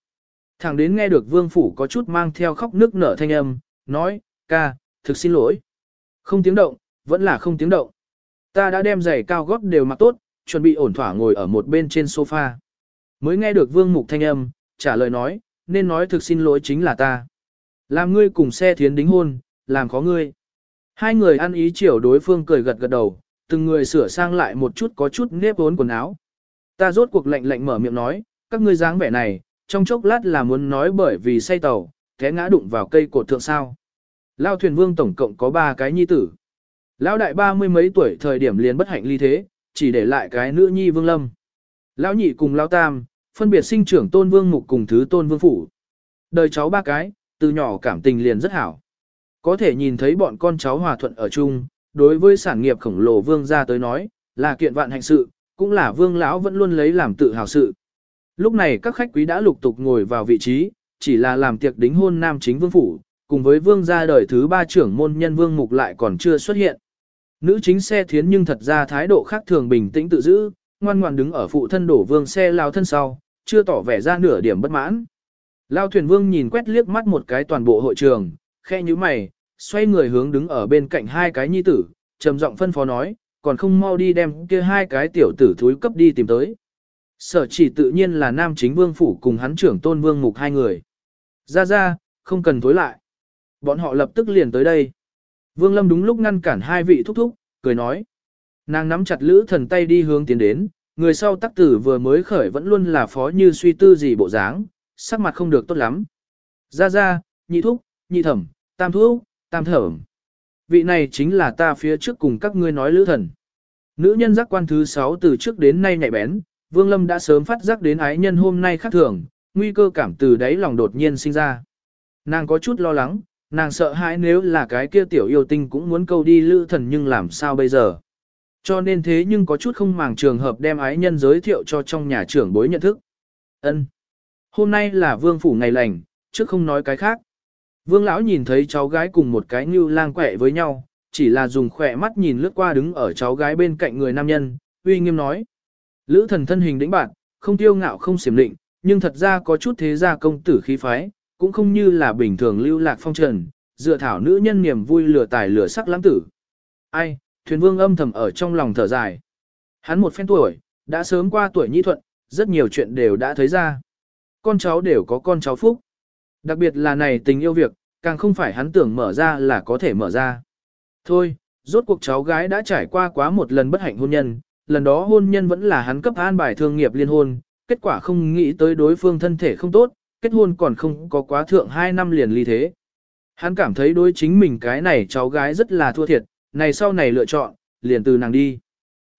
Thẳng đến nghe được Vương Phủ có chút mang theo khóc nước nở thanh âm, nói, ca, thực xin lỗi. Không tiếng động, vẫn là không tiếng động. Ta đã đem giày cao gót đều mặc tốt, chuẩn bị ổn thỏa ngồi ở một bên trên sofa. Mới nghe được Vương Mục thanh âm, trả lời nói, nên nói thực xin lỗi chính là ta. Làm ngươi cùng xe thiến đính hôn, làm khó ngươi. Hai người ăn ý chiều đối phương cười gật gật đầu, từng người sửa sang lại một chút có chút nếp vốn quần áo. Ta rốt cuộc lệnh lệnh mở miệng nói, các ngươi dáng vẻ này, trong chốc lát là muốn nói bởi vì say tàu, té ngã đụng vào cây cột thượng sao. Lao thuyền vương tổng cộng có ba cái nhi tử. Lão đại ba mươi mấy tuổi thời điểm liền bất hạnh ly thế, chỉ để lại cái nữ nhi vương lâm. Lão nhị cùng lão tam, phân biệt sinh trưởng tôn vương mục cùng thứ tôn vương phủ. Đời cháu ba cái, từ nhỏ cảm tình liền rất hảo. Có thể nhìn thấy bọn con cháu hòa thuận ở chung, đối với sản nghiệp khổng lồ vương gia tới nói, là kiện vạn hạnh sự, cũng là vương lão vẫn luôn lấy làm tự hào sự. Lúc này các khách quý đã lục tục ngồi vào vị trí, chỉ là làm tiệc đính hôn nam chính vương phủ, cùng với vương gia đời thứ ba trưởng môn nhân vương mục lại còn chưa xuất hiện. Nữ chính xe thiến nhưng thật ra thái độ khác thường bình tĩnh tự giữ, ngoan ngoan đứng ở phụ thân đổ vương xe lao thân sau, chưa tỏ vẻ ra nửa điểm bất mãn. Lao thuyền vương nhìn quét liếc mắt một cái toàn bộ hội trường, khe như mày, xoay người hướng đứng ở bên cạnh hai cái nhi tử, trầm giọng phân phó nói, còn không mau đi đem kia hai cái tiểu tử thúi cấp đi tìm tới. Sở chỉ tự nhiên là nam chính vương phủ cùng hắn trưởng tôn vương mục hai người. Ra ra, không cần thối lại. Bọn họ lập tức liền tới đây. Vương Lâm đúng lúc ngăn cản hai vị thúc thúc, cười nói. Nàng nắm chặt lữ thần tay đi hướng tiến đến, người sau tắc tử vừa mới khởi vẫn luôn là phó như suy tư gì bộ dáng, sắc mặt không được tốt lắm. Ra ra, nhị thúc, nhị thẩm, tam thúc, tam thẩm. Vị này chính là ta phía trước cùng các ngươi nói lữ thần. Nữ nhân giác quan thứ 6 từ trước đến nay nhạy bén, Vương Lâm đã sớm phát giác đến ái nhân hôm nay khác thường, nguy cơ cảm từ đáy lòng đột nhiên sinh ra. Nàng có chút lo lắng, nàng sợ hãi nếu là cái kia tiểu yêu tinh cũng muốn câu đi lữ thần nhưng làm sao bây giờ. Cho nên thế nhưng có chút không màng trường hợp đem ái nhân giới thiệu cho trong nhà trưởng bối nhận thức. Ân, Hôm nay là vương phủ ngày lành, trước không nói cái khác. Vương lão nhìn thấy cháu gái cùng một cái như lang quẹ với nhau, chỉ là dùng khỏe mắt nhìn lướt qua đứng ở cháu gái bên cạnh người nam nhân, uy nghiêm nói. Lữ thần thân hình đĩnh bạn, không tiêu ngạo không xiểm định, nhưng thật ra có chút thế gia công tử khí phái, cũng không như là bình thường lưu lạc phong trần, dựa thảo nữ nhân niềm vui lửa tài lửa sắc lãng tử. Ai, thuyền vương âm thầm ở trong lòng thở dài. Hắn một phen tuổi, đã sớm qua tuổi nhi thuận, rất nhiều chuyện đều đã thấy ra. Con cháu đều có con cháu phúc. Đặc biệt là này tình yêu việc, càng không phải hắn tưởng mở ra là có thể mở ra. Thôi, rốt cuộc cháu gái đã trải qua quá một lần bất hạnh hôn nhân, lần đó hôn nhân vẫn là hắn cấp an bài thương nghiệp liên hôn, kết quả không nghĩ tới đối phương thân thể không tốt, kết hôn còn không có quá thượng 2 năm liền ly thế. Hắn cảm thấy đối chính mình cái này cháu gái rất là thua thiệt, này sau này lựa chọn, liền từ nàng đi.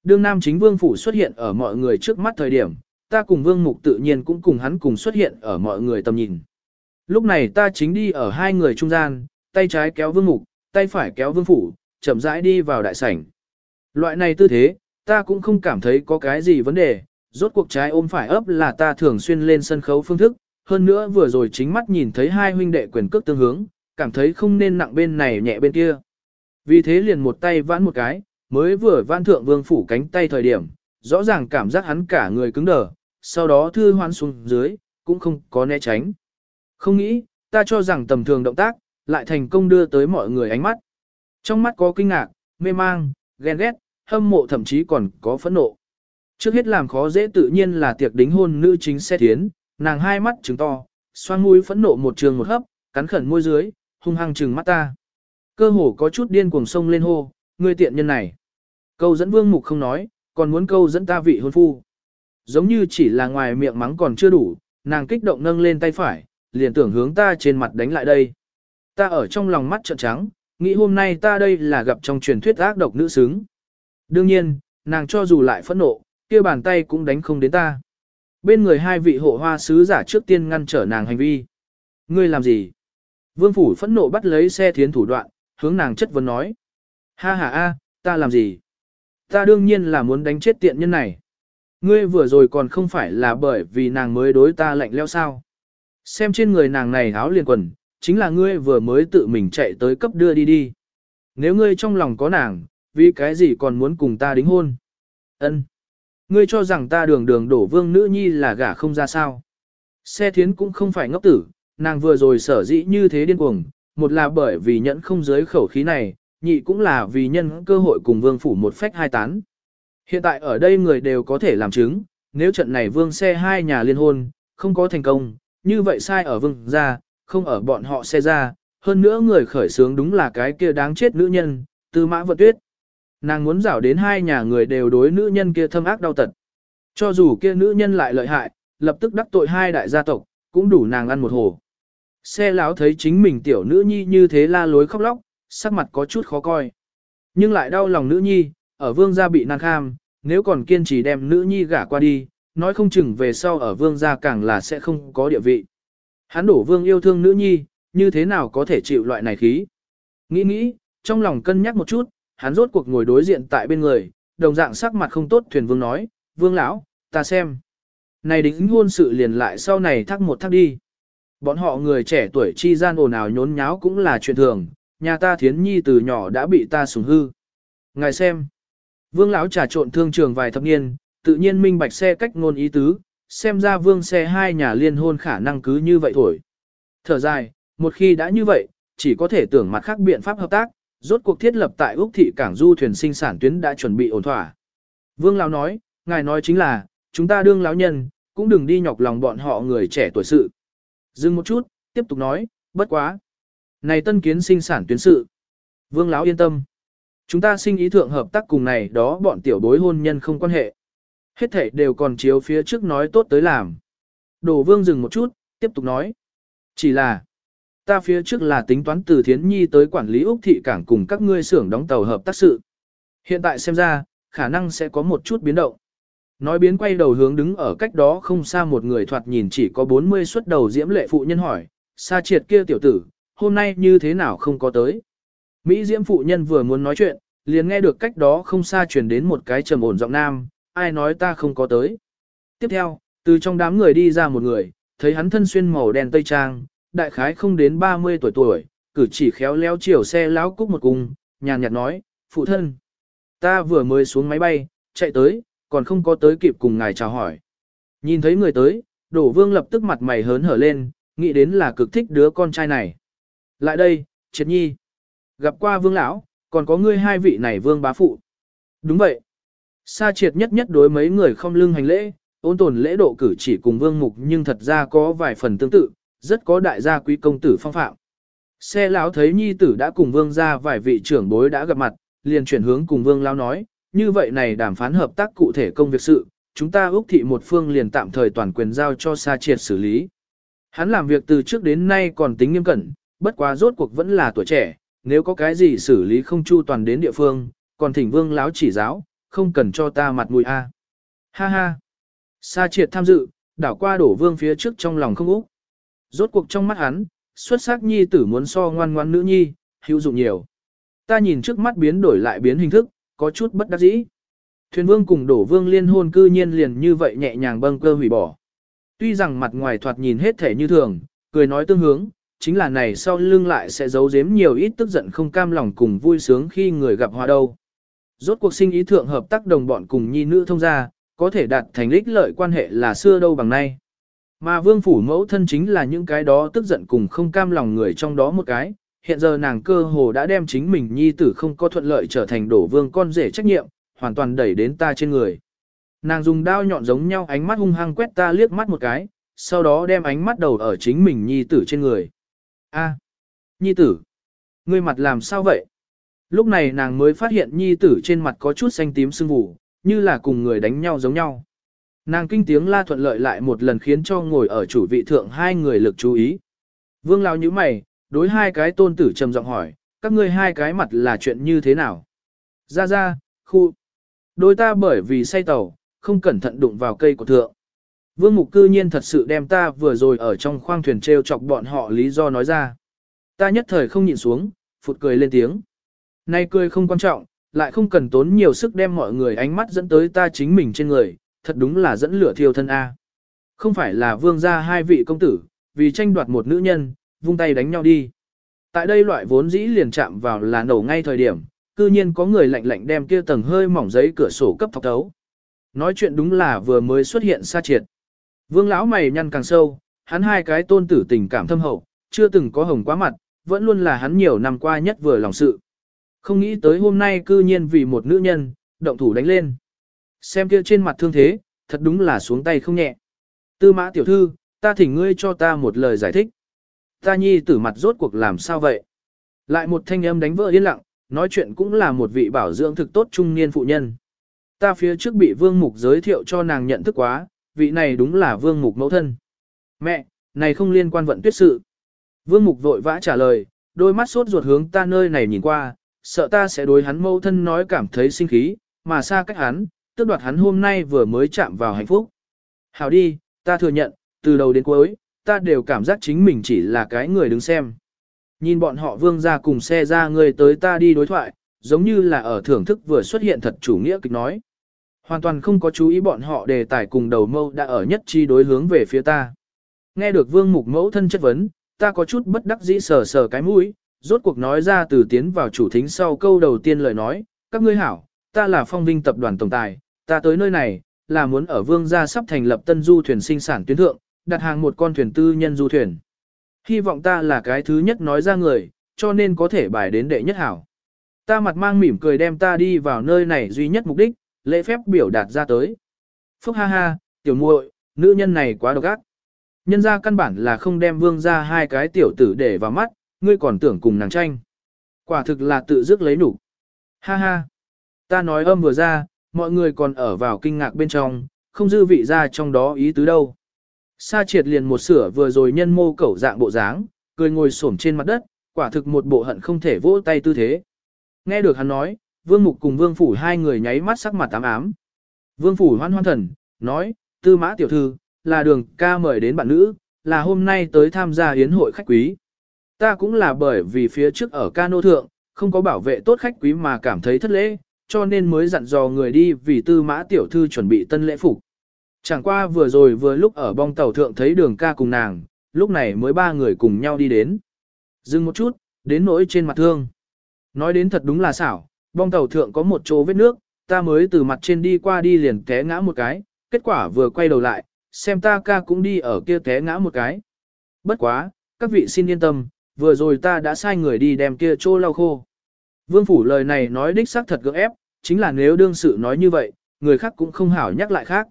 Đương nam chính vương phủ xuất hiện ở mọi người trước mắt thời điểm, ta cùng vương mục tự nhiên cũng cùng hắn cùng xuất hiện ở mọi người tầm nhìn. Lúc này ta chính đi ở hai người trung gian, tay trái kéo vương mục, tay phải kéo vương phủ, chậm rãi đi vào đại sảnh. Loại này tư thế, ta cũng không cảm thấy có cái gì vấn đề, rốt cuộc trái ôm phải ấp là ta thường xuyên lên sân khấu phương thức, hơn nữa vừa rồi chính mắt nhìn thấy hai huynh đệ quyền cước tương hướng, cảm thấy không nên nặng bên này nhẹ bên kia. Vì thế liền một tay vãn một cái, mới vừa vãn thượng vương phủ cánh tay thời điểm, rõ ràng cảm giác hắn cả người cứng đờ, sau đó thư hoan xuống dưới, cũng không có né tránh. Không nghĩ, ta cho rằng tầm thường động tác, lại thành công đưa tới mọi người ánh mắt. Trong mắt có kinh ngạc, mê mang, ghen ghét, hâm mộ thậm chí còn có phẫn nộ. Trước hết làm khó dễ tự nhiên là tiệc đính hôn nữ chính sẽ tiến nàng hai mắt trừng to, xoan mũi phẫn nộ một trường một hấp, cắn khẩn môi dưới, hung hăng trừng mắt ta. Cơ hồ có chút điên cuồng sông lên hô, ngươi tiện nhân này. Câu dẫn vương mục không nói, còn muốn câu dẫn ta vị hôn phu. Giống như chỉ là ngoài miệng mắng còn chưa đủ, nàng kích động nâng lên tay phải, liền tưởng hướng ta trên mặt đánh lại đây. Ta ở trong lòng mắt trợn trắng, nghĩ hôm nay ta đây là gặp trong truyền thuyết ác độc nữ xứng. Đương nhiên, nàng cho dù lại phẫn nộ, kia bàn tay cũng đánh không đến ta. Bên người hai vị hộ hoa sứ giả trước tiên ngăn trở nàng hành vi. Ngươi làm gì? Vương phủ phẫn nộ bắt lấy xe thiến thủ đoạn, hướng nàng chất vấn nói. Ha ha a, ta làm gì? Ta đương nhiên là muốn đánh chết tiện nhân này. Ngươi vừa rồi còn không phải là bởi vì nàng mới đối ta lạnh leo sao. Xem trên người nàng này áo liền quần, chính là ngươi vừa mới tự mình chạy tới cấp đưa đi đi. Nếu ngươi trong lòng có nàng, vì cái gì còn muốn cùng ta đính hôn? Ân, Ngươi cho rằng ta đường đường đổ vương nữ nhi là gả không ra sao? Xe thiến cũng không phải ngốc tử, nàng vừa rồi sở dĩ như thế điên cuồng, một là bởi vì nhẫn không giới khẩu khí này, nhị cũng là vì nhân cơ hội cùng vương phủ một phách hai tán. Hiện tại ở đây người đều có thể làm chứng, nếu trận này vương xe hai nhà liên hôn, không có thành công, như vậy sai ở vương ra, không ở bọn họ xe ra, hơn nữa người khởi sướng đúng là cái kia đáng chết nữ nhân, tư mã vật tuyết. Nàng muốn rảo đến hai nhà người đều đối nữ nhân kia thâm ác đau tật. Cho dù kia nữ nhân lại lợi hại, lập tức đắc tội hai đại gia tộc, cũng đủ nàng ăn một hồ. Xe lão thấy chính mình tiểu nữ nhi như thế la lối khóc lóc, sắc mặt có chút khó coi. Nhưng lại đau lòng nữ nhi, ở vương gia bị nàng kham, nếu còn kiên trì đem nữ nhi gả qua đi, nói không chừng về sau ở vương gia càng là sẽ không có địa vị. Hắn đổ vương yêu thương nữ nhi, như thế nào có thể chịu loại này khí. Nghĩ nghĩ, trong lòng cân nhắc một chút, hắn rốt cuộc ngồi đối diện tại bên người, đồng dạng sắc mặt không tốt thuyền vương nói, vương lão, ta xem. Này đính hôn sự liền lại sau này thắc một thắc đi. Bọn họ người trẻ tuổi chi gian ồn ào nhốn nháo cũng là chuyện thường, nhà ta thiến nhi từ nhỏ đã bị ta sủng hư. Ngài xem, vương lão trà trộn thương trường vài thập niên, tự nhiên minh bạch xe cách ngôn ý tứ, xem ra vương xe hai nhà liên hôn khả năng cứ như vậy thổi. Thở dài, một khi đã như vậy, chỉ có thể tưởng mặt khác biện pháp hợp tác, rốt cuộc thiết lập tại Úc thị cảng du thuyền sinh sản tuyến đã chuẩn bị ổn thỏa. Vương lão nói, ngài nói chính là, chúng ta đương lão nhân, cũng đừng đi nhọc lòng bọn họ người trẻ tuổi sự. Dừng một chút, tiếp tục nói, bất quá. Này tân kiến sinh sản tuyến sự. Vương lão yên tâm. Chúng ta sinh ý thượng hợp tác cùng này đó bọn tiểu bối hôn nhân không quan hệ. Hết thể đều còn chiếu phía trước nói tốt tới làm. Đồ vương dừng một chút, tiếp tục nói. Chỉ là, ta phía trước là tính toán từ Thiến Nhi tới quản lý Úc Thị Cảng cùng các ngươi xưởng đóng tàu hợp tác sự. Hiện tại xem ra, khả năng sẽ có một chút biến động. Nói biến quay đầu hướng đứng ở cách đó không xa một người thoạt nhìn chỉ có 40 xuất đầu diễm lệ phụ nhân hỏi, xa triệt kia tiểu tử, hôm nay như thế nào không có tới. Mỹ diễm phụ nhân vừa muốn nói chuyện, liền nghe được cách đó không xa truyền đến một cái trầm ổn giọng nam, ai nói ta không có tới. Tiếp theo, từ trong đám người đi ra một người, thấy hắn thân xuyên màu đen tây trang, đại khái không đến 30 tuổi tuổi, cử chỉ khéo léo chiều xe láo cúc một cung, nhàn nhạt nói, phụ thân. Ta vừa mới xuống máy bay, chạy tới, còn không có tới kịp cùng ngài chào hỏi. Nhìn thấy người tới, đổ vương lập tức mặt mày hớn hở lên, nghĩ đến là cực thích đứa con trai này. Lại đây, triệt nhi. Gặp qua vương lão, còn có ngươi hai vị này vương bá phụ. Đúng vậy. Sa triệt nhất nhất đối mấy người không lưng hành lễ, ôn tồn lễ độ cử chỉ cùng vương mục nhưng thật ra có vài phần tương tự, rất có đại gia quý công tử phong phạm. Xe lão thấy nhi tử đã cùng vương ra vài vị trưởng bối đã gặp mặt, liền chuyển hướng cùng vương lão nói, như vậy này đàm phán hợp tác cụ thể công việc sự, chúng ta ước thị một phương liền tạm thời toàn quyền giao cho Sa triệt xử lý. Hắn làm việc từ trước đến nay còn tính nghiêm cẩn, bất quá rốt cuộc vẫn là tuổi trẻ, nếu có cái gì xử lý không chu toàn đến địa phương, còn thỉnh vương lão chỉ giáo, không cần cho ta mặt mũi a. Ha ha. Sa triệt tham dự, đảo qua đổ vương phía trước trong lòng không úc. Rốt cuộc trong mắt hắn, xuất sắc nhi tử muốn so ngoan ngoan nữ nhi, hữu dụng nhiều. Ta nhìn trước mắt biến đổi lại biến hình thức, có chút bất đắc dĩ. Thuyền vương cùng đổ vương liên hôn cư nhiên liền như vậy nhẹ nhàng bâng cơ hủy bỏ. Tuy rằng mặt ngoài thoạt nhìn hết thể như thường, cười nói tương hướng, chính là này sau lưng lại sẽ giấu giếm nhiều ít tức giận không cam lòng cùng vui sướng khi người gặp hòa đâu. Rốt cuộc sinh ý thượng hợp tác đồng bọn cùng nhi nữ thông gia, có thể đạt thành lích lợi quan hệ là xưa đâu bằng nay. Mà vương phủ mẫu thân chính là những cái đó tức giận cùng không cam lòng người trong đó một cái, hiện giờ nàng cơ hồ đã đem chính mình nhi tử không có thuận lợi trở thành đổ vương con rể trách nhiệm, hoàn toàn đẩy đến ta trên người. Nàng dùng đao nhọn giống nhau ánh mắt hung hăng quét ta liếc mắt một cái, sau đó đem ánh mắt đầu ở chính mình nhi tử trên người. A, nhi tử, ngươi mặt làm sao vậy? Lúc này nàng mới phát hiện nhi tử trên mặt có chút xanh tím sưng vù, như là cùng người đánh nhau giống nhau. Nàng kinh tiếng la thuận lợi lại một lần khiến cho ngồi ở chủ vị thượng hai người lực chú ý. Vương lao như mày, đối hai cái tôn tử trầm giọng hỏi, các ngươi hai cái mặt là chuyện như thế nào? Ra ra, khu. Đôi ta bởi vì say tàu, không cẩn thận đụng vào cây của thượng. Vương mục cư nhiên thật sự đem ta vừa rồi ở trong khoang thuyền treo chọc bọn họ lý do nói ra. Ta nhất thời không nhịn xuống, phụt cười lên tiếng. Nay cười không quan trọng, lại không cần tốn nhiều sức đem mọi người ánh mắt dẫn tới ta chính mình trên người, thật đúng là dẫn lửa thiêu thân A. Không phải là vương gia hai vị công tử, vì tranh đoạt một nữ nhân, vung tay đánh nhau đi. Tại đây loại vốn dĩ liền chạm vào là nổ ngay thời điểm, cư nhiên có người lạnh lạnh đem kia tầng hơi mỏng giấy cửa sổ cấp thọc thấu. Nói chuyện đúng là vừa mới xuất hiện xa triệt. Vương lão mày nhăn càng sâu, hắn hai cái tôn tử tình cảm thâm hậu, chưa từng có hồng quá mặt, vẫn luôn là hắn nhiều năm qua nhất vừa lòng sự. Không nghĩ tới hôm nay cư nhiên vì một nữ nhân, động thủ đánh lên. Xem kia trên mặt thương thế, thật đúng là xuống tay không nhẹ. Tư mã tiểu thư, ta thỉnh ngươi cho ta một lời giải thích. Ta nhi tử mặt rốt cuộc làm sao vậy? Lại một thanh âm đánh vỡ yên lặng, nói chuyện cũng là một vị bảo dưỡng thực tốt trung niên phụ nhân. Ta phía trước bị vương mục giới thiệu cho nàng nhận thức quá, vị này đúng là vương mục mẫu thân. Mẹ, này không liên quan vận tuyết sự. Vương mục vội vã trả lời, đôi mắt sốt ruột hướng ta nơi này nhìn qua, sợ ta sẽ đối hắn mẫu thân nói cảm thấy sinh khí, mà xa cách hắn, tức đoạt hắn hôm nay vừa mới chạm vào hạnh phúc. Hảo đi, ta thừa nhận, từ đầu đến cuối, ta đều cảm giác chính mình chỉ là cái người đứng xem. Nhìn bọn họ vương ra cùng xe ra người tới ta đi đối thoại, giống như là ở thưởng thức vừa xuất hiện thật chủ nghĩa kịch nói. Hoàn toàn không có chú ý bọn họ đề tài cùng đầu mâu đã ở nhất chi đối hướng về phía ta. Nghe được vương mục mẫu thân chất vấn, ta có chút bất đắc dĩ sờ sờ cái mũi, rốt cuộc nói ra từ tiến vào chủ thính sau câu đầu tiên lời nói, các ngươi hảo, ta là phong vinh tập đoàn tổng tài, ta tới nơi này, là muốn ở vương gia sắp thành lập tân du thuyền sinh sản tuyến thượng, đặt hàng một con thuyền tư nhân du thuyền. Hy vọng ta là cái thứ nhất nói ra người, cho nên có thể bài đến đệ nhất hảo. Ta mặt mang mỉm cười đem ta đi vào nơi này duy nhất mục đích, lễ phép biểu đạt ra tới. Phúc ha ha, tiểu muội, nữ nhân này quá độc ác. Nhân ra căn bản là không đem vương ra hai cái tiểu tử để vào mắt, ngươi còn tưởng cùng nàng tranh. Quả thực là tự dứt lấy đủ. Ha ha. Ta nói âm vừa ra, mọi người còn ở vào kinh ngạc bên trong, không dư vị ra trong đó ý tứ đâu. Sa triệt liền một sửa vừa rồi nhân mô cẩu dạng bộ dáng, cười ngồi xổm trên mặt đất, quả thực một bộ hận không thể vỗ tay tư thế. Nghe được hắn nói, vương mục cùng vương phủ hai người nháy mắt sắc mặt ám ám. Vương phủ hoan hoan thần, nói, tư mã tiểu thư, là đường ca mời đến bạn nữ, là hôm nay tới tham gia hiến hội khách quý. Ta cũng là bởi vì phía trước ở ca nô thượng, không có bảo vệ tốt khách quý mà cảm thấy thất lễ, cho nên mới dặn dò người đi vì tư mã tiểu thư chuẩn bị tân lễ phục. Chẳng qua vừa rồi vừa lúc ở bong tàu thượng thấy đường ca cùng nàng, lúc này mới ba người cùng nhau đi đến. Dừng một chút, đến nỗi trên mặt thương. Nói đến thật đúng là xảo, bong tàu thượng có một chỗ vết nước, ta mới từ mặt trên đi qua đi liền té ngã một cái, kết quả vừa quay đầu lại, xem ta ca cũng đi ở kia té ngã một cái. Bất quá, các vị xin yên tâm, vừa rồi ta đã sai người đi đem kia chỗ lau khô. Vương phủ lời này nói đích xác thật gượng ép, chính là nếu đương sự nói như vậy, người khác cũng không hảo nhắc lại khác.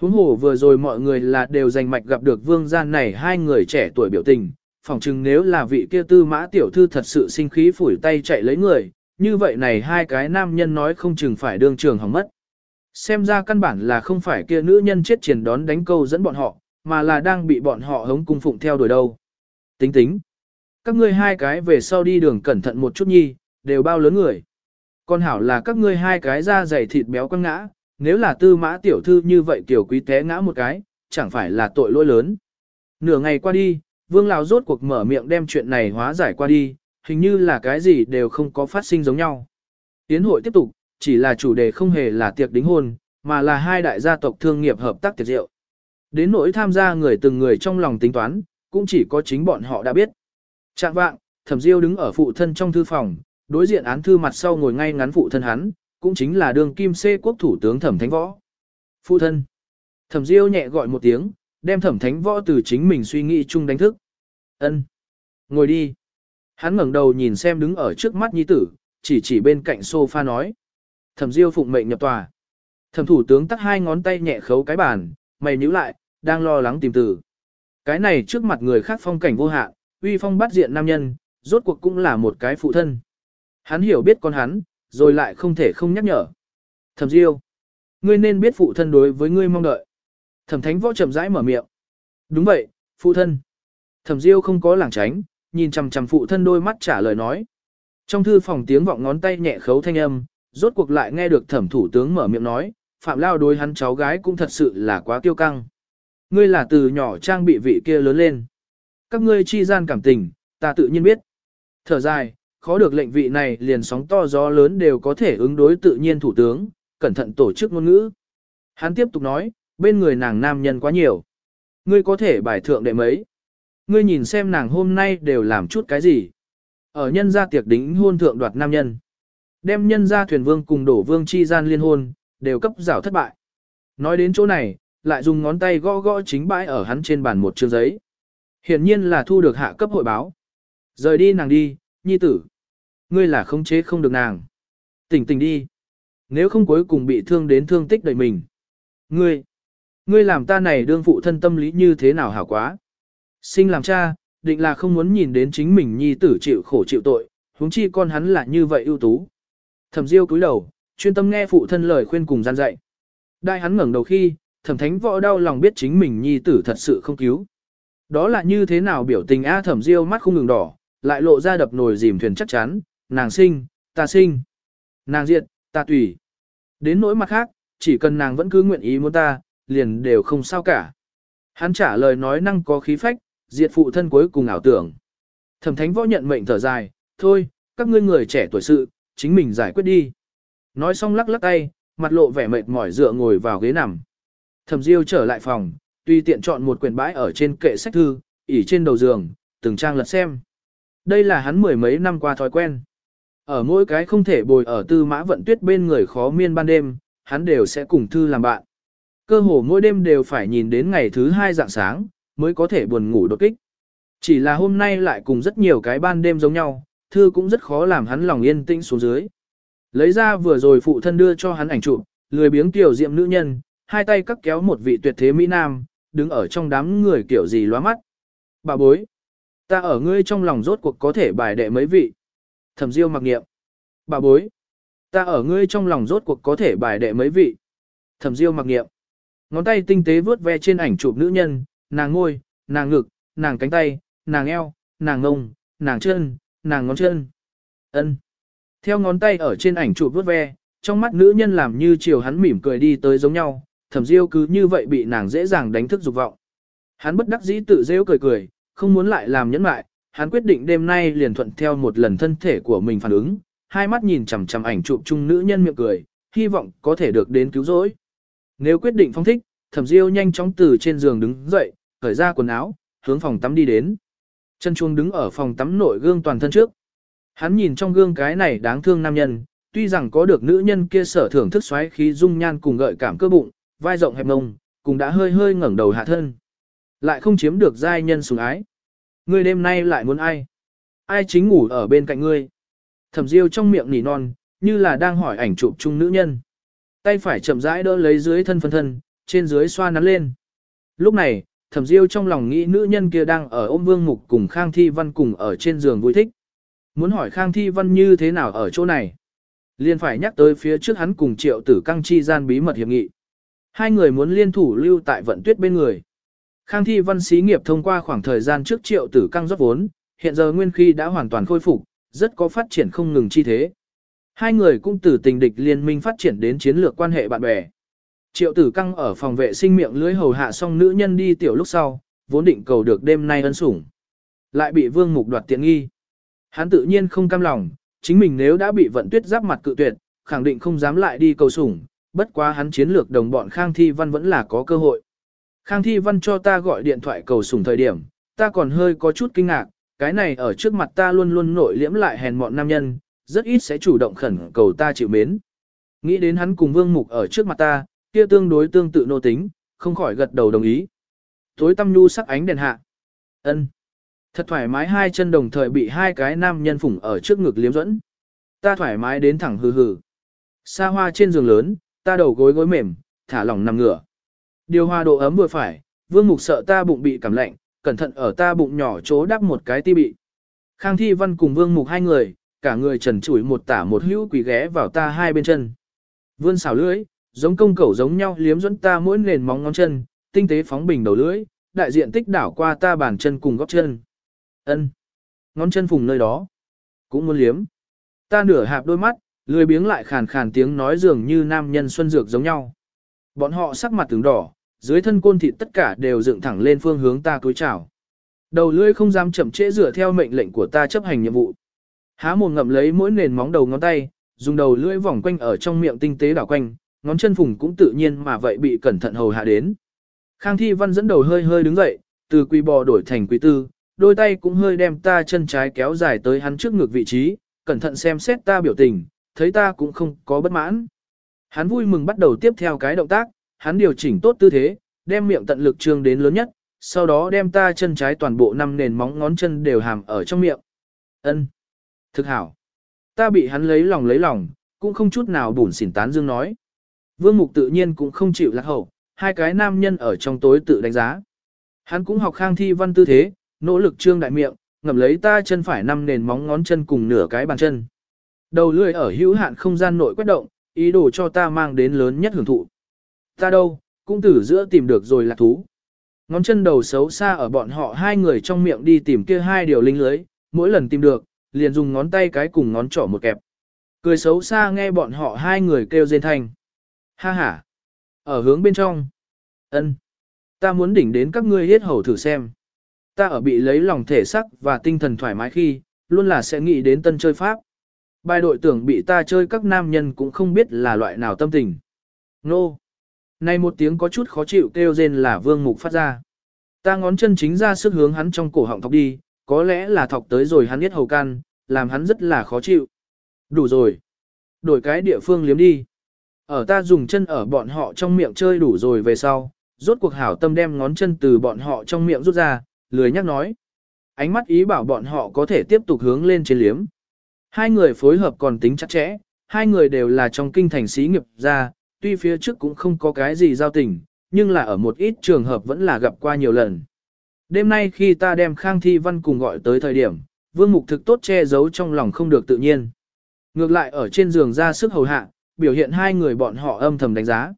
Huống hồ vừa rồi mọi người là đều giành mạch gặp được vương gian này hai người trẻ tuổi biểu tình, phỏng chừng nếu là vị kia tư mã tiểu thư thật sự sinh khí phủi tay chạy lấy người, như vậy này hai cái nam nhân nói không chừng phải đương trường hỏng mất. Xem ra căn bản là không phải kia nữ nhân chết triển đón đánh câu dẫn bọn họ, mà là đang bị bọn họ hống cung phụng theo đuổi đâu. Tính tính. Các ngươi hai cái về sau đi đường cẩn thận một chút nhi, đều bao lớn người. Con hảo là các ngươi hai cái da dày thịt béo quăng ngã, nếu là tư mã tiểu thư như vậy tiểu quý té ngã một cái, chẳng phải là tội lỗi lớn. Nửa ngày qua đi, vương lão rốt cuộc mở miệng đem chuyện này hóa giải qua đi, hình như là cái gì đều không có phát sinh giống nhau. Tiến hội tiếp tục, chỉ là chủ đề không hề là tiệc đính hôn, mà là hai đại gia tộc thương nghiệp hợp tác tiệc rượu. Đến nỗi tham gia người từng người trong lòng tính toán, cũng chỉ có chính bọn họ đã biết. Trạng vạng, thẩm diêu đứng ở phụ thân trong thư phòng, đối diện án thư mặt sau ngồi ngay ngắn phụ thân hắn, cũng chính là đường kim xê quốc thủ tướng thẩm thánh võ. Phụ thân. Thẩm diêu nhẹ gọi một tiếng, đem thẩm thánh võ từ chính mình suy nghĩ chung đánh thức. ân Ngồi đi. Hắn ngẩng đầu nhìn xem đứng ở trước mắt nhi tử, chỉ chỉ bên cạnh sofa nói. Thẩm diêu phụng mệnh nhập tòa. Thẩm thủ tướng tắt hai ngón tay nhẹ khấu cái bàn, mày nhíu lại, đang lo lắng tìm từ. Cái này trước mặt người khác phong cảnh vô hạn, uy phong bắt diện nam nhân, rốt cuộc cũng là một cái phụ thân. Hắn hiểu biết con hắn, rồi lại không thể không nhắc nhở. Thẩm Diêu, ngươi nên biết phụ thân đối với ngươi mong đợi. Thẩm Thánh Võ chậm rãi mở miệng. Đúng vậy, phụ thân. Thẩm Diêu không có lảng tránh, nhìn chằm chằm phụ thân đôi mắt trả lời nói. Trong thư phòng tiếng vọng ngón tay nhẹ khấu thanh âm, rốt cuộc lại nghe được thẩm thủ tướng mở miệng nói, Phạm Lao đối hắn cháu gái cũng thật sự là quá kiêu căng. Ngươi là từ nhỏ trang bị vị kia lớn lên. Các ngươi chi gian cảm tình, ta tự nhiên biết. Thở dài, khó được lệnh vị này liền sóng to gió lớn đều có thể ứng đối tự nhiên thủ tướng, cẩn thận tổ chức ngôn ngữ. Hắn tiếp tục nói, bên người nàng nam nhân quá nhiều. Ngươi có thể bài thượng đệ mấy. Ngươi nhìn xem nàng hôm nay đều làm chút cái gì. Ở nhân gia tiệc đính hôn thượng đoạt nam nhân. Đem nhân gia thuyền vương cùng đổ vương chi gian liên hôn, đều cấp rảo thất bại. Nói đến chỗ này, lại dùng ngón tay gõ gõ chính bãi ở hắn trên bàn một chương giấy. Hiển nhiên là thu được hạ cấp hội báo. Rời đi nàng đi, nhi tử. Ngươi là khống chế không được nàng. Tỉnh tỉnh đi. Nếu không cuối cùng bị thương đến thương tích đời mình. Ngươi. Ngươi làm ta này đương phụ thân tâm lý như thế nào hảo quá. Sinh làm cha, định là không muốn nhìn đến chính mình nhi tử chịu khổ chịu tội, huống chi con hắn là như vậy ưu tú. Thẩm Diêu cúi đầu, chuyên tâm nghe phụ thân lời khuyên cùng gian dạy. Đại hắn ngẩng đầu khi, Thẩm Thánh Võ đau lòng biết chính mình nhi tử thật sự không cứu. Đó là như thế nào biểu tình A Thẩm Diêu mắt không ngừng đỏ, lại lộ ra đập nồi dìm thuyền chắc chắn, nàng sinh, ta sinh. Nàng diệt, ta tùy. Đến nỗi mặt khác, chỉ cần nàng vẫn cứ nguyện ý muốn ta, liền đều không sao cả. Hắn trả lời nói năng có khí phách, diệt phụ thân cuối cùng ảo tưởng. Thẩm thánh võ nhận mệnh thở dài, thôi, các ngươi người trẻ tuổi sự, chính mình giải quyết đi. Nói xong lắc lắc tay, mặt lộ vẻ mệt mỏi dựa ngồi vào ghế nằm. Thẩm diêu trở lại phòng, tuy tiện chọn một quyển bãi ở trên kệ sách thư, ỉ trên đầu giường, từng trang lật xem. Đây là hắn mười mấy năm qua thói quen. Ở mỗi cái không thể bồi ở tư mã vận tuyết bên người khó miên ban đêm, hắn đều sẽ cùng thư làm bạn. Cơ hồ mỗi đêm đều phải nhìn đến ngày thứ hai dạng sáng, mới có thể buồn ngủ đột kích. Chỉ là hôm nay lại cùng rất nhiều cái ban đêm giống nhau, thư cũng rất khó làm hắn lòng yên tĩnh xuống dưới. Lấy ra vừa rồi phụ thân đưa cho hắn ảnh chụp, lười biếng tiểu diệm nữ nhân, hai tay cắt kéo một vị tuyệt thế Mỹ Nam, đứng ở trong đám người kiểu gì loa mắt. Bà bối, ta ở ngươi trong lòng rốt cuộc có thể bài đệ mấy vị. Thẩm Diêu mặc niệm. Bà bối, ta ở ngươi trong lòng rốt cuộc có thể bài đệ mấy vị. Thẩm Diêu mặc niệm. Ngón tay tinh tế vướt ve trên ảnh chụp nữ nhân, nàng ngôi, nàng ngực, nàng cánh tay, nàng eo, nàng ngông, nàng chân, nàng ngón chân. ân Theo ngón tay ở trên ảnh chụp vướt ve, trong mắt nữ nhân làm như chiều hắn mỉm cười đi tới giống nhau, thẩm diêu cứ như vậy bị nàng dễ dàng đánh thức dục vọng. Hắn bất đắc dĩ tự rêu cười cười, không muốn lại làm nhẫn mại, hắn quyết định đêm nay liền thuận theo một lần thân thể của mình phản ứng, hai mắt nhìn chằm chằm ảnh chụp chung nữ nhân miệng cười, hy vọng có thể được đến cứu rỗi. Nếu quyết định phong thích, thẩm diêu nhanh chóng từ trên giường đứng dậy, cởi ra quần áo, hướng phòng tắm đi đến. Chân chuông đứng ở phòng tắm nội gương toàn thân trước. Hắn nhìn trong gương cái này đáng thương nam nhân, tuy rằng có được nữ nhân kia sở thưởng thức xoáy khí dung nhan cùng gợi cảm cơ bụng, vai rộng hẹp ngông, cùng đã hơi hơi ngẩng đầu hạ thân. Lại không chiếm được giai nhân sủng ái. Ngươi đêm nay lại muốn ai? Ai chính ngủ ở bên cạnh ngươi? Thẩm Diêu trong miệng nỉ non, như là đang hỏi ảnh chụp chung nữ nhân. Tay phải chậm rãi đỡ lấy dưới thân phân thân, trên dưới xoa nắn lên. Lúc này, Thẩm Diêu trong lòng nghĩ nữ nhân kia đang ở ôm Vương Mục cùng Khang Thi Văn cùng ở trên giường vui thích. Muốn hỏi Khang Thi Văn như thế nào ở chỗ này? Liên phải nhắc tới phía trước hắn cùng triệu tử căng chi gian bí mật hiệp nghị. Hai người muốn liên thủ lưu tại vận tuyết bên người. Khang thi văn xí nghiệp thông qua khoảng thời gian trước triệu tử căng rót vốn, hiện giờ nguyên khi đã hoàn toàn khôi phục, rất có phát triển không ngừng chi thế. Hai người cũng từ tình địch liên minh phát triển đến chiến lược quan hệ bạn bè. Triệu tử căng ở phòng vệ sinh miệng lưới hầu hạ xong nữ nhân đi tiểu lúc sau, vốn định cầu được đêm nay ân sủng. Lại bị vương mục đoạt tiện nghi. Hắn tự nhiên không cam lòng, chính mình nếu đã bị vận tuyết giáp mặt cự tuyệt, khẳng định không dám lại đi cầu sủng, bất quá hắn chiến lược đồng bọn Khang Thi Văn vẫn là có cơ hội. Khang Thi Văn cho ta gọi điện thoại cầu sủng thời điểm, ta còn hơi có chút kinh ngạc, cái này ở trước mặt ta luôn luôn nội liễm lại hèn mọn nam nhân, rất ít sẽ chủ động khẩn cầu ta chịu mến. Nghĩ đến hắn cùng Vương Mục ở trước mặt ta, kia tương đối tương tự nô tính, không khỏi gật đầu đồng ý. Tối tâm nhu sắc ánh đèn hạ. ân Thật thoải mái hai chân đồng thời bị hai cái nam nhân phủng ở trước ngực liếm dẫn. Ta thoải mái đến thẳng hừ hừ. Xa hoa trên giường lớn, ta đầu gối gối mềm, thả lỏng nằm ngửa. Điều hòa độ ấm vừa phải, vương mục sợ ta bụng bị cảm lạnh, cẩn thận ở ta bụng nhỏ chỗ đắp một cái ti bị. Khang thi văn cùng vương mục hai người, cả người trần trụi một tả một hữu quỷ ghé vào ta hai bên chân. Vươn xảo lưỡi, giống công cẩu giống nhau liếm dẫn ta mỗi nền móng ngón chân, tinh tế phóng bình đầu lưỡi, đại diện tích đảo qua ta bàn chân cùng góc chân. Ân, Ngón chân phùng nơi đó. Cũng muốn liếm. Ta nửa hạp đôi mắt, lười biếng lại khàn khàn tiếng nói dường như nam nhân xuân dược giống nhau. Bọn họ sắc mặt tướng đỏ, dưới thân côn thịt tất cả đều dựng thẳng lên phương hướng ta cúi chào. Đầu lưỡi không dám chậm trễ dựa theo mệnh lệnh của ta chấp hành nhiệm vụ. Há mồm ngậm lấy mỗi nền móng đầu ngón tay, dùng đầu lưỡi vòng quanh ở trong miệng tinh tế đảo quanh, ngón chân phùng cũng tự nhiên mà vậy bị cẩn thận hầu hạ đến. Khang Thi Văn dẫn đầu hơi hơi đứng dậy, từ quỳ bò đổi thành quỳ tư, đôi tay cũng hơi đem ta chân trái kéo dài tới hắn trước ngực vị trí, cẩn thận xem xét ta biểu tình, thấy ta cũng không có bất mãn. Hắn vui mừng bắt đầu tiếp theo cái động tác, hắn điều chỉnh tốt tư thế, đem miệng tận lực trương đến lớn nhất, sau đó đem ta chân trái toàn bộ năm nền móng ngón chân đều hàm ở trong miệng. Ân, Thực hảo. Ta bị hắn lấy lòng lấy lòng, cũng không chút nào buồn xỉn tán dương nói. Vương Mục tự nhiên cũng không chịu lạc hậu, hai cái nam nhân ở trong tối tự đánh giá. Hắn cũng học khang thi văn tư thế, nỗ lực trương đại miệng, ngậm lấy ta chân phải năm nền móng ngón chân cùng nửa cái bàn chân. Đầu lưỡi ở hữu hạn không gian nội quét động, ý đồ cho ta mang đến lớn nhất hưởng thụ. Ta đâu, cũng tử giữa tìm được rồi là thú. Ngón chân đầu xấu xa ở bọn họ hai người trong miệng đi tìm kia hai điều linh lưới, mỗi lần tìm được, liền dùng ngón tay cái cùng ngón trỏ một kẹp. Cười xấu xa nghe bọn họ hai người kêu rên thanh. Ha ha. Ở hướng bên trong. ân, Ta muốn đỉnh đến các ngươi hết hầu thử xem. Ta ở bị lấy lòng thể sắc và tinh thần thoải mái khi, luôn là sẽ nghĩ đến tân chơi pháp. Bài đội tưởng bị ta chơi các nam nhân cũng không biết là loại nào tâm tình. Nô! Này một tiếng có chút khó chịu kêu rên là vương mục phát ra. Ta ngón chân chính ra sức hướng hắn trong cổ họng thọc đi, có lẽ là thọc tới rồi hắn biết hầu can, làm hắn rất là khó chịu. Đủ rồi. Đổi cái địa phương liếm đi. Ở ta dùng chân ở bọn họ trong miệng chơi đủ rồi về sau, rốt cuộc hảo tâm đem ngón chân từ bọn họ trong miệng rút ra, lười nhắc nói. Ánh mắt ý bảo bọn họ có thể tiếp tục hướng lên trên liếm. Hai người phối hợp còn tính chặt chẽ, hai người đều là trong kinh thành sĩ nghiệp ra, tuy phía trước cũng không có cái gì giao tình, nhưng là ở một ít trường hợp vẫn là gặp qua nhiều lần. Đêm nay khi ta đem Khang Thi Văn cùng gọi tới thời điểm, Vương Mục thực tốt che giấu trong lòng không được tự nhiên. Ngược lại ở trên giường ra sức hầu hạ, biểu hiện hai người bọn họ âm thầm đánh giá.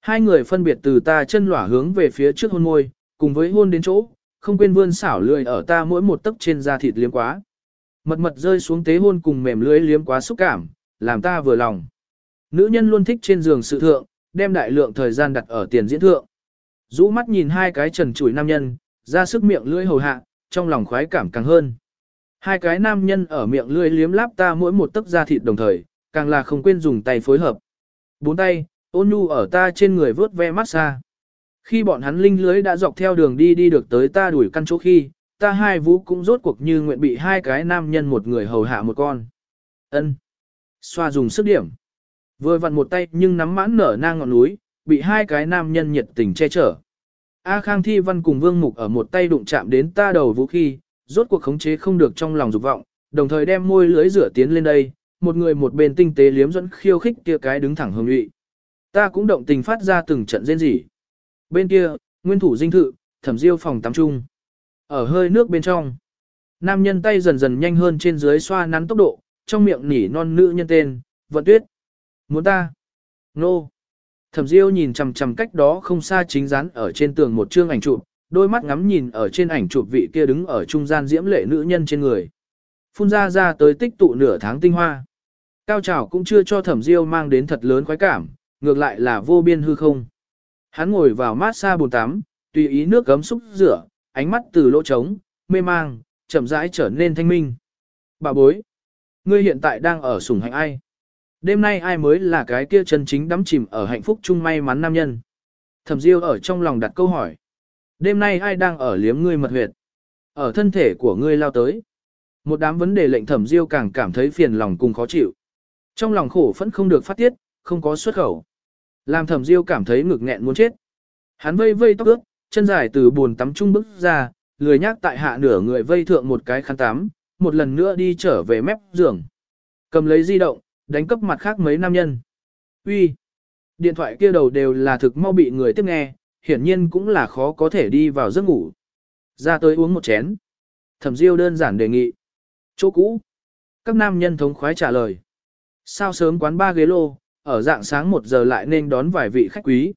Hai người phân biệt từ ta chân lỏa hướng về phía trước hôn môi, cùng với hôn đến chỗ, không quên vươn xảo lười ở ta mỗi một tấc trên da thịt liếm quá. Mật mật rơi xuống tế hôn cùng mềm lưới liếm quá xúc cảm, làm ta vừa lòng. Nữ nhân luôn thích trên giường sự thượng, đem đại lượng thời gian đặt ở tiền diễn thượng. Rũ mắt nhìn hai cái trần chủi nam nhân, ra sức miệng lưỡi hầu hạ, trong lòng khoái cảm càng hơn. Hai cái nam nhân ở miệng lưỡi liếm láp ta mỗi một tấc da thịt đồng thời, càng là không quên dùng tay phối hợp. Bốn tay, ôn nhu ở ta trên người vớt ve massage. Khi bọn hắn linh lưới đã dọc theo đường đi đi được tới ta đuổi căn chỗ khi, ta hai vũ cũng rốt cuộc như nguyện bị hai cái nam nhân một người hầu hạ một con. ân Xoa dùng sức điểm. Vừa vặn một tay nhưng nắm mãn nở nang ngọn núi, bị hai cái nam nhân nhiệt tình che chở. A Khang Thi Văn cùng Vương Mục ở một tay đụng chạm đến ta đầu vũ khí, rốt cuộc khống chế không được trong lòng dục vọng, đồng thời đem môi lưới rửa tiến lên đây, một người một bên tinh tế liếm dẫn khiêu khích kia cái đứng thẳng hồng nhụy. Ta cũng động tình phát ra từng trận rên rỉ. Bên kia, nguyên thủ dinh thự, thẩm diêu phòng tắm trung. Ở hơi nước bên trong, nam nhân tay dần dần nhanh hơn trên dưới xoa nắn tốc độ, trong miệng nỉ non nữ nhân tên, vận tuyết. Muốn ta? Nô. No. Thẩm diêu nhìn chằm chằm cách đó không xa chính rán ở trên tường một chương ảnh chụp, đôi mắt ngắm nhìn ở trên ảnh chụp vị kia đứng ở trung gian diễm lệ nữ nhân trên người. Phun ra ra tới tích tụ nửa tháng tinh hoa. Cao trào cũng chưa cho thẩm diêu mang đến thật lớn khoái cảm, ngược lại là vô biên hư không. Hắn ngồi vào mát xa bồn tắm, tùy ý nước gấm xúc rửa, ánh mắt từ lỗ trống, mê mang, chậm rãi trở nên thanh minh. Bà bối, ngươi hiện tại đang ở sủng hạnh ai? Đêm nay ai mới là cái kia chân chính đắm chìm ở hạnh phúc chung may mắn nam nhân? Thẩm Diêu ở trong lòng đặt câu hỏi. Đêm nay ai đang ở liếm ngươi mật huyệt? Ở thân thể của ngươi lao tới. Một đám vấn đề lệnh Thẩm Diêu càng cảm thấy phiền lòng cùng khó chịu. Trong lòng khổ phẫn không được phát tiết, không có xuất khẩu. Làm Thẩm Diêu cảm thấy ngực nghẹn muốn chết. Hắn vây vây tóc ướt, chân dài từ buồn tắm trung bước ra, lười nhác tại hạ nửa người vây thượng một cái khăn tắm, một lần nữa đi trở về mép giường. Cầm lấy di động, đánh cấp mặt khác mấy nam nhân. Uy, Điện thoại kia đầu đều là thực mau bị người tiếp nghe, hiển nhiên cũng là khó có thể đi vào giấc ngủ. Ra tới uống một chén. Thẩm Diêu đơn giản đề nghị. Chỗ cũ. Các nam nhân thống khoái trả lời. Sao sớm quán ba ghế lô, ở dạng sáng một giờ lại nên đón vài vị khách quý.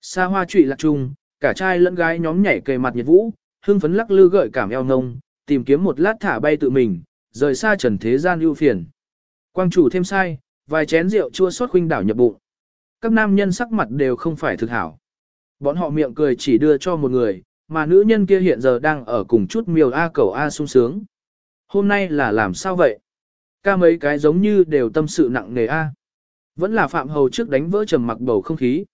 Sa hoa trụy lạc trung, cả trai lẫn gái nhóm nhảy kề mặt nhiệt vũ, hưng phấn lắc lư gợi cảm eo ngông, tìm kiếm một lát thả bay tự mình, rời xa trần thế gian ưu phiền. Quang chủ thêm sai, vài chén rượu chua xót khuynh đảo nhập bụng. Các nam nhân sắc mặt đều không phải thực hảo. Bọn họ miệng cười chỉ đưa cho một người, mà nữ nhân kia hiện giờ đang ở cùng chút miều A cầu A sung sướng. Hôm nay là làm sao vậy? Ca mấy cái giống như đều tâm sự nặng nề A. Vẫn là Phạm Hầu trước đánh vỡ trầm mặc bầu không khí.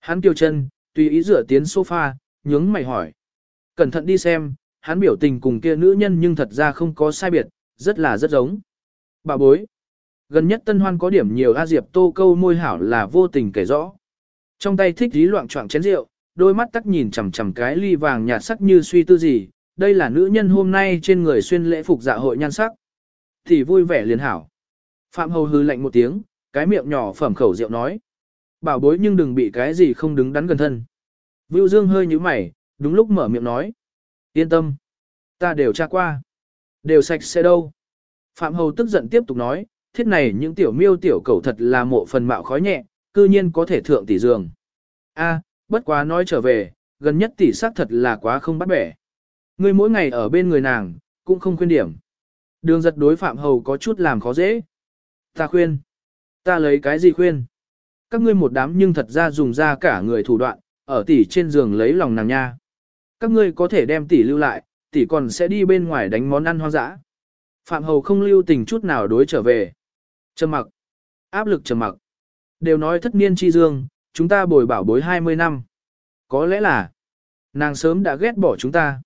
Hắn tiêu chân, tùy ý rửa tiến sofa, nhướng mày hỏi. Cẩn thận đi xem, hắn biểu tình cùng kia nữ nhân nhưng thật ra không có sai biệt, rất là rất giống. Bà bối. Gần nhất tân hoan có điểm nhiều A Diệp tô câu môi hảo là vô tình kể rõ. Trong tay thích ý loạn trọng chén rượu, đôi mắt tắc nhìn chằm chằm cái ly vàng nhạt sắc như suy tư gì, đây là nữ nhân hôm nay trên người xuyên lễ phục dạ hội nhan sắc. Thì vui vẻ liền hảo. Phạm Hầu hư lạnh một tiếng, cái miệng nhỏ phẩm khẩu rượu nói. Bảo bối nhưng đừng bị cái gì không đứng đắn gần thân. Vưu Dương hơi nhíu mày, đúng lúc mở miệng nói. Yên tâm. Ta đều tra qua. Đều sạch sẽ đâu. Phạm Hầu tức giận tiếp tục nói, thiết này những tiểu miêu tiểu cầu thật là mộ phần mạo khói nhẹ, cư nhiên có thể thượng tỷ giường. A, bất quá nói trở về, gần nhất tỷ xác thật là quá không bắt bẻ. Ngươi mỗi ngày ở bên người nàng, cũng không khuyên điểm. Đường giật đối Phạm Hầu có chút làm khó dễ. Ta khuyên. Ta lấy cái gì khuyên? Các ngươi một đám nhưng thật ra dùng ra cả người thủ đoạn, ở tỷ trên giường lấy lòng nàng nha. Các ngươi có thể đem tỷ lưu lại, tỷ còn sẽ đi bên ngoài đánh món ăn hoang dã. Phạm Hầu không lưu tình chút nào đối trở về. Trầm mặc. Áp lực trầm mặc. Đều nói thất niên chi dương, chúng ta bồi bảo bối 20 năm. Có lẽ là, nàng sớm đã ghét bỏ chúng ta.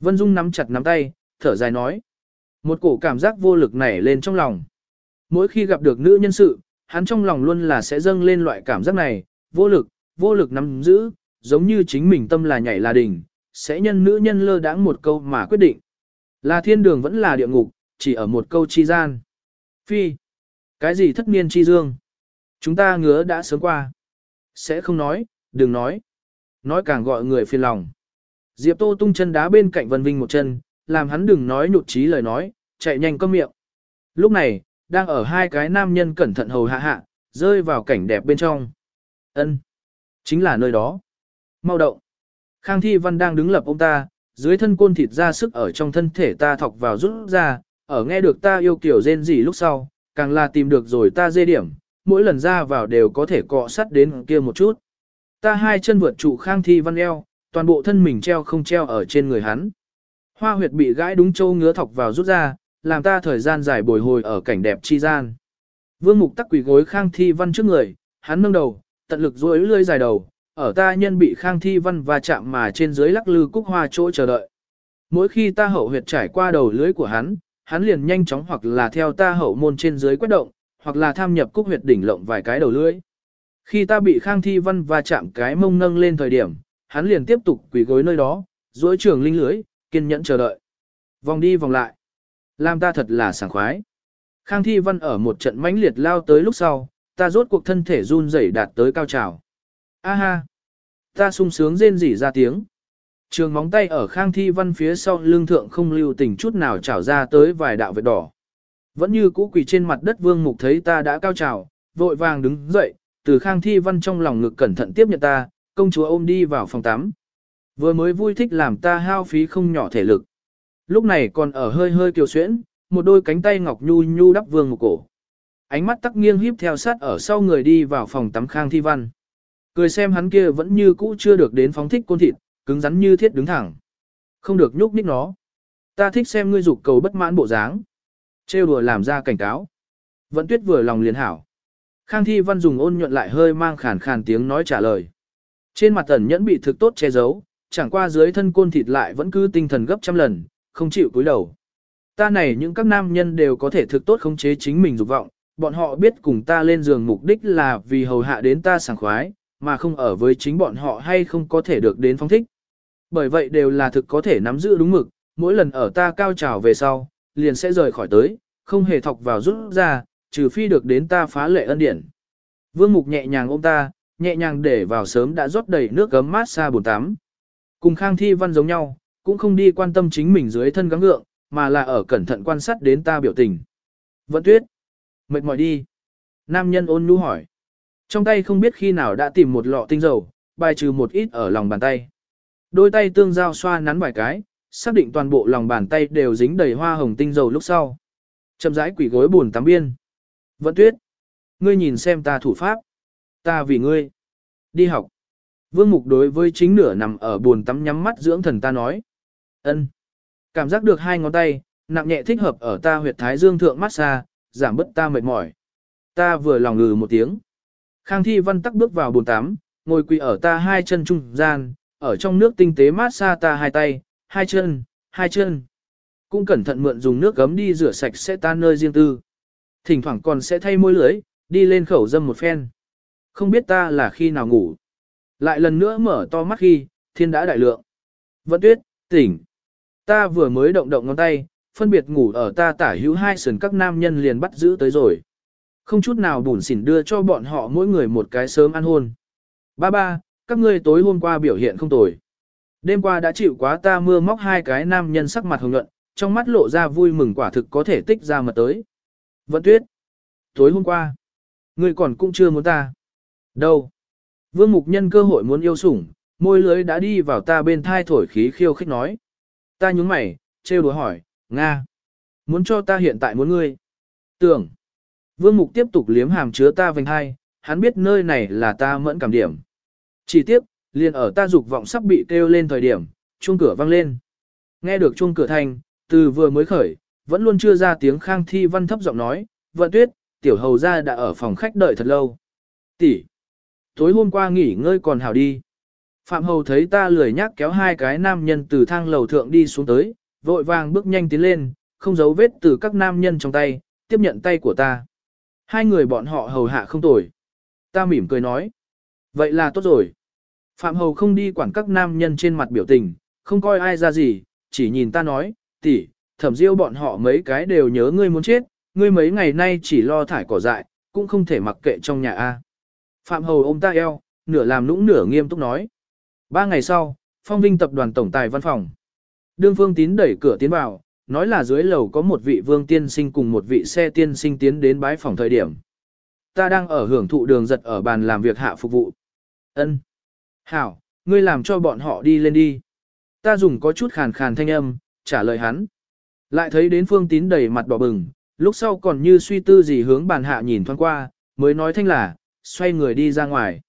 Vân Dung nắm chặt nắm tay, thở dài nói. Một cổ cảm giác vô lực nảy lên trong lòng. Mỗi khi gặp được nữ nhân sự, hắn trong lòng luôn là sẽ dâng lên loại cảm giác này, vô lực, vô lực nắm giữ, giống như chính mình tâm là nhảy là đỉnh, sẽ nhân nữ nhân lơ đãng một câu mà quyết định. Là thiên đường vẫn là địa ngục, chỉ ở một câu chi gian. Phi, cái gì thất niên chi dương? Chúng ta ngứa đã sớm qua. Sẽ không nói, đừng nói. Nói càng gọi người phiền lòng. Diệp Tô tung chân đá bên cạnh Vân Vinh một chân, làm hắn đừng nói nhụt chí lời nói, chạy nhanh cơm miệng. Lúc này, đang ở hai cái nam nhân cẩn thận hầu hạ hạ, rơi vào cảnh đẹp bên trong. Ân, Chính là nơi đó. Mau động. Khang Thi Văn đang đứng lập ông ta, dưới thân côn thịt ra sức ở trong thân thể ta thọc vào rút ra, ở nghe được ta yêu kiểu rên gì lúc sau, càng là tìm được rồi ta dê điểm, mỗi lần ra vào đều có thể cọ sắt đến kia một chút. Ta hai chân vượt trụ Khang Thi Văn eo, toàn bộ thân mình treo không treo ở trên người hắn. Hoa huyệt bị gãi đúng châu ngứa thọc vào rút ra, làm ta thời gian dài bồi hồi ở cảnh đẹp chi gian. Vương Mục tắc quỳ gối Khang Thi Văn trước người, hắn nâng đầu, tận lực duỗi lưỡi dài đầu, ở ta nhân bị Khang Thi Văn va chạm mà trên dưới lắc lư cúc hoa chỗ chờ đợi. Mỗi khi ta hậu huyệt trải qua đầu lưới của hắn, hắn liền nhanh chóng hoặc là theo ta hậu môn trên dưới quét động, hoặc là tham nhập cúc huyệt đỉnh lộng vài cái đầu lưới. Khi ta bị Khang Thi Văn và chạm cái mông nâng lên thời điểm, hắn liền tiếp tục quỳ gối nơi đó, duỗi trường linh lưới, kiên nhẫn chờ đợi. Vòng đi vòng lại. Làm ta thật là sảng khoái. Khang Thi Văn ở một trận mãnh liệt lao tới lúc sau, ta rốt cuộc thân thể run rẩy đạt tới cao trào. A ha! Ta sung sướng rên rỉ ra tiếng. Trường móng tay ở Khang Thi Văn phía sau lưng thượng không lưu tình chút nào trào ra tới vài đạo vệt đỏ. Vẫn như cũ quỳ trên mặt đất vương mục thấy ta đã cao trào, vội vàng đứng dậy, từ Khang Thi Văn trong lòng ngực cẩn thận tiếp nhận ta, công chúa ôm đi vào phòng tắm. Vừa mới vui thích làm ta hao phí không nhỏ thể lực. Lúc này còn ở hơi hơi kiều xuyễn, một đôi cánh tay ngọc nhu nhu đắp vương một cổ. Ánh mắt tắc nghiêng híp theo sát ở sau người đi vào phòng tắm Khang Thi Văn. Cười xem hắn kia vẫn như cũ chưa được đến phóng thích côn thịt, cứng rắn như thiết đứng thẳng. Không được nhúc nhích nó. Ta thích xem ngươi dục cầu bất mãn bộ dáng. Trêu đùa làm ra cảnh cáo. Vẫn tuyết vừa lòng liền hảo. Khang Thi Văn dùng ôn nhuận lại hơi mang khàn khàn tiếng nói trả lời. Trên mặt tần nhẫn bị thực tốt che giấu, chẳng qua dưới thân côn thịt lại vẫn cứ tinh thần gấp trăm lần, không chịu cúi đầu. Ta này những các nam nhân đều có thể thực tốt khống chế chính mình dục vọng, bọn họ biết cùng ta lên giường mục đích là vì hầu hạ đến ta sảng khoái, mà không ở với chính bọn họ hay không có thể được đến phong thích. Bởi vậy đều là thực có thể nắm giữ đúng mực, mỗi lần ở ta cao trào về sau, liền sẽ rời khỏi tới, không hề thọc vào rút ra, trừ phi được đến ta phá lệ ân điển. Vương Mục nhẹ nhàng ôm ta, nhẹ nhàng để vào sớm đã rót đầy nước gấm mát xa bồn tắm. Cùng Khang Thi Văn giống nhau, cũng không đi quan tâm chính mình dưới thân gắng ngượng, mà là ở cẩn thận quan sát đến ta biểu tình. Vận tuyết. Mệt mỏi đi. Nam nhân ôn nhu hỏi. Trong tay không biết khi nào đã tìm một lọ tinh dầu, bài trừ một ít ở lòng bàn tay. Đôi tay tương giao xoa nắn vài cái, xác định toàn bộ lòng bàn tay đều dính đầy hoa hồng tinh dầu lúc sau. Chậm rãi quỷ gối buồn tắm biên. Vận tuyết. Ngươi nhìn xem ta thủ pháp. Ta vì ngươi. Đi học. Vương Mục đối với chính nửa nằm ở buồn tắm nhắm mắt dưỡng thần ta nói ân Cảm giác được hai ngón tay, nặng nhẹ thích hợp ở ta huyệt thái dương thượng massage, giảm bớt ta mệt mỏi. Ta vừa lòng ngừ một tiếng. Khang Thi Văn tắc bước vào bồn tắm, ngồi quỳ ở ta hai chân trung gian, ở trong nước tinh tế massage ta hai tay, hai chân, hai chân. Cũng cẩn thận mượn dùng nước gấm đi rửa sạch sẽ ta nơi riêng tư. Thỉnh thoảng còn sẽ thay môi lưới, đi lên khẩu dâm một phen. Không biết ta là khi nào ngủ. Lại lần nữa mở to mắt khi, thiên đã đại lượng. Vận tuyết, tỉnh. Ta vừa mới động động ngón tay, phân biệt ngủ ở ta tả hữu hai sườn các nam nhân liền bắt giữ tới rồi. Không chút nào bùn xỉn đưa cho bọn họ mỗi người một cái sớm ăn hôn. Ba ba, các ngươi tối hôm qua biểu hiện không tồi. Đêm qua đã chịu quá ta mưa móc hai cái nam nhân sắc mặt hồng nhuận, trong mắt lộ ra vui mừng quả thực có thể tích ra mà tới. Vận tuyết. Tối hôm qua, ngươi còn cũng chưa muốn ta. Đâu? Vương Mục nhân cơ hội muốn yêu sủng, môi lưới đã đi vào ta bên thai thổi khí khiêu khích nói. Ta nhúng mày, trêu đùa hỏi, Nga. Muốn cho ta hiện tại muốn ngươi. Tưởng. Vương Mục tiếp tục liếm hàm chứa ta vành hai, hắn biết nơi này là ta mẫn cảm điểm. Chỉ tiếp, liền ở ta dục vọng sắp bị kêu lên thời điểm, chuông cửa vang lên. Nghe được chuông cửa thành, từ vừa mới khởi, vẫn luôn chưa ra tiếng khang thi văn thấp giọng nói, vận tuyết, tiểu hầu ra đã ở phòng khách đợi thật lâu. Tỷ, tối hôm qua nghỉ ngơi còn hảo đi. Phạm hầu thấy ta lười nhác kéo hai cái nam nhân từ thang lầu thượng đi xuống tới, vội vàng bước nhanh tiến lên, không giấu vết từ các nam nhân trong tay, tiếp nhận tay của ta. Hai người bọn họ hầu hạ không tồi. Ta mỉm cười nói. Vậy là tốt rồi. Phạm hầu không đi quản các nam nhân trên mặt biểu tình, không coi ai ra gì, chỉ nhìn ta nói, tỷ, thẩm diêu bọn họ mấy cái đều nhớ ngươi muốn chết, ngươi mấy ngày nay chỉ lo thải cỏ dại, cũng không thể mặc kệ trong nhà A. Phạm hầu ôm ta eo, nửa làm nũng nửa nghiêm túc nói. Ba ngày sau, phong vinh tập đoàn tổng tài văn phòng. Đương phương tín đẩy cửa tiến vào, nói là dưới lầu có một vị vương tiên sinh cùng một vị xe tiên sinh tiến đến bái phòng thời điểm. Ta đang ở hưởng thụ đường giật ở bàn làm việc hạ phục vụ. Ân, Hảo, ngươi làm cho bọn họ đi lên đi. Ta dùng có chút khàn khàn thanh âm, trả lời hắn. Lại thấy đến phương tín đầy mặt đỏ bừng, lúc sau còn như suy tư gì hướng bàn hạ nhìn thoáng qua, mới nói thanh là, xoay người đi ra ngoài.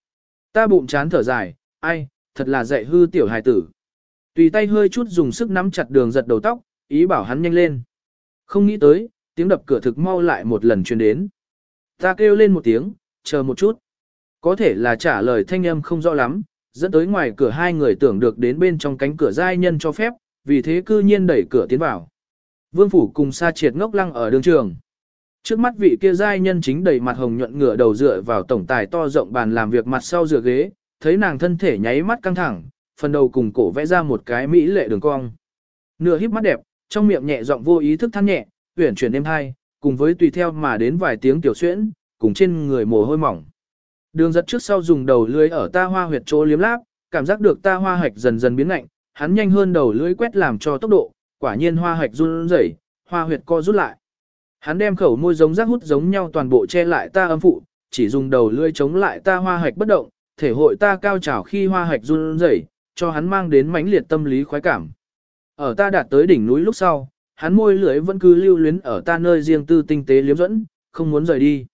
Ta bụng chán thở dài, ai, thật là dạy hư tiểu hài tử. Tùy tay hơi chút dùng sức nắm chặt đường giật đầu tóc, ý bảo hắn nhanh lên. Không nghĩ tới, tiếng đập cửa thực mau lại một lần truyền đến. Ta kêu lên một tiếng, chờ một chút. Có thể là trả lời thanh âm không rõ lắm, dẫn tới ngoài cửa hai người tưởng được đến bên trong cánh cửa giai nhân cho phép, vì thế cư nhiên đẩy cửa tiến vào. Vương phủ cùng sa triệt ngốc lăng ở đường trường. Trước mắt vị kia giai nhân chính đầy mặt hồng nhuận ngửa đầu dựa vào tổng tài to rộng bàn làm việc mặt sau dựa ghế, thấy nàng thân thể nháy mắt căng thẳng, phần đầu cùng cổ vẽ ra một cái mỹ lệ đường cong. Nửa híp mắt đẹp, trong miệng nhẹ giọng vô ý thức than nhẹ, uyển chuyển êm hai, cùng với tùy theo mà đến vài tiếng tiểu xuyễn, cùng trên người mồ hôi mỏng. Đường giật trước sau dùng đầu lưới ở ta hoa huyệt chỗ liếm láp, cảm giác được ta hoa hạch dần dần biến lạnh, hắn nhanh hơn đầu lưới quét làm cho tốc độ, quả nhiên hoa hạch run rẩy, hoa huyệt co rút lại. Hắn đem khẩu môi giống rác hút giống nhau toàn bộ che lại ta âm phụ, chỉ dùng đầu lưỡi chống lại ta hoa hạch bất động, thể hội ta cao trào khi hoa hạch run rẩy, cho hắn mang đến mãnh liệt tâm lý khoái cảm. Ở ta đạt tới đỉnh núi lúc sau, hắn môi lưỡi vẫn cứ lưu luyến ở ta nơi riêng tư tinh tế liếm dẫn, không muốn rời đi.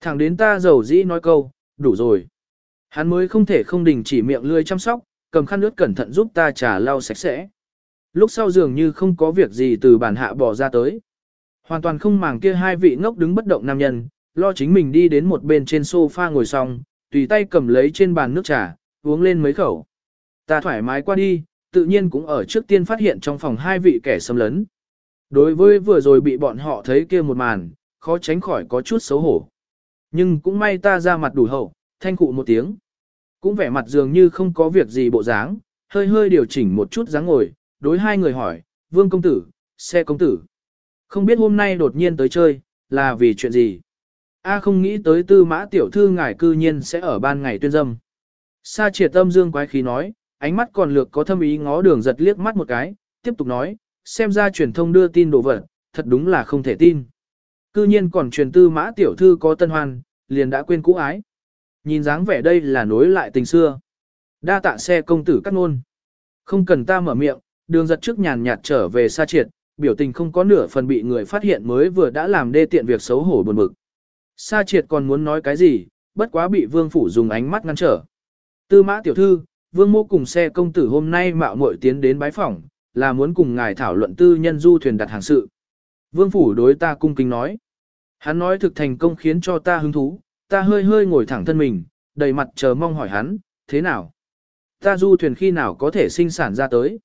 Thẳng đến ta giàu dĩ nói câu, đủ rồi. Hắn mới không thể không đình chỉ miệng lưỡi chăm sóc, cầm khăn nước cẩn thận giúp ta trà lau sạch sẽ. Lúc sau dường như không có việc gì từ bàn hạ bỏ ra tới. Hoàn toàn không màng kia hai vị ngốc đứng bất động nam nhân, lo chính mình đi đến một bên trên sofa ngồi xong, tùy tay cầm lấy trên bàn nước trà, uống lên mấy khẩu. Ta thoải mái qua đi, tự nhiên cũng ở trước tiên phát hiện trong phòng hai vị kẻ xâm lấn. Đối với vừa rồi bị bọn họ thấy kia một màn, khó tránh khỏi có chút xấu hổ. Nhưng cũng may ta ra mặt đủ hậu, thanh cụ một tiếng. Cũng vẻ mặt dường như không có việc gì bộ dáng, hơi hơi điều chỉnh một chút dáng ngồi, đối hai người hỏi, vương công tử, xe công tử. Không biết hôm nay đột nhiên tới chơi, là vì chuyện gì? A không nghĩ tới tư mã tiểu thư ngài cư nhiên sẽ ở ban ngày tuyên dâm. Sa triệt tâm dương quái khí nói, ánh mắt còn lược có thâm ý ngó đường giật liếc mắt một cái, tiếp tục nói, xem ra truyền thông đưa tin đồ vật, thật đúng là không thể tin. Cư nhiên còn truyền tư mã tiểu thư có tân hoan, liền đã quên cũ ái. Nhìn dáng vẻ đây là nối lại tình xưa. Đa tạ xe công tử cắt ngôn. Không cần ta mở miệng, đường giật trước nhàn nhạt trở về sa triệt, biểu tình không có nửa phần bị người phát hiện mới vừa đã làm đê tiện việc xấu hổ buồn bực. Sa triệt còn muốn nói cái gì, bất quá bị vương phủ dùng ánh mắt ngăn trở. Tư mã tiểu thư, vương mô cùng xe công tử hôm nay mạo muội tiến đến bái phỏng, là muốn cùng ngài thảo luận tư nhân du thuyền đặt hàng sự. Vương phủ đối ta cung kính nói. Hắn nói thực thành công khiến cho ta hứng thú, ta hơi hơi ngồi thẳng thân mình, đầy mặt chờ mong hỏi hắn, thế nào? Ta du thuyền khi nào có thể sinh sản ra tới?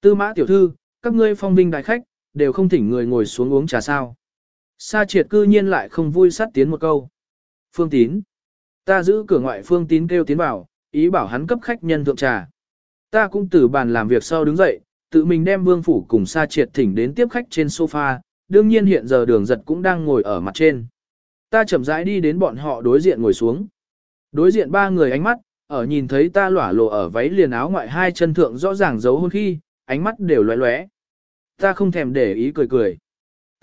Tư mã tiểu thư, các ngươi phong vinh đại khách, đều không thỉnh người ngồi xuống uống trà sao. Sa triệt cư nhiên lại không vui sát tiến một câu. Phương tín. Ta giữ cửa ngoại phương tín kêu tiến vào, ý bảo hắn cấp khách nhân thượng trà. Ta cũng từ bàn làm việc sau đứng dậy, tự mình đem vương phủ cùng sa triệt thỉnh đến tiếp khách trên sofa, đương nhiên hiện giờ đường giật cũng đang ngồi ở mặt trên. Ta chậm rãi đi đến bọn họ đối diện ngồi xuống. Đối diện ba người ánh mắt, ở nhìn thấy ta lỏa lộ ở váy liền áo ngoại hai chân thượng rõ ràng giấu hôn khi, ánh mắt đều lóe lóe. Ta không thèm để ý cười cười.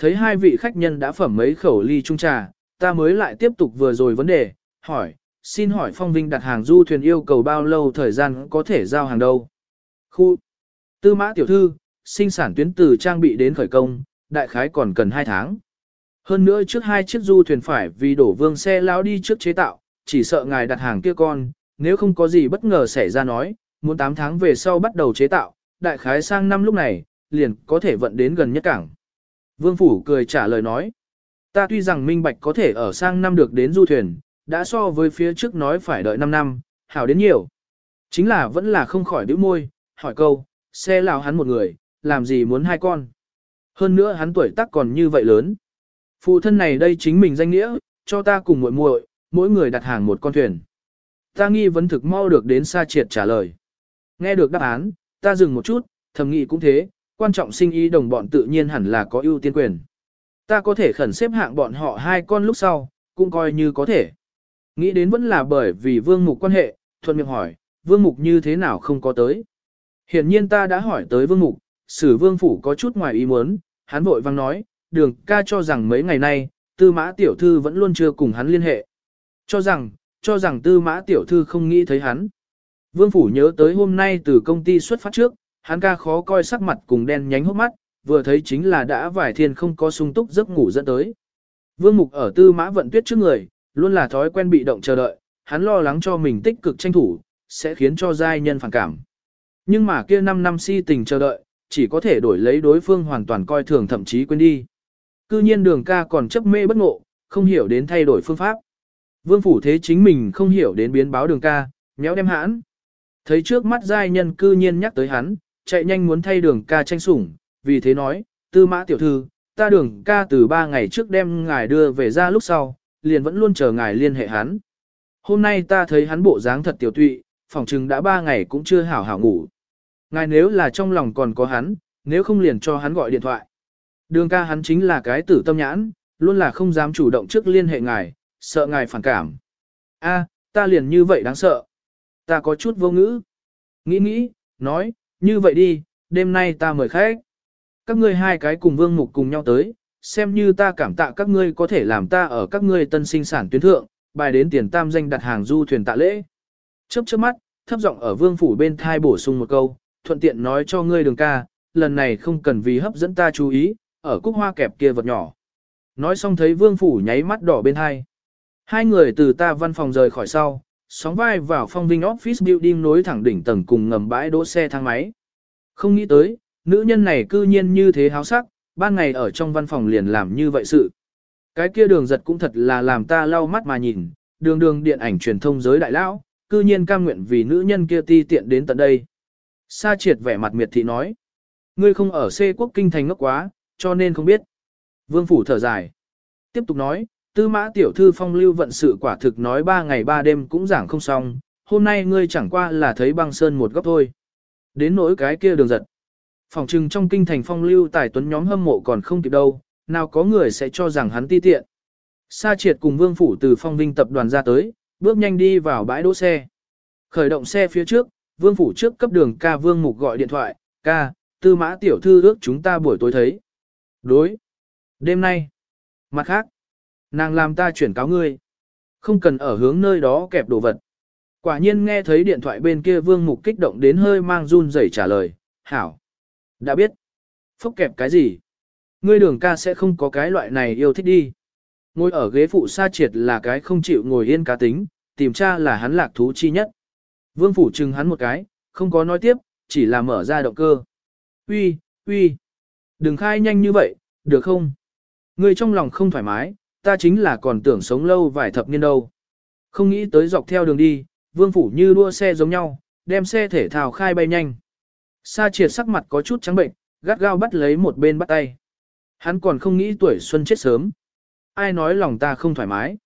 Thấy hai vị khách nhân đã phẩm mấy khẩu ly trung trà, ta mới lại tiếp tục vừa rồi vấn đề, hỏi, xin hỏi Phong Vinh đặt hàng du thuyền yêu cầu bao lâu thời gian có thể giao hàng đâu? Khu Tư mã tiểu thư, sinh sản tuyến từ trang bị đến khởi công, đại khái còn cần 2 tháng. Hơn nữa trước hai chiếc du thuyền phải vì đổ vương xe lao đi trước chế tạo, chỉ sợ ngài đặt hàng kia con, nếu không có gì bất ngờ xảy ra nói, muốn 8 tháng về sau bắt đầu chế tạo, đại khái sang năm lúc này, liền có thể vận đến gần nhất cảng. Vương Phủ cười trả lời nói, ta tuy rằng minh bạch có thể ở sang năm được đến du thuyền, đã so với phía trước nói phải đợi 5 năm, hảo đến nhiều. Chính là vẫn là không khỏi đứa môi, hỏi câu, xe lào hắn một người, làm gì muốn hai con. Hơn nữa hắn tuổi tác còn như vậy lớn. Phụ thân này đây chính mình danh nghĩa, cho ta cùng muội muội, mỗi người đặt hàng một con thuyền. Ta nghi vấn thực mau được đến xa triệt trả lời. Nghe được đáp án, ta dừng một chút, thầm nghĩ cũng thế, quan trọng sinh ý đồng bọn tự nhiên hẳn là có ưu tiên quyền. Ta có thể khẩn xếp hạng bọn họ hai con lúc sau, cũng coi như có thể. Nghĩ đến vẫn là bởi vì vương mục quan hệ, thuận miệng hỏi, vương mục như thế nào không có tới. Hiển nhiên ta đã hỏi tới vương mục, sử vương phủ có chút ngoài ý muốn, hắn vội vang nói, đường ca cho rằng mấy ngày nay, tư mã tiểu thư vẫn luôn chưa cùng hắn liên hệ. Cho rằng, cho rằng tư mã tiểu thư không nghĩ thấy hắn. Vương phủ nhớ tới hôm nay từ công ty xuất phát trước, hắn ca khó coi sắc mặt cùng đen nhánh hốc mắt, vừa thấy chính là đã vài thiên không có sung túc giấc ngủ dẫn tới. Vương mục ở tư mã vận tuyết trước người, luôn là thói quen bị động chờ đợi, hắn lo lắng cho mình tích cực tranh thủ, sẽ khiến cho giai nhân phản cảm. Nhưng mà kia 5 năm si tình chờ đợi, chỉ có thể đổi lấy đối phương hoàn toàn coi thường thậm chí quên đi. Cư nhiên đường ca còn chấp mê bất ngộ, không hiểu đến thay đổi phương pháp. Vương phủ thế chính mình không hiểu đến biến báo đường ca, méo đem hãn. Thấy trước mắt giai nhân cư nhiên nhắc tới hắn, chạy nhanh muốn thay đường ca tranh sủng, vì thế nói, tư mã tiểu thư, ta đường ca từ ba ngày trước đem ngài đưa về ra lúc sau, liền vẫn luôn chờ ngài liên hệ hắn. Hôm nay ta thấy hắn bộ dáng thật tiểu tụy, phòng chừng đã ba ngày cũng chưa hảo hảo ngủ. Ngài nếu là trong lòng còn có hắn, nếu không liền cho hắn gọi điện thoại. Đường ca hắn chính là cái tử tâm nhãn, luôn là không dám chủ động trước liên hệ ngài, sợ ngài phản cảm. A, ta liền như vậy đáng sợ. Ta có chút vô ngữ. Nghĩ nghĩ, nói, như vậy đi, đêm nay ta mời khách. Các ngươi hai cái cùng vương mục cùng nhau tới, xem như ta cảm tạ các ngươi có thể làm ta ở các ngươi tân sinh sản tuyến thượng, bài đến tiền tam danh đặt hàng du thuyền tạ lễ. Chớp chớp mắt, thấp giọng ở vương phủ bên thai bổ sung một câu, thuận tiện nói cho ngươi đường ca, lần này không cần vì hấp dẫn ta chú ý, ở cúc hoa kẹp kia vật nhỏ. Nói xong thấy vương phủ nháy mắt đỏ bên hai. Hai người từ ta văn phòng rời khỏi sau, sóng vai vào phong vinh office building nối thẳng đỉnh tầng cùng ngầm bãi đỗ xe thang máy. Không nghĩ tới, nữ nhân này cư nhiên như thế háo sắc, ban ngày ở trong văn phòng liền làm như vậy sự. Cái kia đường giật cũng thật là làm ta lau mắt mà nhìn, đường đường điện ảnh truyền thông giới đại lão, cư nhiên cam nguyện vì nữ nhân kia ti tiện đến tận đây. Sa triệt vẻ mặt miệt thị nói. Ngươi không ở C quốc kinh thành ngốc quá, cho nên không biết. Vương phủ thở dài. Tiếp tục nói, tư mã tiểu thư phong lưu vận sự quả thực nói ba ngày ba đêm cũng giảng không xong, hôm nay ngươi chẳng qua là thấy băng sơn một góc thôi. Đến nỗi cái kia đường giật. Phòng trừng trong kinh thành phong lưu tài tuấn nhóm hâm mộ còn không kịp đâu, nào có người sẽ cho rằng hắn ti tiện. Sa triệt cùng vương phủ từ phong vinh tập đoàn ra tới, bước nhanh đi vào bãi đỗ xe. Khởi động xe phía trước, vương phủ trước cấp đường ca vương mục gọi điện thoại, ca, tư mã tiểu thư ước chúng ta buổi tối thấy. Đối. Đêm nay. Mặt khác. Nàng làm ta chuyển cáo ngươi. Không cần ở hướng nơi đó kẹp đồ vật. Quả nhiên nghe thấy điện thoại bên kia vương mục kích động đến hơi mang run rẩy trả lời. Hảo. Đã biết. Phúc kẹp cái gì? Ngươi đường ca sẽ không có cái loại này yêu thích đi. Ngồi ở ghế phụ sa triệt là cái không chịu ngồi yên cá tính, tìm cha là hắn lạc thú chi nhất. Vương phủ trừng hắn một cái, không có nói tiếp, chỉ là mở ra động cơ. Uy, uy, đừng khai nhanh như vậy, được không? Ngươi trong lòng không thoải mái, ta chính là còn tưởng sống lâu vài thập niên đâu. Không nghĩ tới dọc theo đường đi, vương phủ như đua xe giống nhau, đem xe thể thao khai bay nhanh. Sa triệt sắc mặt có chút trắng bệnh, gắt gao bắt lấy một bên bắt tay. Hắn còn không nghĩ tuổi xuân chết sớm. Ai nói lòng ta không thoải mái.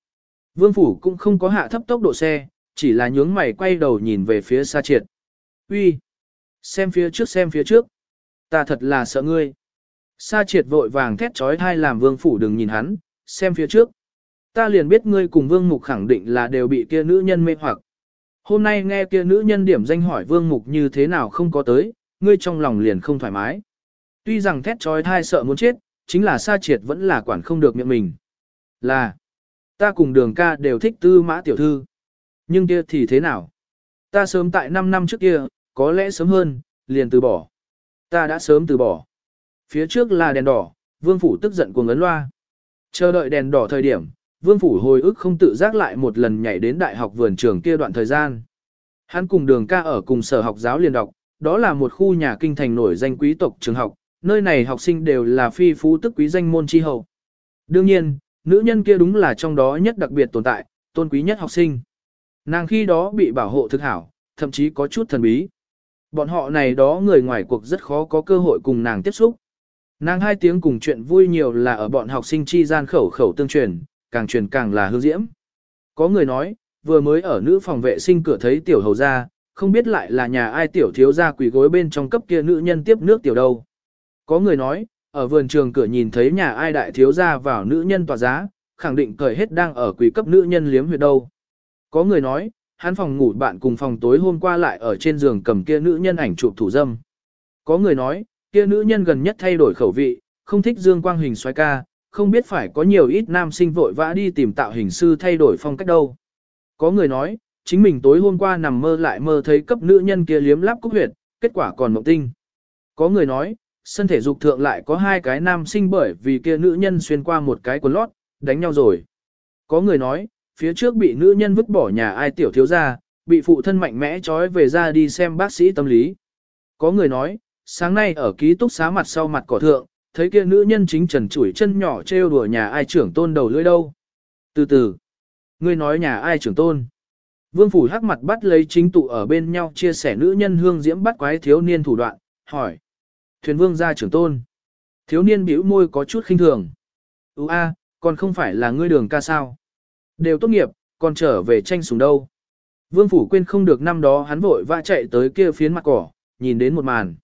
Vương phủ cũng không có hạ thấp tốc độ xe, chỉ là nhướng mày quay đầu nhìn về phía Sa triệt. Uy, Xem phía trước xem phía trước. Ta thật là sợ ngươi. Sa triệt vội vàng thét trói thai làm vương phủ đừng nhìn hắn, xem phía trước. Ta liền biết ngươi cùng vương mục khẳng định là đều bị kia nữ nhân mê hoặc. Hôm nay nghe kia nữ nhân điểm danh hỏi vương mục như thế nào không có tới, ngươi trong lòng liền không thoải mái. Tuy rằng thét trói thai sợ muốn chết, chính là sa triệt vẫn là quản không được miệng mình. Là, ta cùng đường ca đều thích tư mã tiểu thư. Nhưng kia thì thế nào? Ta sớm tại 5 năm trước kia, có lẽ sớm hơn, liền từ bỏ. Ta đã sớm từ bỏ. Phía trước là đèn đỏ, vương phủ tức giận cuồng ấn loa. Chờ đợi đèn đỏ thời điểm, vương phủ hồi ức không tự giác lại một lần nhảy đến đại học vườn trường kia đoạn thời gian. Hắn cùng đường ca ở cùng sở học giáo liền đọc, đó là một khu nhà kinh thành nổi danh quý tộc trường học, nơi này học sinh đều là phi phú tức quý danh môn chi hậu. Đương nhiên, nữ nhân kia đúng là trong đó nhất đặc biệt tồn tại, tôn quý nhất học sinh. Nàng khi đó bị bảo hộ thực hảo, thậm chí có chút thần bí. Bọn họ này đó người ngoài cuộc rất khó có cơ hội cùng nàng tiếp xúc. Nàng hai tiếng cùng chuyện vui nhiều là ở bọn học sinh chi gian khẩu khẩu tương truyền, càng truyền càng là hương diễm. Có người nói, vừa mới ở nữ phòng vệ sinh cửa thấy tiểu hầu ra, không biết lại là nhà ai tiểu thiếu ra quỷ gối bên trong cấp kia nữ nhân tiếp nước tiểu đâu. Có người nói, ở vườn trường cửa nhìn thấy nhà ai đại thiếu ra vào nữ nhân tòa giá, khẳng định cởi hết đang ở quỷ cấp nữ nhân liếm huyệt đâu. Có người nói, hắn phòng ngủ bạn cùng phòng tối hôm qua lại ở trên giường cầm kia nữ nhân ảnh chụp thủ dâm. Có người nói, kia nữ nhân gần nhất thay đổi khẩu vị, không thích dương quang hình xoay ca, không biết phải có nhiều ít nam sinh vội vã đi tìm tạo hình sư thay đổi phong cách đâu. Có người nói, chính mình tối hôm qua nằm mơ lại mơ thấy cấp nữ nhân kia liếm láp cúc huyệt, kết quả còn mộng tinh. Có người nói, sân thể dục thượng lại có hai cái nam sinh bởi vì kia nữ nhân xuyên qua một cái quần lót, đánh nhau rồi. Có người nói, phía trước bị nữ nhân vứt bỏ nhà ai tiểu thiếu ra, bị phụ thân mạnh mẽ trói về ra đi xem bác sĩ tâm lý. Có người nói, sáng nay ở ký túc xá mặt sau mặt cỏ thượng, thấy kia nữ nhân chính trần chủi chân nhỏ trêu đùa nhà ai trưởng tôn đầu lưỡi đâu. Từ từ, ngươi nói nhà ai trưởng tôn. Vương phủ hắc mặt bắt lấy chính tụ ở bên nhau chia sẻ nữ nhân hương diễm bắt quái thiếu niên thủ đoạn, hỏi. Thuyền vương gia trưởng tôn. thiếu niên bĩu môi có chút khinh thường. Ú a, còn không phải là ngươi đường ca sao. Đều tốt nghiệp, còn trở về tranh súng đâu. Vương Phủ quên không được năm đó hắn vội vã chạy tới kia phiến mặt cỏ, nhìn đến một màn.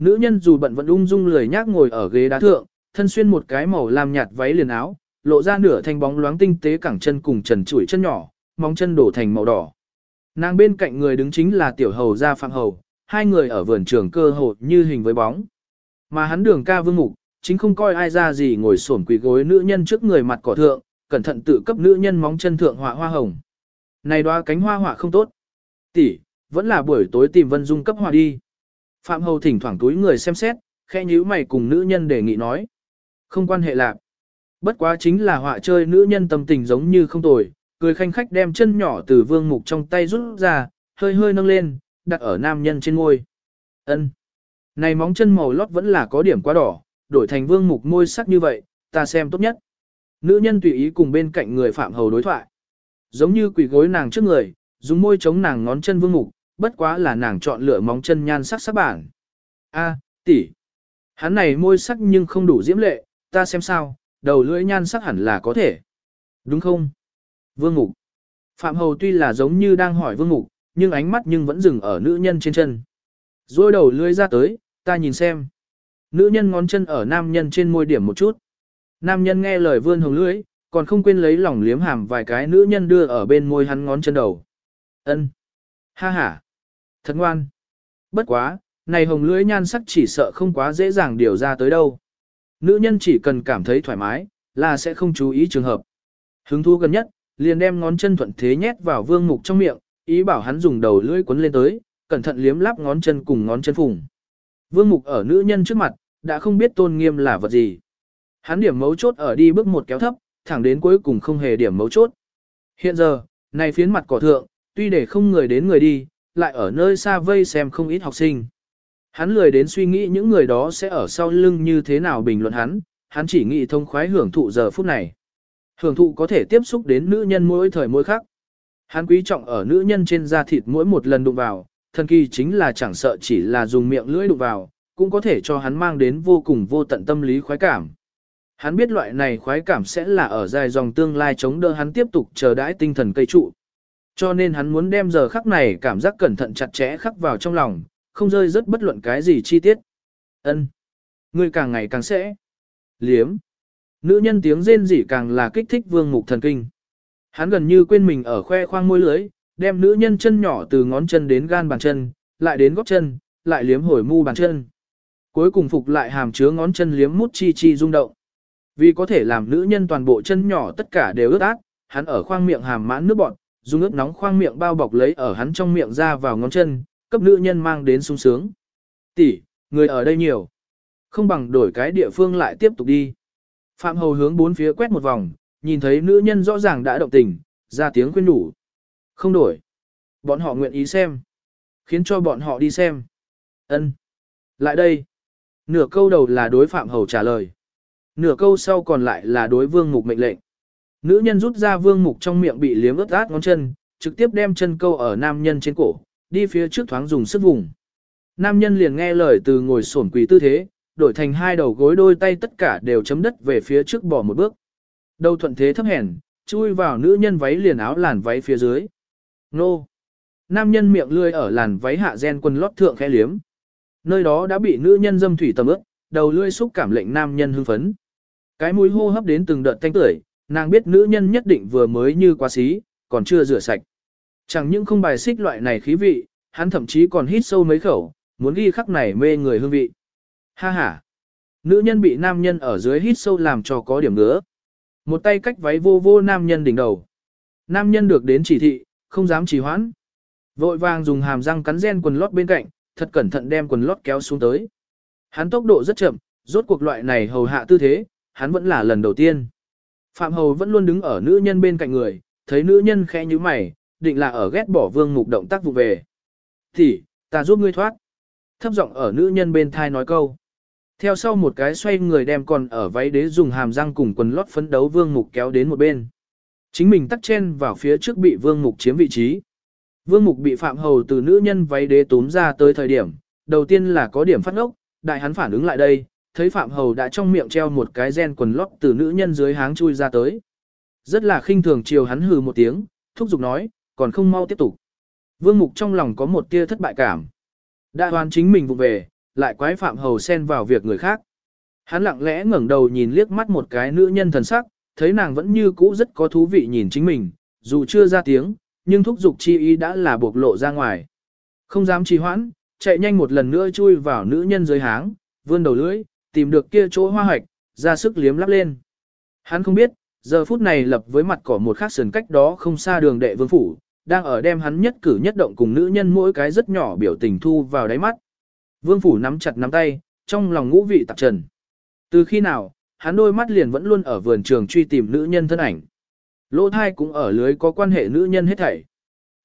Nữ nhân dù bận vẫn ung dung lười nhác ngồi ở ghế đá thượng, thân xuyên một cái màu lam nhạt váy liền áo, lộ ra nửa thanh bóng loáng tinh tế cẳng chân cùng trần chuỗi chân nhỏ, móng chân đổ thành màu đỏ. Nàng bên cạnh người đứng chính là tiểu hầu gia phạm hầu, hai người ở vườn trường cơ hồ như hình với bóng. Mà hắn đường ca vương mục, chính không coi ai ra gì ngồi xổm quỳ gối nữ nhân trước người mặt cỏ thượng, cẩn thận tự cấp nữ nhân móng chân thượng họa hoa hồng. Này đoá cánh hoa họa không tốt. Tỷ, vẫn là buổi tối tìm Vân Dung cấp họa đi. Phạm Hầu thỉnh thoảng túi người xem xét, khẽ nhíu mày cùng nữ nhân đề nghị nói. Không quan hệ lạc. Bất quá chính là họa chơi nữ nhân tâm tình giống như không tồi, cười khanh khách đem chân nhỏ từ vương mục trong tay rút ra, hơi hơi nâng lên, đặt ở nam nhân trên ngôi. Ân. Này móng chân màu lót vẫn là có điểm quá đỏ, đổi thành vương mục môi sắc như vậy, ta xem tốt nhất. Nữ nhân tùy ý cùng bên cạnh người phạm hầu đối thoại. Giống như quỷ gối nàng trước người, dùng môi chống nàng ngón chân vương mục, bất quá là nàng chọn lựa móng chân nhan sắc sắc bản. A, tỷ, Hắn này môi sắc nhưng không đủ diễm lệ, ta xem sao, đầu lưỡi nhan sắc hẳn là có thể. Đúng không? Vương Ngục. Phạm Hầu tuy là giống như đang hỏi Vương Ngục, nhưng ánh mắt nhưng vẫn dừng ở nữ nhân trên chân. Rồi đầu lưỡi ra tới, ta nhìn xem. Nữ nhân ngón chân ở nam nhân trên môi điểm một chút. Nam nhân nghe lời vươn hồng lưỡi, còn không quên lấy lòng liếm hàm vài cái nữ nhân đưa ở bên môi hắn ngón chân đầu. Ân, Ha ha. Thật ngoan. Bất quá, này hồng lưỡi nhan sắc chỉ sợ không quá dễ dàng điều ra tới đâu. Nữ nhân chỉ cần cảm thấy thoải mái, là sẽ không chú ý trường hợp. Hứng thú gần nhất, liền đem ngón chân thuận thế nhét vào vương mục trong miệng, ý bảo hắn dùng đầu lưỡi quấn lên tới, cẩn thận liếm lắp ngón chân cùng ngón chân phùng. Vương mục ở nữ nhân trước mặt, đã không biết tôn nghiêm là vật gì. Hắn điểm mấu chốt ở đi bước một kéo thấp, thẳng đến cuối cùng không hề điểm mấu chốt. Hiện giờ, này phiến mặt cỏ thượng, tuy để không người đến người đi, lại ở nơi xa vây xem không ít học sinh. Hắn lười đến suy nghĩ những người đó sẽ ở sau lưng như thế nào bình luận hắn, hắn chỉ nghĩ thông khoái hưởng thụ giờ phút này. Hưởng thụ có thể tiếp xúc đến nữ nhân mỗi thời mỗi khác. Hắn quý trọng ở nữ nhân trên da thịt mỗi một lần đụng vào, thần kỳ chính là chẳng sợ chỉ là dùng miệng lưỡi đụng vào, cũng có thể cho hắn mang đến vô cùng vô tận tâm lý khoái cảm. Hắn biết loại này khoái cảm sẽ là ở dài dòng tương lai chống đỡ hắn tiếp tục chờ đãi tinh thần cây trụ. Cho nên hắn muốn đem giờ khắc này cảm giác cẩn thận chặt chẽ khắc vào trong lòng, không rơi rất bất luận cái gì chi tiết. Ân, Ngươi càng ngày càng sẽ. Liếm. Nữ nhân tiếng rên rỉ càng là kích thích vương mục thần kinh. Hắn gần như quên mình ở khoe khoang môi lưới, đem nữ nhân chân nhỏ từ ngón chân đến gan bàn chân, lại đến gót chân, lại liếm hồi mu bàn chân. Cuối cùng phục lại hàm chứa ngón chân liếm mút chi chi rung động. Vì có thể làm nữ nhân toàn bộ chân nhỏ tất cả đều ướt át, hắn ở khoang miệng hàm mãn nước bọt, dùng nước nóng khoang miệng bao bọc lấy ở hắn trong miệng ra vào ngón chân, cấp nữ nhân mang đến sung sướng. Tỷ, người ở đây nhiều. Không bằng đổi cái địa phương lại tiếp tục đi. Phạm Hầu hướng bốn phía quét một vòng, nhìn thấy nữ nhân rõ ràng đã động tình, ra tiếng khuyên đủ. Không đổi. Bọn họ nguyện ý xem. Khiến cho bọn họ đi xem. Ân. Lại đây. Nửa câu đầu là đối Phạm Hầu trả lời. Nửa câu sau còn lại là đối vương mục mệnh lệnh. Nữ nhân rút ra vương mục trong miệng bị liếm ướt át ngón chân, trực tiếp đem chân câu ở nam nhân trên cổ, đi phía trước thoáng dùng sức vùng. Nam nhân liền nghe lời từ ngồi sổn quỳ tư thế, đổi thành hai đầu gối đôi tay tất cả đều chấm đất về phía trước bỏ một bước. Đầu thuận thế thấp hèn, chui vào nữ nhân váy liền áo làn váy phía dưới. Nô! Nam nhân miệng lươi ở làn váy hạ gen quần lót thượng khẽ liếm. Nơi đó đã bị nữ nhân dâm thủy tầm ướt, đầu lươi xúc cảm lệnh nam nhân hưng phấn. Cái mũi hô hấp đến từng đợt thanh tưởi, nàng biết nữ nhân nhất định vừa mới như quá xí, còn chưa rửa sạch. Chẳng những không bài xích loại này khí vị, hắn thậm chí còn hít sâu mấy khẩu, muốn ghi khắc này mê người hương vị. Ha ha! Nữ nhân bị nam nhân ở dưới hít sâu làm cho có điểm ngứa. Một tay cách váy vô vô nam nhân đỉnh đầu. Nam nhân được đến chỉ thị, không dám trì hoãn. Vội vàng dùng hàm răng cắn gen quần lót bên cạnh, thật cẩn thận đem quần lót kéo xuống tới. Hắn tốc độ rất chậm, rốt cuộc loại này hầu hạ tư thế, hắn vẫn là lần đầu tiên. Phạm Hầu vẫn luôn đứng ở nữ nhân bên cạnh người, thấy nữ nhân khẽ như mày, định là ở ghét bỏ vương mục động tác vụ về. Thì, ta giúp ngươi thoát. Thấp giọng ở nữ nhân bên thai nói câu. Theo sau một cái xoay người đem còn ở váy đế dùng hàm răng cùng quần lót phấn đấu vương mục kéo đến một bên. Chính mình tắt chen vào phía trước bị vương mục chiếm vị trí. Vương mục bị phạm hầu từ nữ nhân váy đế túm ra tới thời điểm, đầu tiên là có điểm phát ngốc, đại hắn phản ứng lại đây, thấy Phạm Hầu đã trong miệng treo một cái gen quần lót từ nữ nhân dưới háng chui ra tới. Rất là khinh thường chiều hắn hừ một tiếng, thúc giục nói, còn không mau tiếp tục. Vương Mục trong lòng có một tia thất bại cảm. Đã hoàn chính mình vụ về, lại quái Phạm Hầu xen vào việc người khác. Hắn lặng lẽ ngẩng đầu nhìn liếc mắt một cái nữ nhân thần sắc, thấy nàng vẫn như cũ rất có thú vị nhìn chính mình, dù chưa ra tiếng, nhưng thúc giục chi ý đã là bộc lộ ra ngoài. Không dám trì hoãn, chạy nhanh một lần nữa chui vào nữ nhân dưới háng, vươn đầu lưỡi, tìm được kia chỗ hoa hoạch, ra sức liếm lắp lên. Hắn không biết, giờ phút này lập với mặt cỏ một khắc sườn cách đó không xa đường đệ vương phủ, đang ở đem hắn nhất cử nhất động cùng nữ nhân mỗi cái rất nhỏ biểu tình thu vào đáy mắt. Vương phủ nắm chặt nắm tay, trong lòng ngũ vị tạp trần. Từ khi nào, hắn đôi mắt liền vẫn luôn ở vườn trường truy tìm nữ nhân thân ảnh. Lỗ thai cũng ở lưới có quan hệ nữ nhân hết thảy.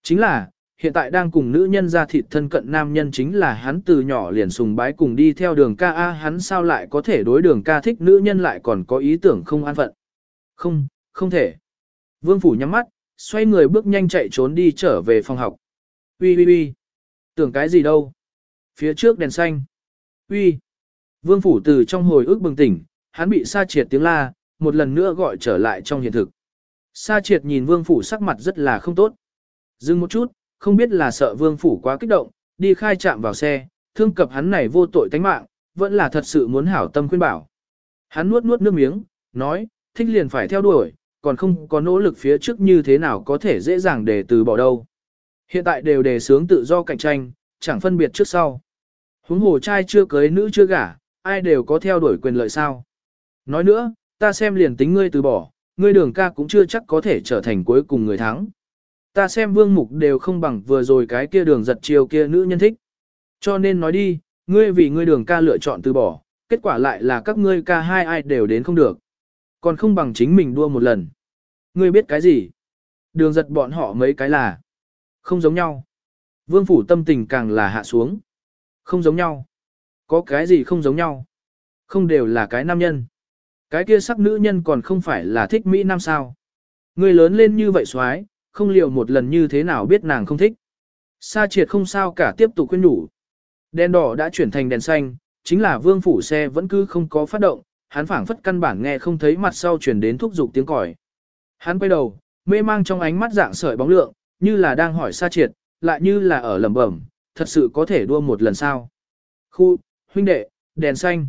Chính là, hiện tại đang cùng nữ nhân ra thịt thân cận nam nhân chính là hắn từ nhỏ liền sùng bái cùng đi theo đường ca A hắn sao lại có thể đối đường ca thích nữ nhân lại còn có ý tưởng không an phận. Không, không thể. Vương Phủ nhắm mắt, xoay người bước nhanh chạy trốn đi trở về phòng học. Ui ui ui, tưởng cái gì đâu. Phía trước đèn xanh. Ui. Vương Phủ từ trong hồi ức bừng tỉnh, hắn bị sa triệt tiếng la, một lần nữa gọi trở lại trong hiện thực. Sa triệt nhìn Vương Phủ sắc mặt rất là không tốt. Dừng một chút, không biết là sợ Vương Phủ quá kích động, đi khai chạm vào xe, thương cập hắn này vô tội tánh mạng, vẫn là thật sự muốn hảo tâm khuyên bảo. Hắn nuốt nuốt nước miếng, nói, thích liền phải theo đuổi, còn không có nỗ lực phía trước như thế nào có thể dễ dàng để từ bỏ đâu. Hiện tại đều đề sướng tự do cạnh tranh, chẳng phân biệt trước sau. Huống hồ trai chưa cưới nữ chưa gả, ai đều có theo đuổi quyền lợi sao. Nói nữa, ta xem liền tính ngươi từ bỏ, ngươi đường ca cũng chưa chắc có thể trở thành cuối cùng người thắng. Ta xem vương mục đều không bằng vừa rồi cái kia đường giật chiều kia nữ nhân thích. Cho nên nói đi, ngươi vì ngươi đường ca lựa chọn từ bỏ, kết quả lại là các ngươi ca hai ai đều đến không được. Còn không bằng chính mình đua một lần. Ngươi biết cái gì? Đường giật bọn họ mấy cái là không giống nhau. Vương phủ tâm tình càng là hạ xuống. Không giống nhau. Có cái gì không giống nhau? Không đều là cái nam nhân. Cái kia sắc nữ nhân còn không phải là thích Mỹ Nam sao. Người lớn lên như vậy xoái, không liệu một lần như thế nào biết nàng không thích. Sa triệt không sao cả tiếp tục khuyên nhủ. Đèn đỏ đã chuyển thành đèn xanh, chính là vương phủ xe vẫn cứ không có phát động, hắn phảng phất căn bản nghe không thấy mặt sau chuyển đến thúc giục tiếng còi. Hắn quay đầu, mê mang trong ánh mắt dạng sợi bóng lượng, như là đang hỏi sa triệt, lại như là ở lẩm bẩm, thật sự có thể đua một lần sao. Khu, huynh đệ, đèn xanh.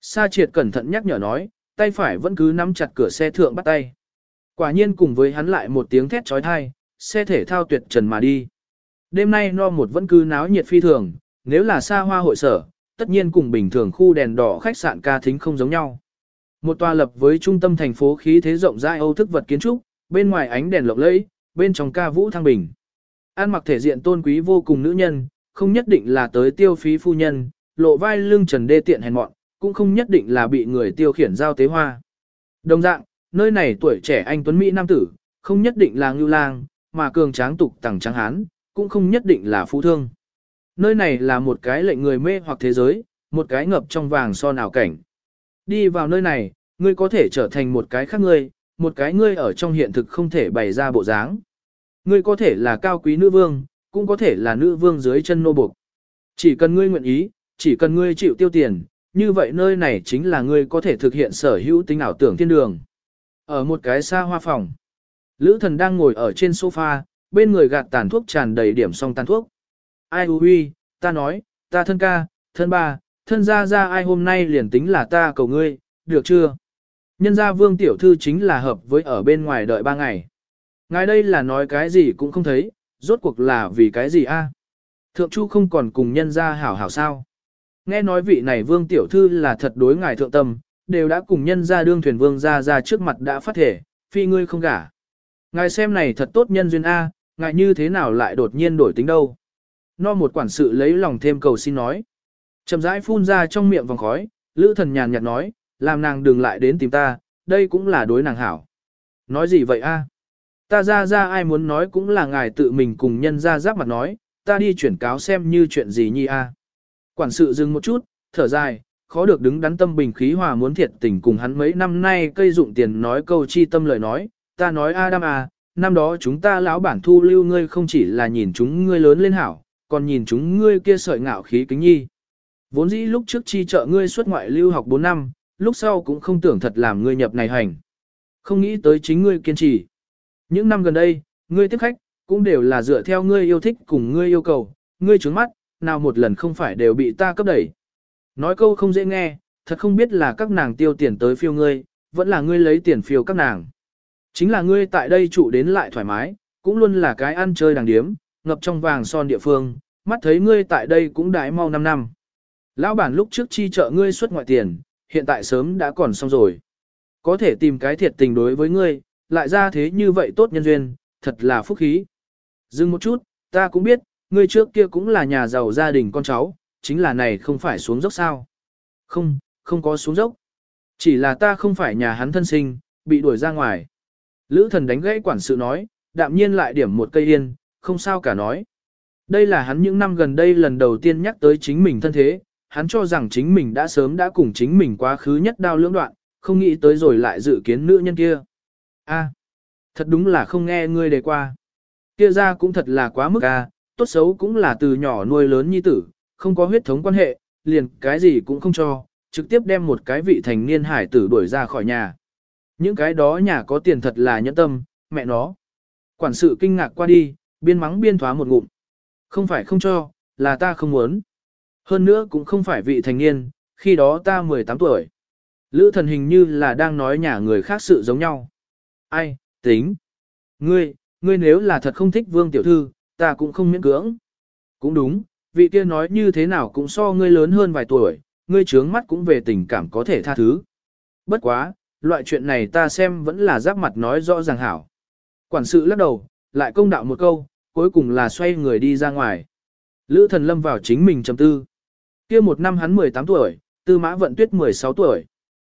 Sa triệt cẩn thận nhắc nhở nói, tay phải vẫn cứ nắm chặt cửa xe thượng bắt tay. Quả nhiên cùng với hắn lại một tiếng thét trói thai, xe thể thao tuyệt trần mà đi. Đêm nay no một vẫn cứ náo nhiệt phi thường, nếu là xa hoa hội sở, tất nhiên cùng bình thường khu đèn đỏ khách sạn ca thính không giống nhau. Một tòa lập với trung tâm thành phố khí thế rộng rãi Âu thức vật kiến trúc, bên ngoài ánh đèn lộng lẫy, bên trong ca vũ thăng bình. An mặc thể diện tôn quý vô cùng nữ nhân, không nhất định là tới tiêu phí phu nhân, lộ vai lưng trần đê tiện hèn mọn, cũng không nhất định là bị người tiêu khiển giao tế hoa. Đồng dạng, nơi này tuổi trẻ anh Tuấn Mỹ Nam Tử, không nhất định là ngưu lang, mà cường tráng tục tẳng trắng hán, cũng không nhất định là phú thương. Nơi này là một cái lệnh người mê hoặc thế giới, một cái ngập trong vàng son ảo cảnh. Đi vào nơi này, ngươi có thể trở thành một cái khác ngươi, một cái ngươi ở trong hiện thực không thể bày ra bộ dáng. Ngươi có thể là cao quý nữ vương, cũng có thể là nữ vương dưới chân nô buộc. Chỉ cần ngươi nguyện ý, chỉ cần ngươi chịu tiêu tiền, như vậy nơi này chính là ngươi có thể thực hiện sở hữu tính ảo tưởng thiên đường. Ở một cái xa hoa phòng, Lữ thần đang ngồi ở trên sofa, bên người gạt tàn thuốc tràn đầy điểm song tàn thuốc. Ai hư huy, ta nói, ta thân ca, thân ba, thân gia gia ai hôm nay liền tính là ta cầu ngươi, được chưa? Nhân gia vương tiểu thư chính là hợp với ở bên ngoài đợi ba ngày. Ngài đây là nói cái gì cũng không thấy, rốt cuộc là vì cái gì a? Thượng Chu không còn cùng nhân gia hảo hảo sao? Nghe nói vị này vương tiểu thư là thật đối ngài thượng tâm, đều đã cùng nhân gia đương thuyền vương ra ra trước mặt đã phát thể, phi ngươi không gả. Ngài xem này thật tốt nhân duyên A, ngài như thế nào lại đột nhiên đổi tính đâu. No một quản sự lấy lòng thêm cầu xin nói. Chậm rãi phun ra trong miệng vòng khói, lữ thần nhàn nhạt nói, làm nàng đừng lại đến tìm ta, đây cũng là đối nàng hảo. Nói gì vậy a? Ta ra ra ai muốn nói cũng là ngài tự mình cùng nhân ra giáp mặt nói, ta đi chuyển cáo xem như chuyện gì nhi a. Quản sự dừng một chút, thở dài, khó được đứng đắn tâm bình khí hòa muốn thiệt tình cùng hắn mấy năm nay cây dụng tiền nói câu chi tâm lời nói, ta nói Adam à, năm đó chúng ta lão bản thu lưu ngươi không chỉ là nhìn chúng ngươi lớn lên hảo, còn nhìn chúng ngươi kia sợi ngạo khí kính nhi. Vốn dĩ lúc trước chi trợ ngươi xuất ngoại lưu học 4 năm, lúc sau cũng không tưởng thật làm ngươi nhập này hành. Không nghĩ tới chính ngươi kiên trì. Những năm gần đây, ngươi tiếp khách, cũng đều là dựa theo ngươi yêu thích cùng ngươi yêu cầu, ngươi trướng mắt, nào một lần không phải đều bị ta cấp đẩy. Nói câu không dễ nghe, thật không biết là các nàng tiêu tiền tới phiêu ngươi, vẫn là ngươi lấy tiền phiêu các nàng. Chính là ngươi tại đây trụ đến lại thoải mái, cũng luôn là cái ăn chơi đàng điếm, ngập trong vàng son địa phương, mắt thấy ngươi tại đây cũng đãi mau 5 năm. Lão bản lúc trước chi trợ ngươi xuất ngoại tiền, hiện tại sớm đã còn xong rồi. Có thể tìm cái thiệt tình đối với ngươi, lại ra thế như vậy tốt nhân duyên, thật là phúc khí. Dừng một chút, ta cũng biết, ngươi trước kia cũng là nhà giàu gia đình con cháu, chính là này không phải xuống dốc sao. Không, không có xuống dốc. Chỉ là ta không phải nhà hắn thân sinh, bị đuổi ra ngoài. Lữ thần đánh gãy quản sự nói, đạm nhiên lại điểm một cây yên, không sao cả nói. Đây là hắn những năm gần đây lần đầu tiên nhắc tới chính mình thân thế, hắn cho rằng chính mình đã sớm đã cùng chính mình quá khứ nhất đao lưỡng đoạn, không nghĩ tới rồi lại dự kiến nữ nhân kia. A, thật đúng là không nghe ngươi đề qua. Kia ra cũng thật là quá mức a, tốt xấu cũng là từ nhỏ nuôi lớn nhi tử, không có huyết thống quan hệ, liền cái gì cũng không cho, trực tiếp đem một cái vị thành niên hải tử đuổi ra khỏi nhà. Những cái đó nhà có tiền thật là nhẫn tâm, mẹ nó. Quản sự kinh ngạc qua đi, biên mắng biên thoá một ngụm. Không phải không cho, là ta không muốn. Hơn nữa cũng không phải vị thành niên, khi đó ta 18 tuổi. Lữ thần hình như là đang nói nhà người khác sự giống nhau. Ai, tính. Ngươi, ngươi nếu là thật không thích vương tiểu thư, ta cũng không miễn cưỡng. Cũng đúng, vị kia nói như thế nào cũng so ngươi lớn hơn vài tuổi, ngươi trướng mắt cũng về tình cảm có thể tha thứ. Bất quá, loại chuyện này ta xem vẫn là giáp mặt nói rõ ràng hảo. Quản sự lắc đầu, lại công đạo một câu, cuối cùng là xoay người đi ra ngoài. Lữ thần lâm vào chính mình trầm tư. kia một năm hắn 18 tuổi, tư mã vận tuyết 16 tuổi.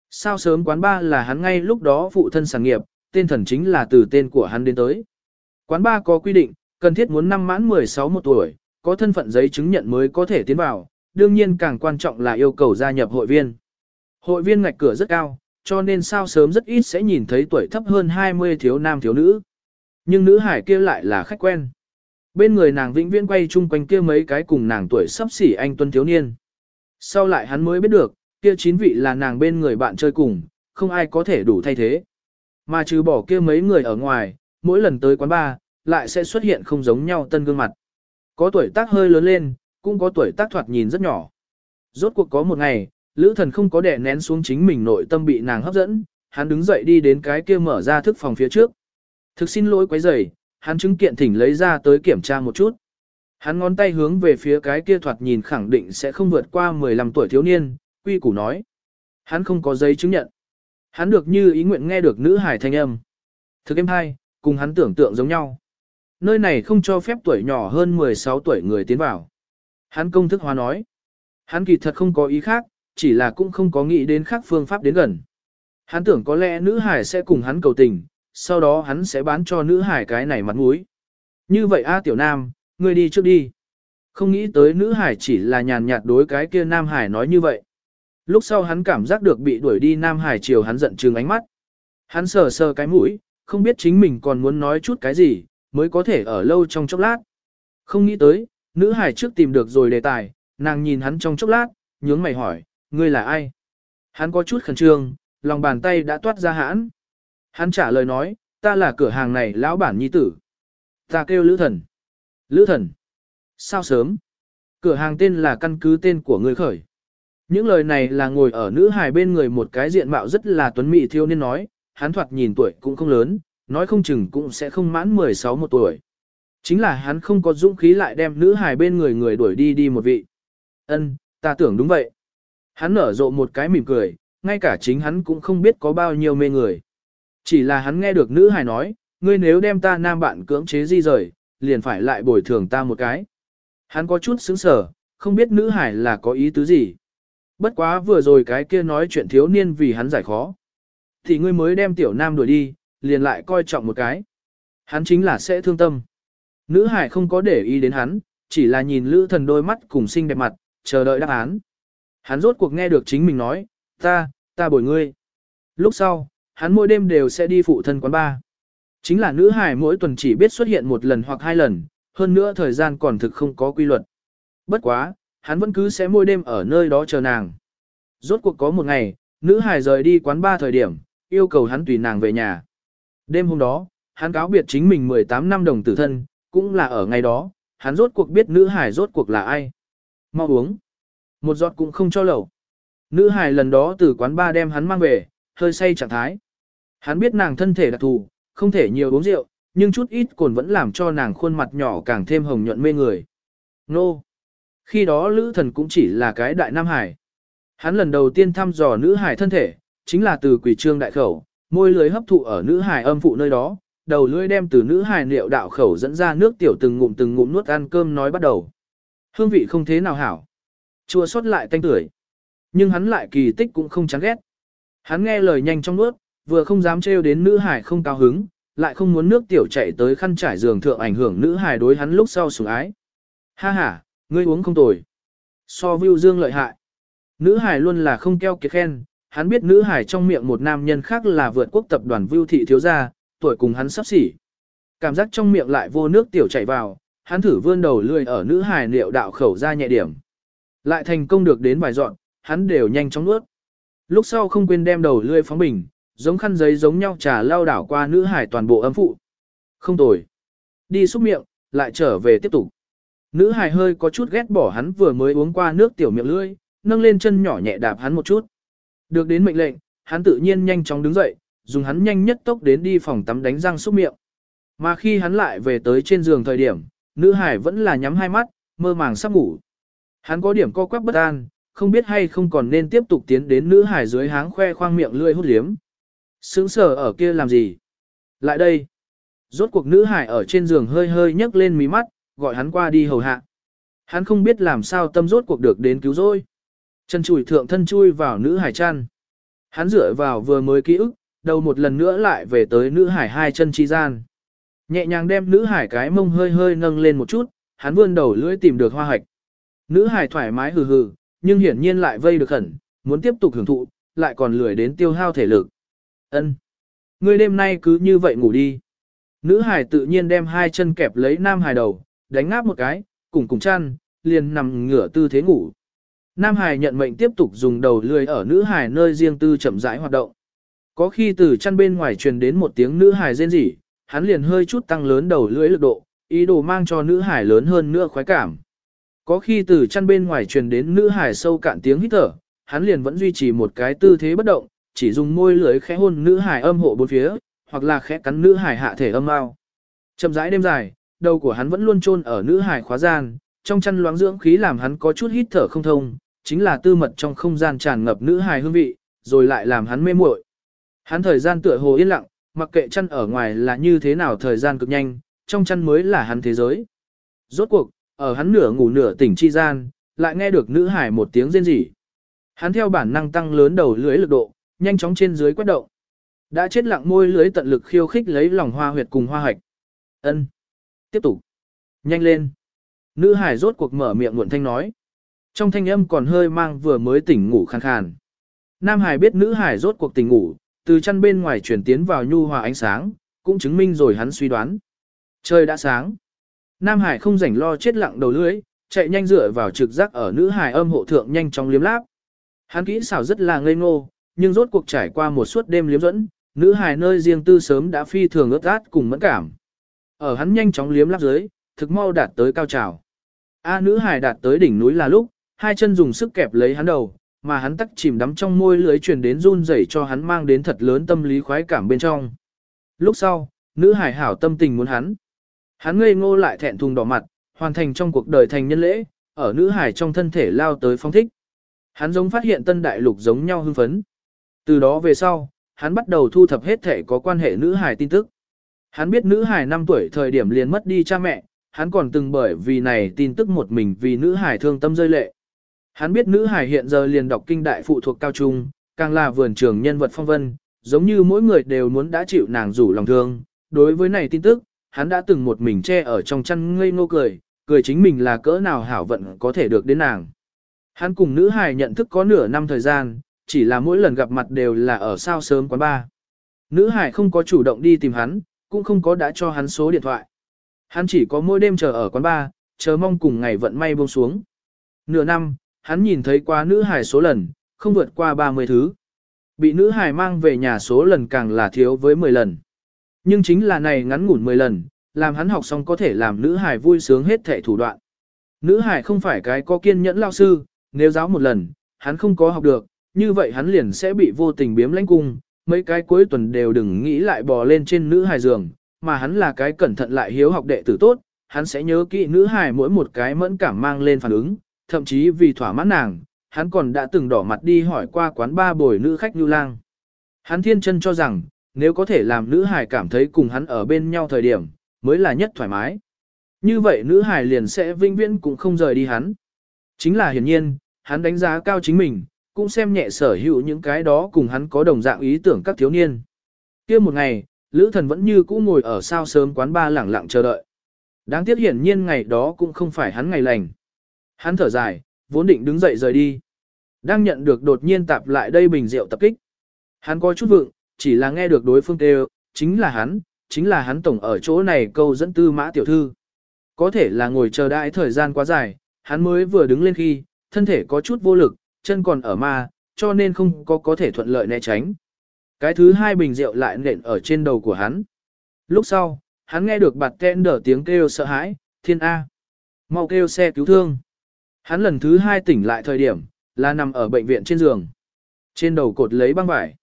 Sao sớm quán ba là hắn ngay lúc đó phụ thân sản nghiệp, tên thần chính là từ tên của hắn đến tới. Quán ba có quy định, cần thiết muốn năm mãn 16 một tuổi, có thân phận giấy chứng nhận mới có thể tiến vào, đương nhiên càng quan trọng là yêu cầu gia nhập hội viên. Hội viên ngạch cửa rất cao, cho nên sao sớm rất ít sẽ nhìn thấy tuổi thấp hơn 20 thiếu nam thiếu nữ. Nhưng nữ hải kia lại là khách quen. Bên người nàng vĩnh viễn quay chung quanh kia mấy cái cùng nàng tuổi sắp xỉ anh tuân thiếu niên. Sau lại hắn mới biết được, kia chín vị là nàng bên người bạn chơi cùng, không ai có thể đủ thay thế. Mà trừ bỏ kia mấy người ở ngoài, mỗi lần tới quán bar, lại sẽ xuất hiện không giống nhau tân gương mặt. Có tuổi tác hơi lớn lên, cũng có tuổi tác thoạt nhìn rất nhỏ. Rốt cuộc có một ngày, Lữ Thần không có đè nén xuống chính mình nội tâm bị nàng hấp dẫn, hắn đứng dậy đi đến cái kia mở ra thức phòng phía trước. Thực xin lỗi quấy rầy, hắn chứng kiện thỉnh lấy ra tới kiểm tra một chút. Hắn ngón tay hướng về phía cái kia thoạt nhìn khẳng định sẽ không vượt qua 15 tuổi thiếu niên, quy củ nói. Hắn không có giấy chứng nhận. Hắn được như ý nguyện nghe được nữ hải thanh âm. Thực em hai, cùng hắn tưởng tượng giống nhau. Nơi này không cho phép tuổi nhỏ hơn 16 tuổi người tiến vào. Hắn công thức hóa nói. Hắn kỳ thật không có ý khác, chỉ là cũng không có nghĩ đến khác phương pháp đến gần. Hắn tưởng có lẽ nữ hải sẽ cùng hắn cầu tình, sau đó hắn sẽ bán cho nữ hải cái này mặt mũi. Như vậy a tiểu nam, ngươi đi trước đi. Không nghĩ tới nữ hải chỉ là nhàn nhạt đối cái kia nam hải nói như vậy. Lúc sau hắn cảm giác được bị đuổi đi nam hải chiều hắn giận trừng ánh mắt. Hắn sờ sờ cái mũi, không biết chính mình còn muốn nói chút cái gì, mới có thể ở lâu trong chốc lát. Không nghĩ tới, nữ hải trước tìm được rồi đề tài, nàng nhìn hắn trong chốc lát, nhướng mày hỏi, ngươi là ai? Hắn có chút khẩn trương, lòng bàn tay đã toát ra hãn. Hắn trả lời nói, ta là cửa hàng này lão bản nhi tử. Ta kêu Lữ Thần. Lữ Thần. Sao sớm? Cửa hàng tên là căn cứ tên của người khởi. Những lời này là ngồi ở nữ hài bên người một cái diện mạo rất là tuấn mỹ thiếu nên nói, hắn thoạt nhìn tuổi cũng không lớn, nói không chừng cũng sẽ không mãn 16 một tuổi. Chính là hắn không có dũng khí lại đem nữ hài bên người người đuổi đi đi một vị. Ân, ta tưởng đúng vậy. Hắn nở rộ một cái mỉm cười, ngay cả chính hắn cũng không biết có bao nhiêu mê người. Chỉ là hắn nghe được nữ hài nói, ngươi nếu đem ta nam bạn cưỡng chế di rời, liền phải lại bồi thường ta một cái. Hắn có chút sững sờ, không biết nữ hải là có ý tứ gì. Bất quá vừa rồi cái kia nói chuyện thiếu niên vì hắn giải khó. Thì ngươi mới đem tiểu nam đuổi đi, liền lại coi trọng một cái. Hắn chính là sẽ thương tâm. Nữ hải không có để ý đến hắn, chỉ là nhìn lữ thần đôi mắt cùng xinh đẹp mặt, chờ đợi đáp án. Hắn rốt cuộc nghe được chính mình nói, ta, ta bồi ngươi. Lúc sau, hắn mỗi đêm đều sẽ đi phụ thân quán bar. Chính là nữ hải mỗi tuần chỉ biết xuất hiện một lần hoặc hai lần, hơn nữa thời gian còn thực không có quy luật. Bất quá, hắn vẫn cứ sẽ mỗi đêm ở nơi đó chờ nàng. Rốt cuộc có một ngày, nữ Hải rời đi quán ba thời điểm, yêu cầu hắn tùy nàng về nhà. Đêm hôm đó, hắn cáo biệt chính mình 18 năm đồng tử thân, cũng là ở ngày đó, hắn rốt cuộc biết nữ hải rốt cuộc là ai. Mau uống. Một giọt cũng không cho lẩu. Nữ hải lần đó từ quán ba đem hắn mang về, hơi say trạng thái. Hắn biết nàng thân thể đặc thù, không thể nhiều uống rượu, nhưng chút ít cồn vẫn làm cho nàng khuôn mặt nhỏ càng thêm hồng nhuận mê người. Nô! Khi đó Lữ Thần cũng chỉ là cái đại nam hải. Hắn lần đầu tiên thăm dò nữ hải thân thể, chính là từ quỷ trương đại khẩu, môi lưới hấp thụ ở nữ hài âm phụ nơi đó, đầu lưỡi đem từ nữ hài liệu đạo khẩu dẫn ra nước tiểu từng ngụm từng ngụm nuốt ăn cơm nói bắt đầu. Hương vị không thế nào hảo. Chua xót lại tanh tưởi. Nhưng hắn lại kỳ tích cũng không chán ghét. Hắn nghe lời nhanh trong nuốt, vừa không dám trêu đến nữ hài không cao hứng, lại không muốn nước tiểu chạy tới khăn trải giường thượng ảnh hưởng nữ hài đối hắn lúc sau sủng ái. Ha ha, ngươi uống không tồi. So view dương lợi hại. Nữ hài luôn là không keo kiệt khen, hắn biết nữ hải trong miệng một nam nhân khác là vượt quốc tập đoàn Vưu thị thiếu gia, tuổi cùng hắn sắp xỉ. Cảm giác trong miệng lại vô nước tiểu chảy vào, hắn thử vươn đầu lươi ở nữ hải liệu đạo khẩu ra nhẹ điểm. Lại thành công được đến vài dọn, hắn đều nhanh chóng nuốt. Lúc sau không quên đem đầu lươi phóng bình, giống khăn giấy giống nhau trà lao đảo qua nữ hải toàn bộ ấm phụ. Không tồi. Đi xúc miệng, lại trở về tiếp tục. Nữ hải hơi có chút ghét bỏ hắn vừa mới uống qua nước tiểu miệng lưỡi, nâng lên chân nhỏ nhẹ đạp hắn một chút. Được đến mệnh lệnh, hắn tự nhiên nhanh chóng đứng dậy, dùng hắn nhanh nhất tốc đến đi phòng tắm đánh răng súc miệng. Mà khi hắn lại về tới trên giường thời điểm, nữ hải vẫn là nhắm hai mắt, mơ màng sắp ngủ. Hắn có điểm co quắp bất an, không biết hay không còn nên tiếp tục tiến đến nữ hải dưới háng khoe khoang miệng lươi hút liếm. Sướng sở ở kia làm gì? Lại đây. Rốt cuộc nữ hải ở trên giường hơi hơi nhấc lên mí mắt, gọi hắn qua đi hầu hạ. Hắn không biết làm sao tâm rốt cuộc được đến cứu rồi. Chân chùi thượng thân chui vào nữ hải chăn. Hắn dựa vào vừa mới ký ức, đầu một lần nữa lại về tới nữ hải hai chân chi gian. Nhẹ nhàng đem nữ hải cái mông hơi hơi nâng lên một chút, hắn vươn đầu lưỡi tìm được hoa hạch. Nữ hải thoải mái hừ hừ, nhưng hiển nhiên lại vây được khẩn, muốn tiếp tục hưởng thụ, lại còn lười đến tiêu hao thể lực. Ân, Ngươi đêm nay cứ như vậy ngủ đi. Nữ hải tự nhiên đem hai chân kẹp lấy nam hải đầu, đánh ngáp một cái, cùng cùng chăn, liền nằm ngửa tư thế ngủ. Nam hải nhận mệnh tiếp tục dùng đầu lười ở nữ hải nơi riêng tư chậm rãi hoạt động. Có khi từ chăn bên ngoài truyền đến một tiếng nữ hải rên rỉ, hắn liền hơi chút tăng lớn đầu lưỡi lực độ, ý đồ mang cho nữ hải lớn hơn nữa khoái cảm. Có khi từ chăn bên ngoài truyền đến nữ hải sâu cạn tiếng hít thở, hắn liền vẫn duy trì một cái tư thế bất động, chỉ dùng môi lưỡi khẽ hôn nữ hải âm hộ bốn phía, hoặc là khẽ cắn nữ hải hạ thể âm ao. Chậm rãi đêm dài, đầu của hắn vẫn luôn chôn ở nữ hải khóa gian, trong chăn loáng dưỡng khí làm hắn có chút hít thở không thông, chính là tư mật trong không gian tràn ngập nữ hải hương vị, rồi lại làm hắn mê muội. Hắn thời gian tựa hồ yên lặng, mặc kệ chăn ở ngoài là như thế nào thời gian cực nhanh, trong chăn mới là hắn thế giới. Rốt cuộc, ở hắn nửa ngủ nửa tỉnh chi gian, lại nghe được nữ hải một tiếng rên rỉ. Hắn theo bản năng tăng lớn đầu lưới lực độ, nhanh chóng trên dưới quét động. Đã chết lặng môi lưới tận lực khiêu khích lấy lòng hoa huyệt cùng hoa hạch. Ân, Tiếp tục. Nhanh lên. Nữ hải rốt cuộc mở miệng muộn thanh nói. Trong thanh âm còn hơi mang vừa mới tỉnh ngủ khàn khàn. Nam hải biết nữ hải rốt cuộc tỉnh ngủ, từ chăn bên ngoài chuyển tiến vào nhu hòa ánh sáng, cũng chứng minh rồi hắn suy đoán. Trời đã sáng. Nam hải không rảnh lo chết lặng đầu lưới, chạy nhanh dựa vào trực giác ở nữ hải âm hộ thượng nhanh chóng liếm láp. Hắn kỹ xảo rất là ngây ngô, nhưng rốt cuộc trải qua một suốt đêm liếm dẫn, nữ hải nơi riêng tư sớm đã phi thường ướt át cùng mẫn cảm. Ở hắn nhanh chóng liếm láp dưới, thực mau đạt tới cao trào. A nữ hải đạt tới đỉnh núi là lúc, hai chân dùng sức kẹp lấy hắn đầu, mà hắn tắc chìm đắm trong môi lưới truyền đến run rẩy cho hắn mang đến thật lớn tâm lý khoái cảm bên trong. Lúc sau, nữ hải hảo tâm tình muốn hắn. Hắn ngây ngô lại thẹn thùng đỏ mặt, hoàn thành trong cuộc đời thành nhân lễ, ở nữ hải trong thân thể lao tới phong thích. Hắn giống phát hiện tân đại lục giống nhau hưng phấn. Từ đó về sau, hắn bắt đầu thu thập hết thể có quan hệ nữ hải tin tức. Hắn biết nữ hải 5 tuổi thời điểm liền mất đi cha mẹ, hắn còn từng bởi vì này tin tức một mình vì nữ hải thương tâm rơi lệ. Hắn biết nữ hải hiện giờ liền đọc kinh đại phụ thuộc cao trung, càng là vườn trường nhân vật phong vân, giống như mỗi người đều muốn đã chịu nàng rủ lòng thương. Đối với này tin tức, hắn đã từng một mình che ở trong chăn ngây ngô cười, cười chính mình là cỡ nào hảo vận có thể được đến nàng. Hắn cùng nữ hài nhận thức có nửa năm thời gian, chỉ là mỗi lần gặp mặt đều là ở sao sớm quán ba. Nữ hải không có chủ động đi tìm hắn, cũng không có đã cho hắn số điện thoại. Hắn chỉ có mỗi đêm chờ ở quán ba, chờ mong cùng ngày vận may buông xuống. Nửa năm, hắn nhìn thấy qua nữ hài số lần, không vượt qua 30 thứ. Bị nữ hài mang về nhà số lần càng là thiếu với 10 lần. Nhưng chính là này ngắn ngủn 10 lần, làm hắn học xong có thể làm nữ hài vui sướng hết thệ thủ đoạn. Nữ hài không phải cái có kiên nhẫn lao sư, nếu giáo một lần, hắn không có học được, như vậy hắn liền sẽ bị vô tình biếm lãnh cung, mấy cái cuối tuần đều đừng nghĩ lại bò lên trên nữ hài giường, mà hắn là cái cẩn thận lại hiếu học đệ tử tốt, hắn sẽ nhớ kỹ nữ hài mỗi một cái mẫn cảm mang lên phản ứng, thậm chí vì thỏa mãn nàng, hắn còn đã từng đỏ mặt đi hỏi qua quán ba bồi nữ khách Nhu Lang. Hắn thiên chân cho rằng, nếu có thể làm nữ hài cảm thấy cùng hắn ở bên nhau thời điểm, mới là nhất thoải mái. Như vậy nữ hài liền sẽ vinh viễn cũng không rời đi hắn. Chính là hiển nhiên, hắn đánh giá cao chính mình, cũng xem nhẹ sở hữu những cái đó cùng hắn có đồng dạng ý tưởng các thiếu niên. kia một ngày, Lữ Thần vẫn như cũ ngồi ở sao sớm quán ba lẳng lặng chờ đợi. Đáng tiếc hiển nhiên ngày đó cũng không phải hắn ngày lành. Hắn thở dài, vốn định đứng dậy rời đi. Đang nhận được đột nhiên tạp lại đây bình rượu tập kích. Hắn có chút vượng, chỉ là nghe được đối phương kêu, chính là hắn, chính là hắn tổng ở chỗ này câu dẫn tư mã tiểu thư. Có thể là ngồi chờ đãi thời gian quá dài, hắn mới vừa đứng lên khi, thân thể có chút vô lực, chân còn ở ma, cho nên không có có thể thuận lợi né tránh. Cái thứ hai bình rượu lại nện ở trên đầu của hắn. Lúc sau, hắn nghe được bạt kẽn đỡ tiếng kêu sợ hãi, thiên A. mau kêu xe cứu thương. Hắn lần thứ hai tỉnh lại thời điểm, là nằm ở bệnh viện trên giường. Trên đầu cột lấy băng vải.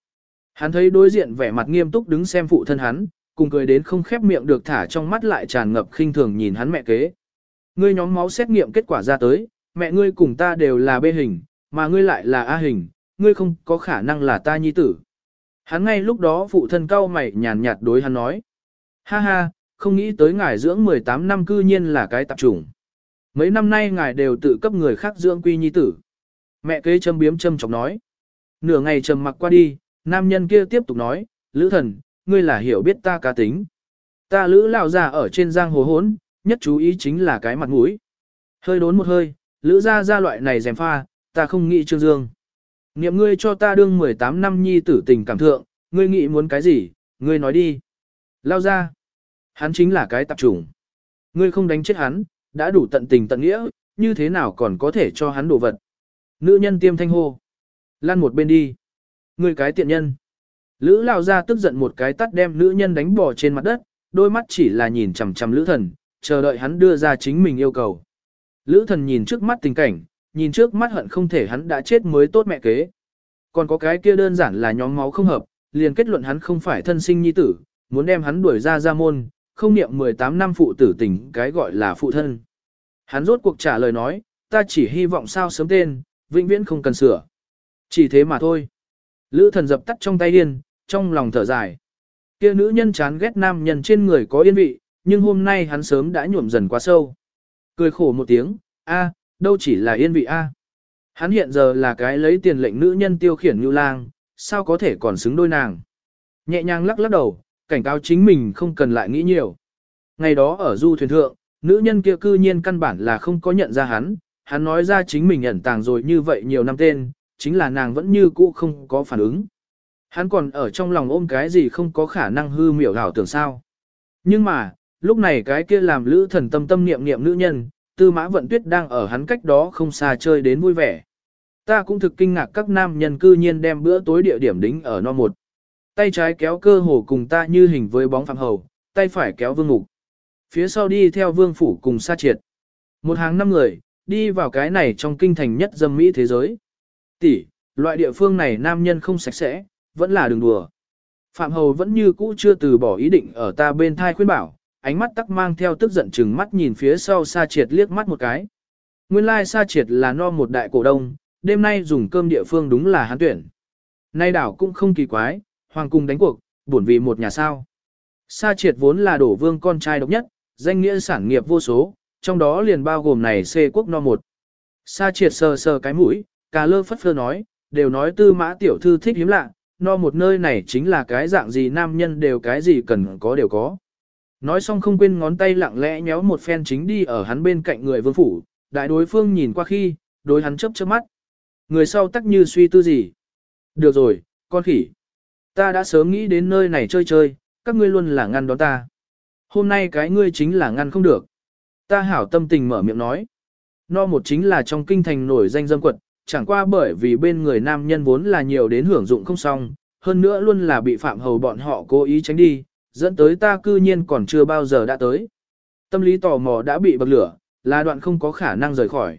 Hắn thấy đối diện vẻ mặt nghiêm túc đứng xem phụ thân hắn, cùng cười đến không khép miệng được thả trong mắt lại tràn ngập khinh thường nhìn hắn mẹ kế. Ngươi nhóm máu xét nghiệm kết quả ra tới, mẹ ngươi cùng ta đều là B hình, mà ngươi lại là A hình, ngươi không có khả năng là ta nhi tử. Hắn ngay lúc đó phụ thân cao mày nhàn nhạt đối hắn nói. Ha ha, không nghĩ tới ngài dưỡng 18 năm cư nhiên là cái tạp chủng. Mấy năm nay ngài đều tự cấp người khác dưỡng quy nhi tử. Mẹ kế châm biếm châm chọc nói. Nửa ngày trầm mặc qua đi, nam nhân kia tiếp tục nói, Lữ thần, ngươi là hiểu biết ta cá tính. Ta Lữ lão già ở trên giang hồ hốn, nhất chú ý chính là cái mặt mũi. Hơi đốn một hơi, Lữ ra ra loại này dèm pha, ta không nghĩ trương dương. Niệm ngươi cho ta đương 18 năm nhi tử tình cảm thượng, ngươi nghĩ muốn cái gì, ngươi nói đi. Lao ra. Hắn chính là cái tạp trùng. Ngươi không đánh chết hắn, đã đủ tận tình tận nghĩa, như thế nào còn có thể cho hắn đổ vật. Nữ nhân tiêm thanh hô. Lan một bên đi. người cái tiện nhân. Lữ lao ra tức giận một cái tắt đem nữ nhân đánh bỏ trên mặt đất, đôi mắt chỉ là nhìn chằm chằm lữ thần, chờ đợi hắn đưa ra chính mình yêu cầu. Lữ thần nhìn trước mắt tình cảnh, nhìn trước mắt hận không thể hắn đã chết mới tốt mẹ kế. Còn có cái kia đơn giản là nhóm máu không hợp, liền kết luận hắn không phải thân sinh nhi tử, muốn đem hắn đuổi ra ra môn, không niệm 18 năm phụ tử tình cái gọi là phụ thân. Hắn rốt cuộc trả lời nói, ta chỉ hy vọng sao sớm tên, vĩnh viễn không cần sửa. Chỉ thế mà thôi. Lữ thần dập tắt trong tay điên, trong lòng thở dài. Kia nữ nhân chán ghét nam nhân trên người có yên vị, nhưng hôm nay hắn sớm đã nhuộm dần quá sâu. Cười khổ một tiếng, a, đâu chỉ là yên vị a. Hắn hiện giờ là cái lấy tiền lệnh nữ nhân tiêu khiển như lang, sao có thể còn xứng đôi nàng. Nhẹ nhàng lắc lắc đầu, cảnh cáo chính mình không cần lại nghĩ nhiều. Ngày đó ở du thuyền thượng, nữ nhân kia cư nhiên căn bản là không có nhận ra hắn, hắn nói ra chính mình ẩn tàng rồi như vậy nhiều năm tên, chính là nàng vẫn như cũ không có phản ứng. Hắn còn ở trong lòng ôm cái gì không có khả năng hư miểu đảo tưởng sao. Nhưng mà, lúc này cái kia làm lữ thần tâm tâm niệm niệm nữ nhân, tư mã vận tuyết đang ở hắn cách đó không xa chơi đến vui vẻ. Ta cũng thực kinh ngạc các nam nhân cư nhiên đem bữa tối địa điểm đính ở no một. Tay trái kéo cơ hồ cùng ta như hình với bóng phạm hầu, tay phải kéo vương ngục. Phía sau đi theo vương phủ cùng sa triệt. Một hàng năm người, đi vào cái này trong kinh thành nhất dâm mỹ thế giới. Tỷ, loại địa phương này nam nhân không sạch sẽ, vẫn là đường đùa. Phạm Hầu vẫn như cũ chưa từ bỏ ý định ở ta bên thai khuyên bảo, ánh mắt tắc mang theo tức giận chừng mắt nhìn phía sau Sa Triệt liếc mắt một cái. Nguyên lai Sa Triệt là no một đại cổ đông, đêm nay dùng cơm địa phương đúng là hắn tuyển. Nay đảo cũng không kỳ quái, hoàng cung đánh cuộc, bổn vì một nhà sao. Sa Triệt vốn là đổ vương con trai độc nhất, danh nghĩa sản nghiệp vô số, trong đó liền bao gồm này xê quốc no một. Sa Triệt sờ sờ cái mũi, cà lơ phất phơ nói, đều nói tư mã tiểu thư thích hiếm lạ, no một nơi này chính là cái dạng gì nam nhân đều cái gì cần có đều có. Nói xong không quên ngón tay lặng lẽ nhéo một phen chính đi ở hắn bên cạnh người vương phủ, đại đối phương nhìn qua khi, đối hắn chớp chớp mắt. Người sau tắc như suy tư gì. Được rồi, con khỉ. Ta đã sớm nghĩ đến nơi này chơi chơi, các ngươi luôn là ngăn đón ta. Hôm nay cái ngươi chính là ngăn không được. Ta hảo tâm tình mở miệng nói. No một chính là trong kinh thành nổi danh dâm quật, chẳng qua bởi vì bên người nam nhân vốn là nhiều đến hưởng dụng không xong, hơn nữa luôn là bị phạm hầu bọn họ cố ý tránh đi, dẫn tới ta cư nhiên còn chưa bao giờ đã tới. Tâm lý tò mò đã bị bậc lửa, là đoạn không có khả năng rời khỏi.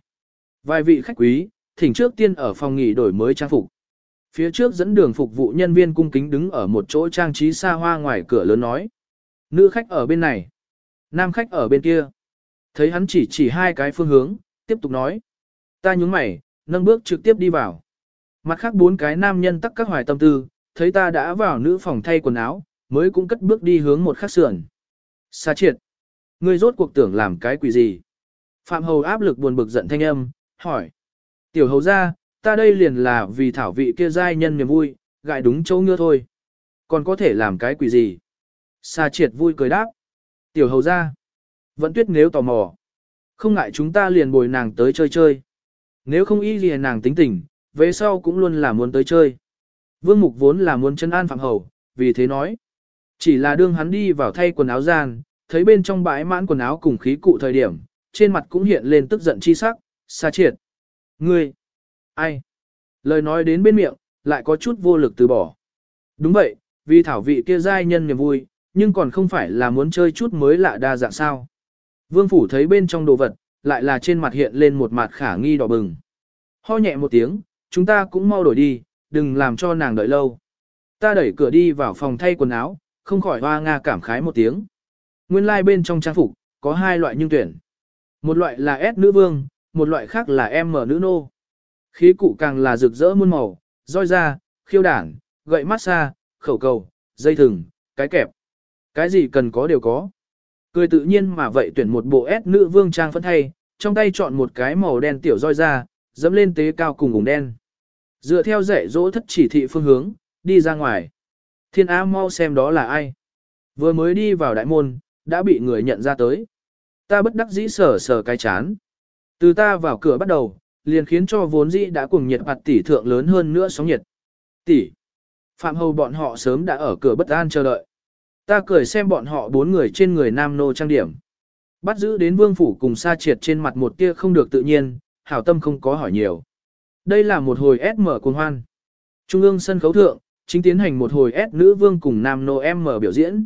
Vài vị khách quý, thỉnh trước tiên ở phòng nghỉ đổi mới trang phục. Phía trước dẫn đường phục vụ nhân viên cung kính đứng ở một chỗ trang trí xa hoa ngoài cửa lớn nói. Nữ khách ở bên này. Nam khách ở bên kia. Thấy hắn chỉ chỉ hai cái phương hướng, tiếp tục nói. Ta nhúng mày, nâng bước trực tiếp đi vào. Mặt khác bốn cái nam nhân tắc các hoài tâm tư, thấy ta đã vào nữ phòng thay quần áo, mới cũng cất bước đi hướng một khắc sườn. xa triệt. Ngươi rốt cuộc tưởng làm cái quỷ gì? Phạm hầu áp lực buồn bực giận thanh âm, hỏi. Tiểu hầu ra, ta đây liền là vì thảo vị kia giai nhân niềm vui, gại đúng chỗ ngứa thôi. Còn có thể làm cái quỷ gì? Sa triệt vui cười đáp. Tiểu hầu ra. Vẫn tuyết nếu tò mò. Không ngại chúng ta liền bồi nàng tới chơi chơi. Nếu không y gì nàng tính tình, về sau cũng luôn là muốn tới chơi. Vương Mục vốn là muốn chân an Phạm Hầu, vì thế nói. Chỉ là đương hắn đi vào thay quần áo gian, thấy bên trong bãi mãn quần áo cùng khí cụ thời điểm, trên mặt cũng hiện lên tức giận chi sắc, xa triệt. Ngươi! Ai? Lời nói đến bên miệng, lại có chút vô lực từ bỏ. Đúng vậy, vì thảo vị kia giai nhân niềm vui, nhưng còn không phải là muốn chơi chút mới lạ đa dạng sao. Vương Phủ thấy bên trong đồ vật, lại là trên mặt hiện lên một mặt khả nghi đỏ bừng. Ho nhẹ một tiếng, chúng ta cũng mau đổi đi, đừng làm cho nàng đợi lâu. Ta đẩy cửa đi vào phòng thay quần áo, không khỏi hoa nga cảm khái một tiếng. Nguyên lai like bên trong trang phục, có hai loại nhưng tuyển. Một loại là S nữ vương, một loại khác là M nữ nô. Khí cụ càng là rực rỡ muôn màu, roi da, khiêu đảng, gậy massage, khẩu cầu, dây thừng, cái kẹp. Cái gì cần có đều có. Cười tự nhiên mà vậy tuyển một bộ S nữ vương trang phân thay, trong tay chọn một cái màu đen tiểu roi da, dẫm lên tế cao cùng ủng đen. Dựa theo dạy dỗ thất chỉ thị phương hướng, đi ra ngoài. Thiên Á mau xem đó là ai. Vừa mới đi vào đại môn, đã bị người nhận ra tới. Ta bất đắc dĩ sở sở cái chán. Từ ta vào cửa bắt đầu, liền khiến cho vốn dĩ đã cùng nhiệt mặt tỷ thượng lớn hơn nữa sóng nhiệt. Tỷ. Phạm hầu bọn họ sớm đã ở cửa bất an chờ đợi. Ta cười xem bọn họ bốn người trên người nam nô trang điểm. Bắt giữ đến vương phủ cùng sa triệt trên mặt một tia không được tự nhiên, hảo tâm không có hỏi nhiều. Đây là một hồi s mở cuồng hoan. Trung ương sân khấu thượng, chính tiến hành một hồi S nữ vương cùng nam nô em mở biểu diễn.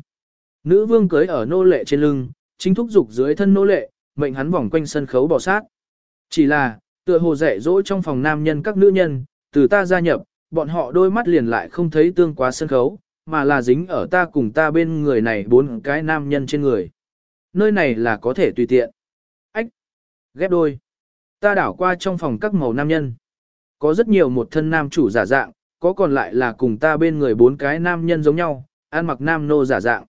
Nữ vương cưới ở nô lệ trên lưng, chính thúc dục dưới thân nô lệ, mệnh hắn vòng quanh sân khấu bò sát. Chỉ là, tựa hồ dạy dỗ trong phòng nam nhân các nữ nhân, từ ta gia nhập, bọn họ đôi mắt liền lại không thấy tương quá sân khấu, mà là dính ở ta cùng ta bên người này bốn cái nam nhân trên người. Nơi này là có thể tùy tiện. Ách! Ghép đôi. Ta đảo qua trong phòng các màu nam nhân. Có rất nhiều một thân nam chủ giả dạng, có còn lại là cùng ta bên người bốn cái nam nhân giống nhau, ăn mặc nam nô giả dạng.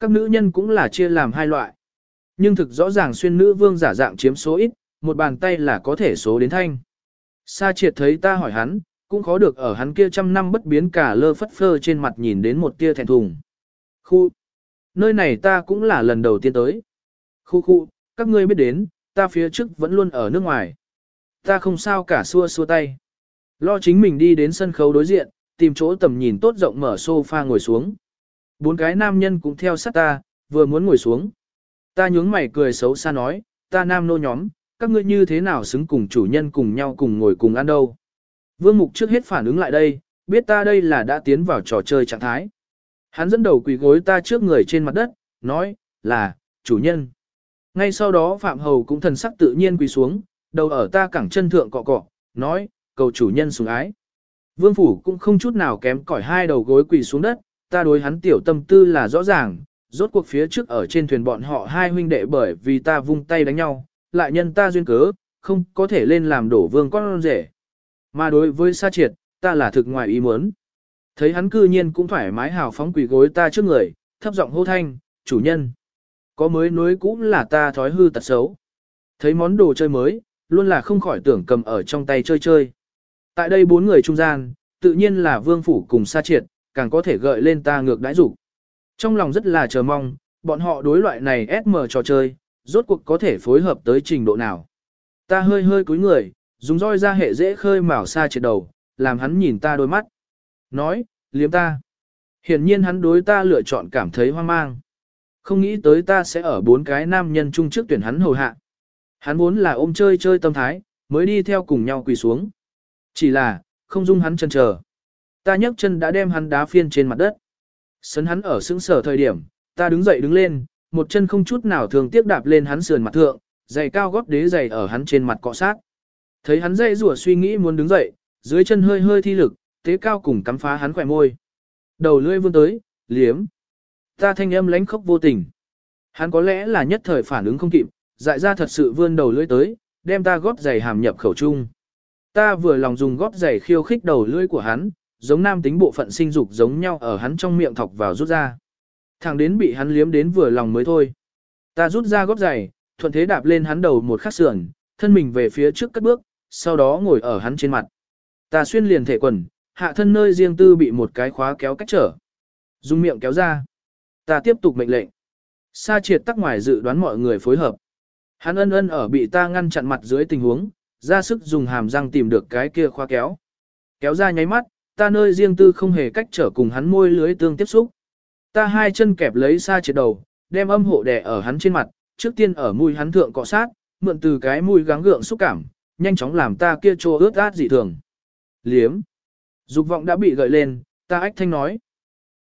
Các nữ nhân cũng là chia làm hai loại. Nhưng thực rõ ràng xuyên nữ vương giả dạng chiếm số ít, một bàn tay là có thể số đến thanh. Sa triệt thấy ta hỏi hắn, cũng khó được ở hắn kia trăm năm bất biến cả lơ phất phơ trên mặt nhìn đến một tia thẹn thùng. Khu, nơi này ta cũng là lần đầu tiên tới. Khu khu, các ngươi biết đến, ta phía trước vẫn luôn ở nước ngoài. Ta không sao cả xua xua tay. Lo chính mình đi đến sân khấu đối diện, tìm chỗ tầm nhìn tốt rộng mở sofa ngồi xuống. Bốn cái nam nhân cũng theo sát ta, vừa muốn ngồi xuống. Ta nhướng mày cười xấu xa nói, ta nam nô nhóm, các ngươi như thế nào xứng cùng chủ nhân cùng nhau cùng ngồi cùng ăn đâu. Vương Mục trước hết phản ứng lại đây, biết ta đây là đã tiến vào trò chơi trạng thái. Hắn dẫn đầu quỳ gối ta trước người trên mặt đất, nói, là, chủ nhân. Ngay sau đó Phạm Hầu cũng thần sắc tự nhiên quỳ xuống, đầu ở ta cẳng chân thượng cọ cọ, nói, cầu chủ nhân sủng ái. Vương Phủ cũng không chút nào kém cỏi hai đầu gối quỳ xuống đất, ta đối hắn tiểu tâm tư là rõ ràng, rốt cuộc phía trước ở trên thuyền bọn họ hai huynh đệ bởi vì ta vung tay đánh nhau, lại nhân ta duyên cớ, không có thể lên làm đổ vương con rể. Mà đối với sa triệt, ta là thực ngoài ý muốn. Thấy hắn cư nhiên cũng thoải mái hào phóng quỳ gối ta trước người, thấp giọng hô thanh, chủ nhân. Có mới nối cũng là ta thói hư tật xấu. Thấy món đồ chơi mới, luôn là không khỏi tưởng cầm ở trong tay chơi chơi. Tại đây bốn người trung gian, tự nhiên là vương phủ cùng sa triệt, càng có thể gợi lên ta ngược đãi dục Trong lòng rất là chờ mong, bọn họ đối loại này SM trò chơi, rốt cuộc có thể phối hợp tới trình độ nào. Ta hơi hơi cúi người, dùng roi ra hệ dễ khơi mào xa trên đầu, làm hắn nhìn ta đôi mắt. Nói, liếm ta. Hiển nhiên hắn đối ta lựa chọn cảm thấy hoang mang. Không nghĩ tới ta sẽ ở bốn cái nam nhân chung trước tuyển hắn hầu hạ. Hắn vốn là ôm chơi chơi tâm thái, mới đi theo cùng nhau quỳ xuống. Chỉ là, không dung hắn chân chờ. Ta nhấc chân đã đem hắn đá phiên trên mặt đất. Sấn hắn ở sững sở thời điểm, ta đứng dậy đứng lên, một chân không chút nào thường tiếc đạp lên hắn sườn mặt thượng, giày cao gót đế giày ở hắn trên mặt cọ sát. Thấy hắn dây rủa suy nghĩ muốn đứng dậy, dưới chân hơi hơi thi lực, tế cao cùng cắm phá hắn khỏe môi. Đầu lưỡi vươn tới, liếm. Ta thanh âm lánh khóc vô tình. Hắn có lẽ là nhất thời phản ứng không kịp, dại ra thật sự vươn đầu lưỡi tới, đem ta gót giày hàm nhập khẩu trung. Ta vừa lòng dùng gót giày khiêu khích đầu lưỡi của hắn, giống nam tính bộ phận sinh dục giống nhau ở hắn trong miệng thọc vào rút ra. Thằng đến bị hắn liếm đến vừa lòng mới thôi. Ta rút ra gót giày, thuận thế đạp lên hắn đầu một khắc sườn, thân mình về phía trước cất bước, sau đó ngồi ở hắn trên mặt. Ta xuyên liền thể quần, hạ thân nơi riêng tư bị một cái khóa kéo cách trở. Dùng miệng kéo ra. Ta tiếp tục mệnh lệnh. Sa triệt tắc ngoài dự đoán mọi người phối hợp. Hắn ân ân ở bị ta ngăn chặn mặt dưới tình huống, ra sức dùng hàm răng tìm được cái kia khóa kéo. Kéo ra nháy mắt, ta nơi riêng tư không hề cách trở cùng hắn môi lưới tương tiếp xúc. Ta hai chân kẹp lấy xa trên đầu, đem âm hộ đè ở hắn trên mặt, trước tiên ở mũi hắn thượng cọ sát, mượn từ cái mũi gắng gượng xúc cảm, nhanh chóng làm ta kia trô ướt át dị thường. Liếm. Dục vọng đã bị gợi lên, ta ách thanh nói.